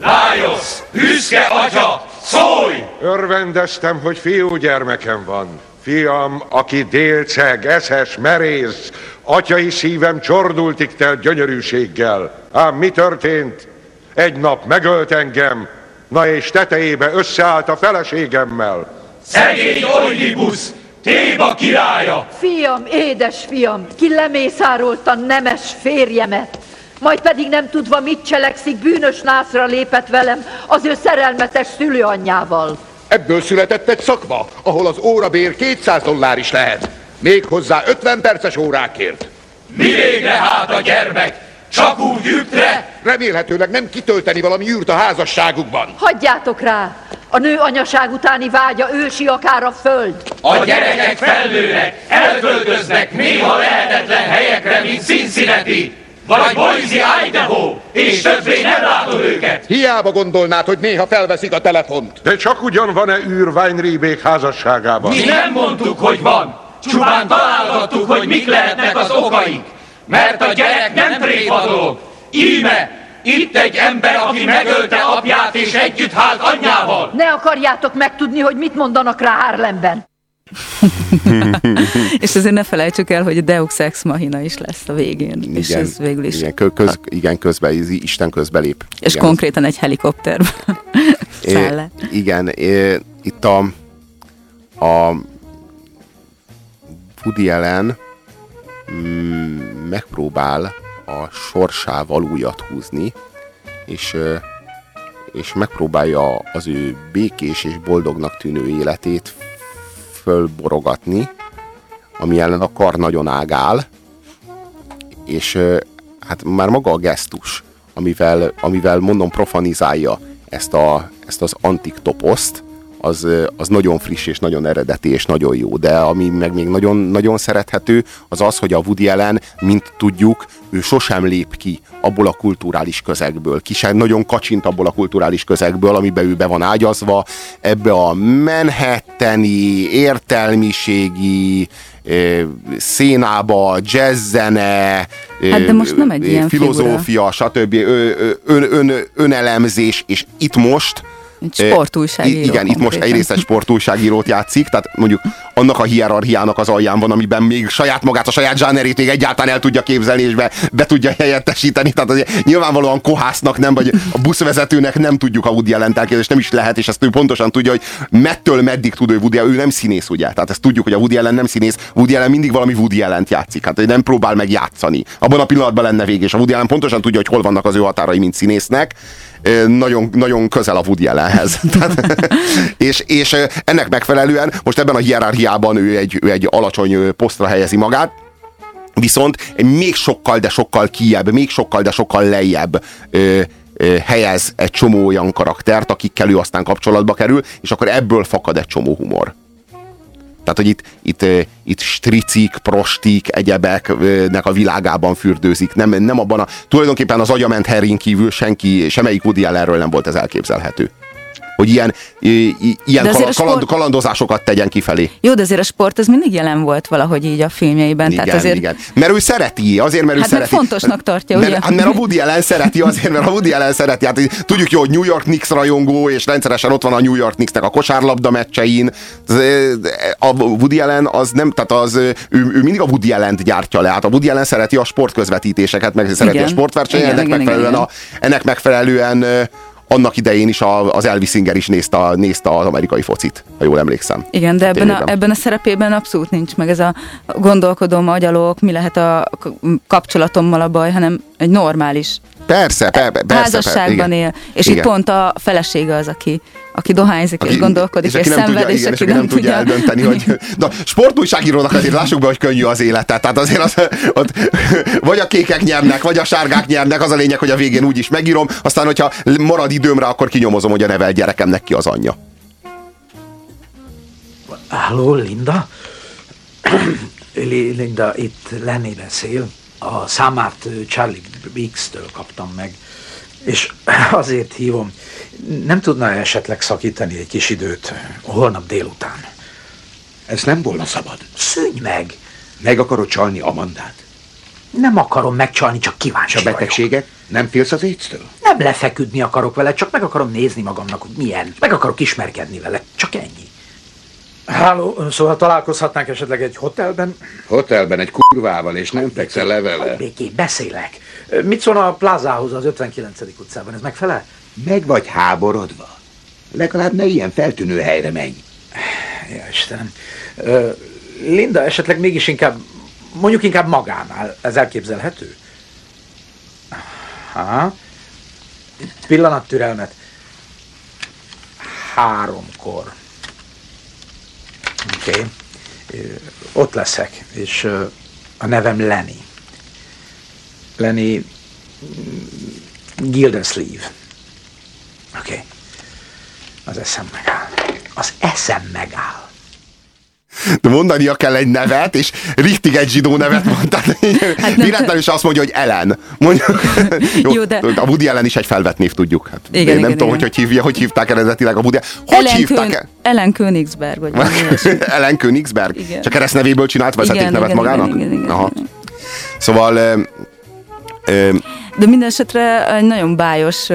Lájosz, büszke atya, szólj! Örvendeztem, hogy fiúgyermekem van. Fiam, aki délceg, eszes, merész, atyai szívem csordultig telt gyönyörűséggel. Ám mi történt? Egy nap megölt engem, na és tetejébe összeállt a feleségemmel. Szegény Oidipusz, Téba királya! Fiam, édes fiam, ki lemészárolta nemes férjemet. majd pedig nem tudva mit cselekszik, bűnös nászra lépett velem az ő szerelmetes szülőanyjával. Ebből született egy szakma, ahol az órabér 200 dollár is lehet. Még hozzá 50 perces órákért. Mi végre hát a gyermek? Csak úgy ütre? Remélhetőleg nem kitölteni valami űrt a házasságukban. Hagyjátok rá! A nő anyaság utáni vágya ősi akár a föld. A gyerekek felnőnek, elköltöznek néha lehetetlen helyekre, mint Cincinnati, vagy Boise, Idaho, és többé nem látod őket. Hiába gondolnád, hogy néha felveszik a telefont. De csak ugyan van-e űr Weinriebék házasságában? Mi nem mondtuk, hogy van. Csupán találgattuk, hogy mik lehetnek az okaink. Mert a gyerek nem tréfa dolog. Íme, itt egy ember, aki megölte apját és együtt hált anyjával. Ne akarjátok megtudni, hogy mit mondanak rá Harlemben. [laughs] és azért ne felejtsük el, hogy a Deus Ex Machina is lesz a végén. Igen, és ez végül is. Igen, kö- köz, igen közben, Isten közbelép. És igen, konkrétan egy helikopterben [laughs] száll le. Igen, é, itt a, a Woody Allen mm, megpróbál a sorsával újat húzni, és, és megpróbálja az ő békés és boldognak tűnő életét fölborogatni, ami ellen a kar nagyon ágál, és hát már maga a gesztus, amivel, amivel mondom profanizálja ezt, a, ezt az antik toposzt, az, az nagyon friss és nagyon eredeti és nagyon jó, de ami meg még nagyon, nagyon szerethető, az az, hogy a Woody Allen, mint tudjuk, ő sosem lép ki abból a kulturális közegből, ki sem nagyon kacsint abból a kulturális közegből, amiben ő be van ágyazva, ebbe a manhattani, értelmiségi, szénába, jazzzene, Hát de most nem egy ilyen filozófia, stb. Ö, ö, ön, ön, önelemzés, és itt most Egy sportújságíró Igen, itt most egyrészt egy sportújságírót játszik, tehát mondjuk annak a hierarchiának az alján van, amiben még saját magát, a saját zsánerét még egyáltalán el tudja képzelni, és be, be tudja helyettesíteni. Tehát azért nyilvánvalóan kohásznak nem, vagy a buszvezetőnek nem tudjuk a Woody Allen és nem is lehet, és ezt ő pontosan tudja, hogy mettől meddig tud ő Woody ő nem színész, ugye? Tehát ezt tudjuk, hogy a Woody Allen nem színész, Woody Allen mindig valami Woody Allen játszik, hát nem próbál meg játszani. Abban a pillanatban lenne vége, és a Woody Allen pontosan tudja, hogy hol vannak az ő határai, mint színésznek, nagyon, nagyon közel a Woody Allenhez. [laughs] Tehát, és, és ennek megfelelően most ebben a hierarchiában ő egy, ő egy alacsony posztra helyezi magát, viszont még sokkal, de sokkal kijebb, még sokkal, de sokkal lejjebb ö, ö, helyez egy csomó olyan karaktert, akikkel ő aztán kapcsolatba kerül, és akkor ebből fakad egy csomó humor. Tehát, hogy itt, itt, itt stricik, prostik, egyebeknek a világában fürdőzik. Nem, nem abban a, tulajdonképpen az agyament Harryn kívül senki, semmelyik Woody Allenről nem volt ez elképzelhető. Hogy ilyen, ilyen sport- kaland, kalandozásokat tegyen kifelé. Jó, de azért a sport az mindig jelen volt valahogy így a filmjeiben. Igen, tehát azért igen. Mert ő szereti, azért, mert ő Hát szereti. fontosnak tartja, mert, ugye? hát mert a Woody Allen szereti, azért, mert a Woody Allen szereti. Hát tudjuk jó, hogy New York Knicks rajongó, és rendszeresen ott van a New York Knicksnek a kosárlabda meccsein. A Woody Allen az nem, tehát az, ő, ő mindig a Woody Allen-t gyártja le. Hát a Woody Allen szereti a sportközvetítéseket, meg szereti Igen. a sportversenyeket, ennek igen, megfelelően, igen, a, ennek megfelelően annak idején is a, az Elvis Singer is nézte, a- nézte az amerikai focit, ha jól emlékszem. Igen, de ebben a, ebben a szerepében abszolút nincs meg ez a gondolkodom, agyalok, mi lehet a kapcsolatommal a baj, hanem egy normális Persze, per, persze. házasságban per, igen. él. És Igen. itt pont a felesége az, aki, aki dohányzik és Aki- gondolkodik, és, nem szenved, tudja, és, igen, aki nem tudja eldönteni, hogy... [laughs] Na, sportújságírónak azért lássuk be, hogy könnyű az élete. Tehát azért az, ott, vagy a kékek nyernek, vagy a sárgák nyernek, az a lényeg, hogy a végén úgy is megírom, aztán, hogyha marad időmre, akkor kinyomozom, hogy a nevelt gyerekemnek ki az anyja. Halló, Linda? [clears throat] Li- Linda, itt Lenny beszél. A számát Charlie Biggs-től kaptam meg, és [clears throat] azért hívom. Nem tudna esetleg szakítani egy kis időt holnap délután? Ez nem volna szabad. Szűnj meg! Meg akarod csalni Amandát? Nem akarom megcsalni, csak kíváncsi És a betegséget? Nem félsz az éctől? Nem lefeküdni akarok vele, csak meg akarom nézni magamnak, hogy milyen. Meg akarok ismerkedni vele, csak ennyi. Háló, szóval találkozhatnánk esetleg egy hotelben? Hotelben egy kurvával, és nem fekszel le vele. Béké, beszélek. Mit szólna a plázához az 59. utcában? Ez megfelel? Meg vagy háborodva. Legalább ne ilyen feltűnő helyre menj. Ja, Istenem. Linda, esetleg mégis inkább, mondjuk inkább magánál. Ez elképzelhető? Aha. Pillanat türelmet. Háromkor. Oké. Okay. Ott leszek, és a nevem Lenny. Lenny mm, Gildensleeve. Oké. Okay. Az eszem megáll. Az eszem megáll. De mondania kell egy nevet, és richtig egy zsidó nevet mondtad. Hát [laughs] Véletlenül is azt mondja, hogy Ellen. Mondjuk, [laughs] jó, Jó, de- A Woody Ellen is egy felvett név, tudjuk. Hát, Igen, én nem igen, tudom, igen. hogy hogy hívja, hogy hívták eredetileg a Woody Hogy Ellen, hívták Kön, el? Ellen Königsberg, vagy. [laughs] Ellen Königsberg? Igen. Csak keresztnevéből csinált vezetéknevet igen, magának? igen, igen, igen, Aha. Szóval ö, ö, De minden esetre egy nagyon bájos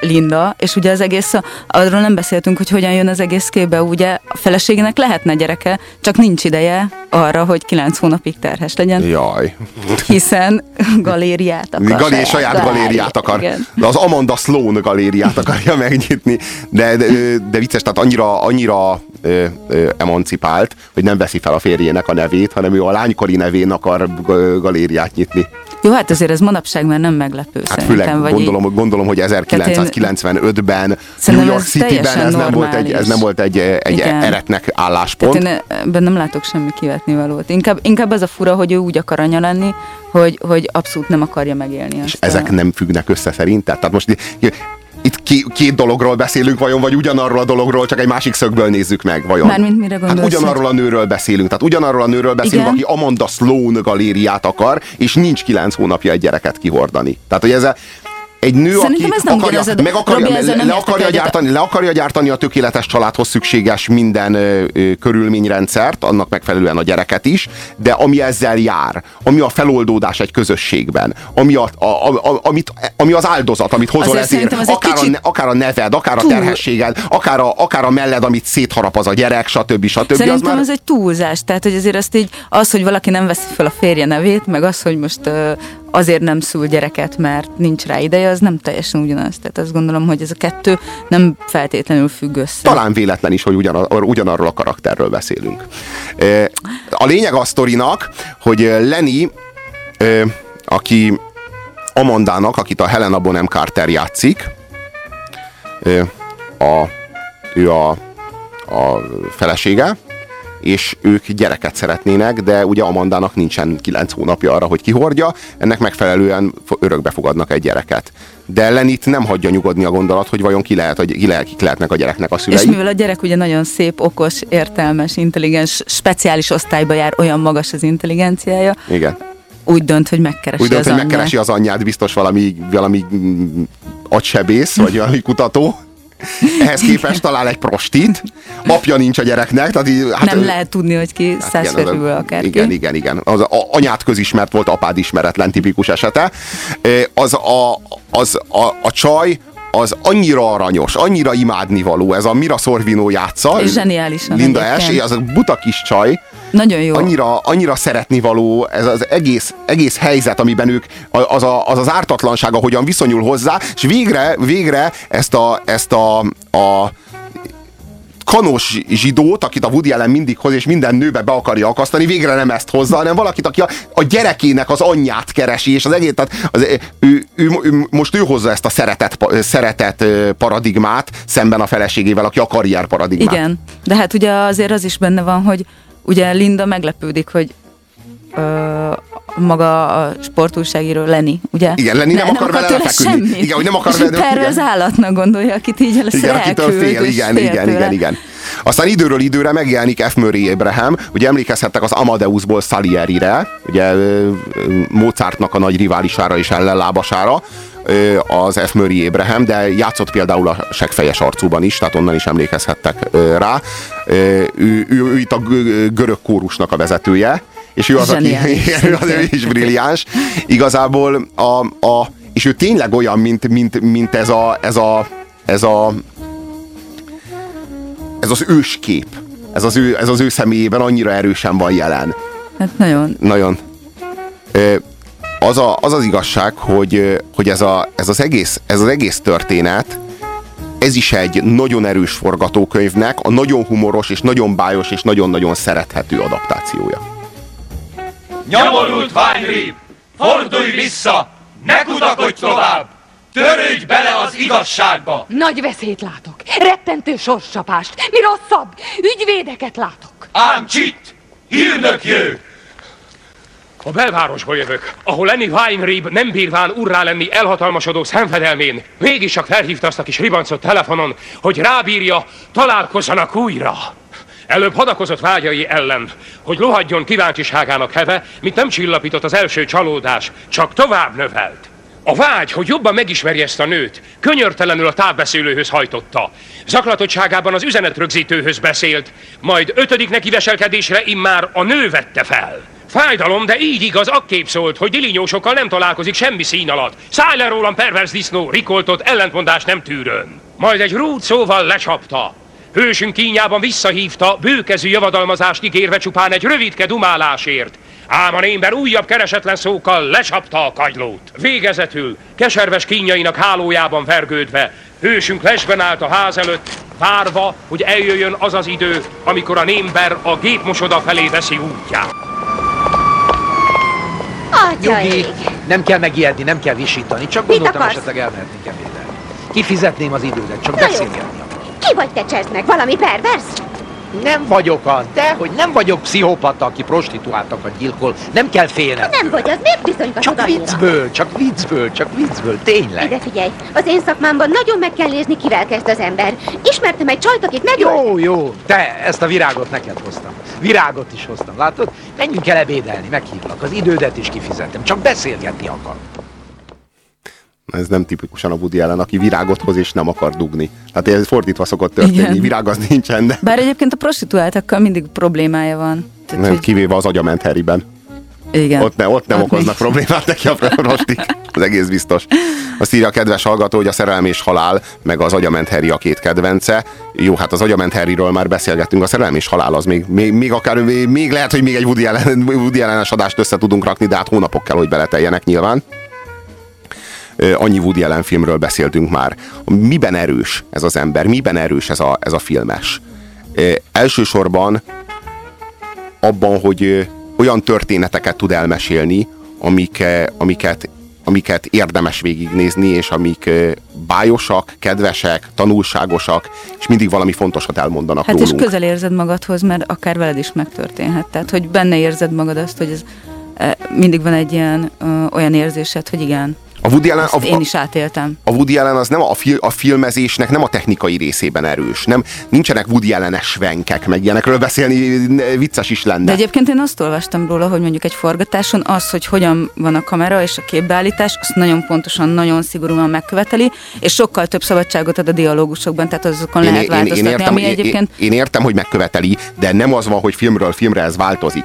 Linda, és ugye az egész, arról nem beszéltünk, hogy hogyan jön az egész képbe, ugye a feleségének lehetne gyereke, csak nincs ideje arra, hogy kilenc hónapig terhes legyen, jaj. hiszen galériát akar. Galé, saját galériát akar. Igen. De az Amanda Sloan galériát akarja megnyitni. De, de, de vicces, tehát annyira, annyira ö, ö, emancipált, hogy nem veszi fel a férjének a nevét, hanem ő a lánykori nevén akar galériát nyitni. Jó, hát azért ez manapság már nem meglepő Hát szerintem. főleg vagy gondolom, gondolom, hogy 1995-ben New York City-ben ez nem volt egy, ez nem volt egy, egy Igen. eretnek álláspont. Tehát én ebben nem látok semmi kivetni valót. Inkább, inkább az a fura, hogy ő úgy akar anya lenni, hogy, hogy abszolút nem akarja megélni azt. ezek a... nem függnek össze szerinted? Tehát most itt két, két dologról beszélünk vajon, vagy ugyanarról a dologról, csak egy másik szögből nézzük meg vajon? Mármint mire Hát gondolsz? ugyanarról a nőről beszélünk. Tehát ugyanarról a nőről beszélünk, Igen. aki Amanda Sloan galériát akar, és nincs kilenc hónapja egy gyereket kihordani. Tehát, hogy ez a, egy nő, Szerintem aki ez nem akarja, a- meg akarja, Robi, le, le, akarja gyártani, le akarja gyártani a tökéletes családhoz szükséges minden ö, ö, körülményrendszert, annak megfelelően a gyereket is, de ami ezzel jár, ami a feloldódás egy közösségben, ami, a, a, a, a, amit, ami az áldozat, amit hozol Azért ezért, ez akár, a, kicsit akár a neved, akár a túl- terhességed, akár a, akár a melled, amit szétharap az a gyerek, stb. stb. az Szerintem már... ez egy túlzás, tehát hogy azért azt így, az, hogy valaki nem veszi fel a férje nevét, meg az, hogy most ö, azért nem szül gyereket, mert nincs rá ideje, az nem teljesen ugyanaz. Tehát azt gondolom, hogy ez a kettő nem feltétlenül függ össze. Talán véletlen is, hogy ugyanarról, ugyanarról a karakterről beszélünk. A lényeg a sztorinak, hogy Lenny, ö, aki Amandának, akit a Helena Bonham Carter játszik, a, ő a, a felesége, és ők gyereket szeretnének, de ugye Amandának nincsen kilenc hónapja arra, hogy kihordja, ennek megfelelően örökbe fogadnak egy gyereket. De Lenit nem hagyja nyugodni a gondolat, hogy vajon ki lehet, hogy ki lehet, kik lehetnek a gyereknek a És szülei. mivel a gyerek ugye nagyon szép, okos, értelmes, intelligens, speciális osztályba jár, olyan magas az intelligenciája, Igen. úgy dönt, hogy megkeresi Úgy dönt, az hogy megkeresi az anyját, biztos valami, valami mm, agysebész, vagy valami kutató. Ehhez képest talál egy prostit, apja nincs a gyereknek, tehát így, hát, nem lehet tudni, hogy ki száz igen, az a- férfiből akár Igen, igen, igen. Az a, anyát közismert volt, apád ismeretlen tipikus esete. Az a, az a, a csaj, az annyira aranyos, annyira imádnivaló, ez a Mira Sorvino játsza. És zseniálisan Linda. Ash, az a buta kis csaj, Nagyon jó. annyira, annyira szeretni való ez az egész, egész helyzet, amiben ők, az, a, az az ártatlansága, hogyan viszonyul hozzá, és végre, végre ezt a, ezt a, a kanos zsidót, akit a Woody Allen mindig hoz, és minden nőbe be akarja akasztani, végre nem ezt hozza, hanem valakit, aki a, a gyerekének az anyját keresi, és az egész, tehát az, ő, ő, ő, most ő hozza ezt a szeretet, szeretet paradigmát szemben a feleségével, aki a karrier paradigmát. Igen, de hát ugye azért az is benne van, hogy ugye Linda meglepődik, hogy ö, maga a sportúságíró Lenny, ugye? Igen, Lenny nem akar vele tőle lefeküdni. semmit. Igen, hogy nem akar vele- erre igen. az állatnak gondolja, akit így először Igen, elküld, fél, igen, fél igen, tőle. igen, igen. Aztán időről időre megjelenik F. Murray Abraham, ugye emlékezhettek az Amadeusból Salieri-re, ugye Mozartnak a nagy riválisára és ellenlábasára, az F. Murray Abraham, de játszott például a seggfejes arcúban is, tehát onnan is emlékezhettek rá. Ő, ő, ő itt a gö- görög kórusnak a vezetője, és ő az, aki Zseniális, [laughs] az ő is brilliáns. Igazából a, a, és ő tényleg olyan, mint, mint, mint ez a, ez a, ez a ez az őskép. Ez az, ő, ez az ő személyében annyira erősen van jelen. Hát nagyon. Nagyon. Ö, Az, a, az az igazság, hogy, hogy ez, a, ez, az egész, ez az egész történet, ez is egy nagyon erős forgatókönyvnek, a nagyon humoros és nagyon bájos és nagyon-nagyon szerethető adaptációja. Nyomorult Weinrieb! Fordulj vissza! Ne kutakodj tovább! Törődj bele az igazságba! Nagy veszélyt látok. Rettentő sorscsapást. Mi rosszabb? Ügyvédeket látok. Ám csitt! Hírnökjő! A belvárosból jövök, ahol Lenny Weinrieb nem bírván urrá lenni elhatalmasodó szemfedelmén. Mégis csak felhívta azt a kis ribancot telefonon, hogy rábírja, találkozzanak újra. Előbb hadakozott vágyai ellen, hogy lohadjon kíváncsiságának heve, mint nem csillapított az első csalódás, csak tovább növelt. A vágy, hogy jobban megismerje ezt a nőt, könyörtelenül a távbeszélőhöz hajtotta. Zaklatottságában az üzenetrögzítőhöz beszélt, majd ötödik neki veselkedésre immár a nő vette fel. Fájdalom, de így igaz, akkép szólt, hogy dilinyósokkal nem találkozik semmi szín alatt. Szállj le rólam, pervers disznó, rikoltott ellentmondás nem tűrön. Majd egy rút szóval lecsapta. Hősünk kínjában visszahívta, bőkezű javadalmazást ígérve csupán egy rövidke dumálásért. Ám a némber újabb keresetlen szókkal lecsapta a kagylót. Végezetül, keserves kínjainak hálójában vergődve, hősünk lesben állt a ház előtt, várva, hogy eljöjjön az az idő, amikor a némber a gépmosoda felé veszi útját. Nyugi, nem kell megijedni, nem kell visítani, csak gondoltam esetleg elmehetnénk ebédelni. Kifizetném az idődet, csak beszélgetni. Ki vagy te cseszd meg? Valami pervers? Nem vagyok az, de hogy nem vagyok pszichopata, aki prostituáltakat gyilkol. Nem kell félnem. Nem vagy, az miért bizonygatod Csak annyira? viccből, csak viccből, csak viccből, tényleg. Ide figyelj, az én szakmámban nagyon meg kell nézni, kivel kezd az ember. Ismertem egy csajt, akit megölt. Jó, jó, te, ezt a virágot neked hoztam. Virágot is hoztam, látod? Menjünk el ebédelni, meghívlak. Az idődet is kifizettem, csak beszélgetni akar. Ez nem tipikusan a Woody Allen, aki virágot hoz és nem akar dugni. Hát ez fordítva szokott történni, Igen. virág az nincsen, de Bár egyébként a prostituáltakkal mindig problémája van. Tehát, nem, hogy- kivéve az agyament Harryben. Igen. Ott, ne, ott nem Ott okoznak még- problémát neki a prostik. Az egész biztos. Azt írja a kedves hallgató, hogy a szerelem és halál, meg az agyament Harry a két kedvence. Jó, hát az agyament Harryről már beszélgettünk, a szerelem és halál az még, még, még akár, még, még lehet, hogy még egy Woody, Allen, Woody Allen-es adást össze tudunk rakni, de hát hónapok kell, hogy beleteljenek nyilván. Annyi Woody Allen filmről beszéltünk már. Miben erős ez az ember? Miben erős ez a, ez a filmes? Elsősorban abban, hogy olyan történeteket tud elmesélni, amik, amiket, amiket érdemes végignézni, és amik bájosak, kedvesek, tanulságosak, és mindig valami fontosat elmondanak Hát és rólunk. közel érzed magadhoz, mert akár veled is megtörténhet. Tehát, hogy benne érzed magad azt, hogy ez mindig van egy ilyen ö, olyan érzésed, hogy igen, A Woody Allen, a, én is átéltem. a Woody Allen az nem a, fil, a filmezésnek nem a technikai részében erős. Nem, nincsenek Woody Allen-es svenkek, meg ilyenekről beszélni vicces is lenne. De egyébként én azt olvastam róla, hogy mondjuk egy forgatáson az, hogy hogyan van a kamera és a képbeállítás, azt nagyon pontosan, nagyon szigorúan megköveteli, és sokkal több szabadságot ad a dialógusokban, tehát azokon lehet változtatni, értem, ami én- egyébként én, én értem, hogy megköveteli, de nem az van, hogy filmről filmre ez változik.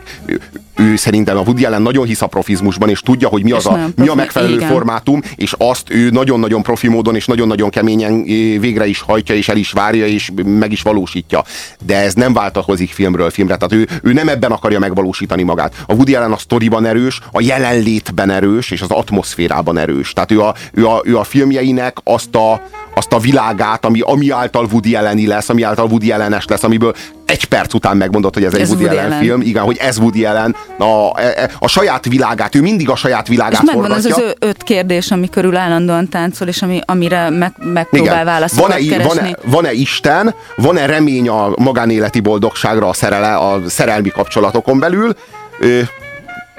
Ő, szerintem a Woody Allen nagyon hisz a profizmusban, és tudja, hogy mi, az És a, nagyon mi a megfelelő igen. formátum, és azt ő nagyon-nagyon profi módon, és nagyon-nagyon keményen végre is hajtja, és el is várja, és meg is valósítja. De ez nem váltakozik filmről filmre, tehát ő, ő nem ebben akarja megvalósítani magát. A Woody Allen a sztoriban erős, a jelenlétben erős, és az atmoszférában erős. Tehát ő a, ő a, ő a filmjeinek azt a, azt a világát, ami, ami által Woody allen lesz, ami által Woody Allen-es lesz, amiből egy perc után megmondott, hogy ez, egy Ez Woody, Woody Allen, Allen. film, igen, hogy ez Woody Allen, a, a, a saját világát, ő mindig a saját és világát megvan az forgatja. az öt kérdés, ami körül állandóan táncol, és ami, amire meg, megpróbál válaszokat Van-e, keresni. van-e, van-e Isten, van-e remény a magánéleti boldogságra a, szerele, a szerelmi kapcsolatokon belül?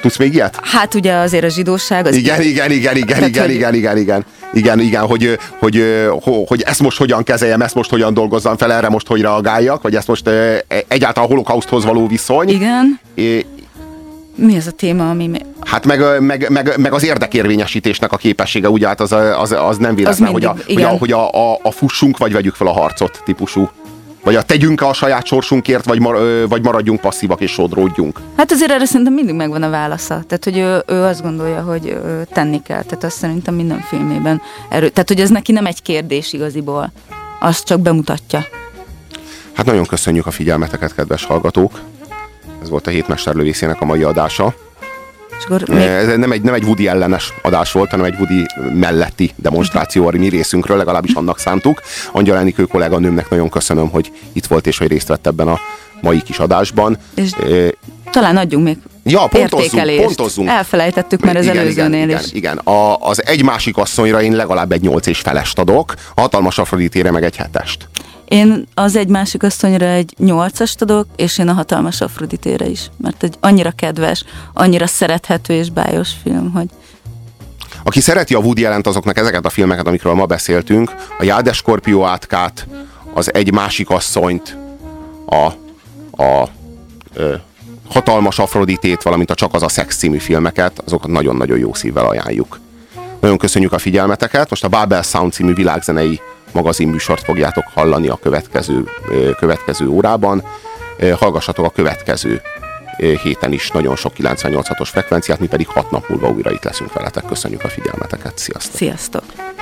Tudsz még ilyet? Hát ugye azért a zsidóság... Az Igen, igen, igen, igen, Tehát, igen, hogy- igen, igen, igen, igen, igen, hogy, hogy, hogy, hogy ezt most hogyan kezeljem, ezt most hogyan dolgozzam fel, erre most hogy reagáljak, vagy ezt most ö, egyáltalán a holokauszthoz való viszony. Igen. É, Mi ez a téma, ami... mi- Hát meg, meg, meg, meg az érdekérvényesítésnek a képessége, ugye hát az, az, az nem véletlen, hogy, a, mindig, hogy, a, igen. hogy a, a, a fussunk, vagy vegyük fel a harcot típusú. Vagy a tegyünk a saját sorsunkért, vagy, mar, vagy maradjunk passzívak és sodródjunk. Hát azért erre szerintem mindig megvan a válasza. Tehát, hogy ő, ő azt gondolja, hogy tenni kell. Tehát azt szerintem minden filmében erő. Tehát, hogy ez neki nem egy kérdés igaziból. Azt csak bemutatja. Hát nagyon köszönjük a figyelmeteket, kedves hallgatók. Ez volt a hétmesterlövészének a mai adása. És akkor még, Ez nem egy, nem egy Woody ellenes adás volt, hanem egy Woody melletti demonstráció a mi részünkről, legalábbis annak szántuk. Angyal Enikő kolléganőmnek nagyon köszönöm, hogy itt volt és hogy részt vett ebben a mai kis adásban. És Ö, talán adjunk még Ja, pontozzunk, pontozzunk. Elfelejtettük már az igen, előzőnél igen, is. Igen, igen. A, az egy másik asszonyra én legalább egy nyolc és felest adok, a hatalmas Afroditére meg egy hetest. Én az egy másik asszonyra egy nyolcast adok, és én a hatalmas Afroditére is, mert egy annyira kedves, annyira szerethető és bájos film, hogy Aki szereti a Woody Allen azoknak ezeket a filmeket, amikről ma beszéltünk, a Skorpió átkát, az egy másik asszonyt, a, a ö, hatalmas Afroditét, valamint a Csak az a Szex című filmeket, azokat nagyon-nagyon jó szívvel ajánljuk. Nagyon köszönjük a figyelmeteket. Most a Babel Sound című világzenei magazinműsort fogjátok hallani a következő, következő órában. Hallgassatok a következő héten is nagyon sok 98-os frekvenciát, mi pedig hat nap múlva újra itt leszünk veletek. Köszönjük a figyelmeteket. Sziasztok! sziasztok!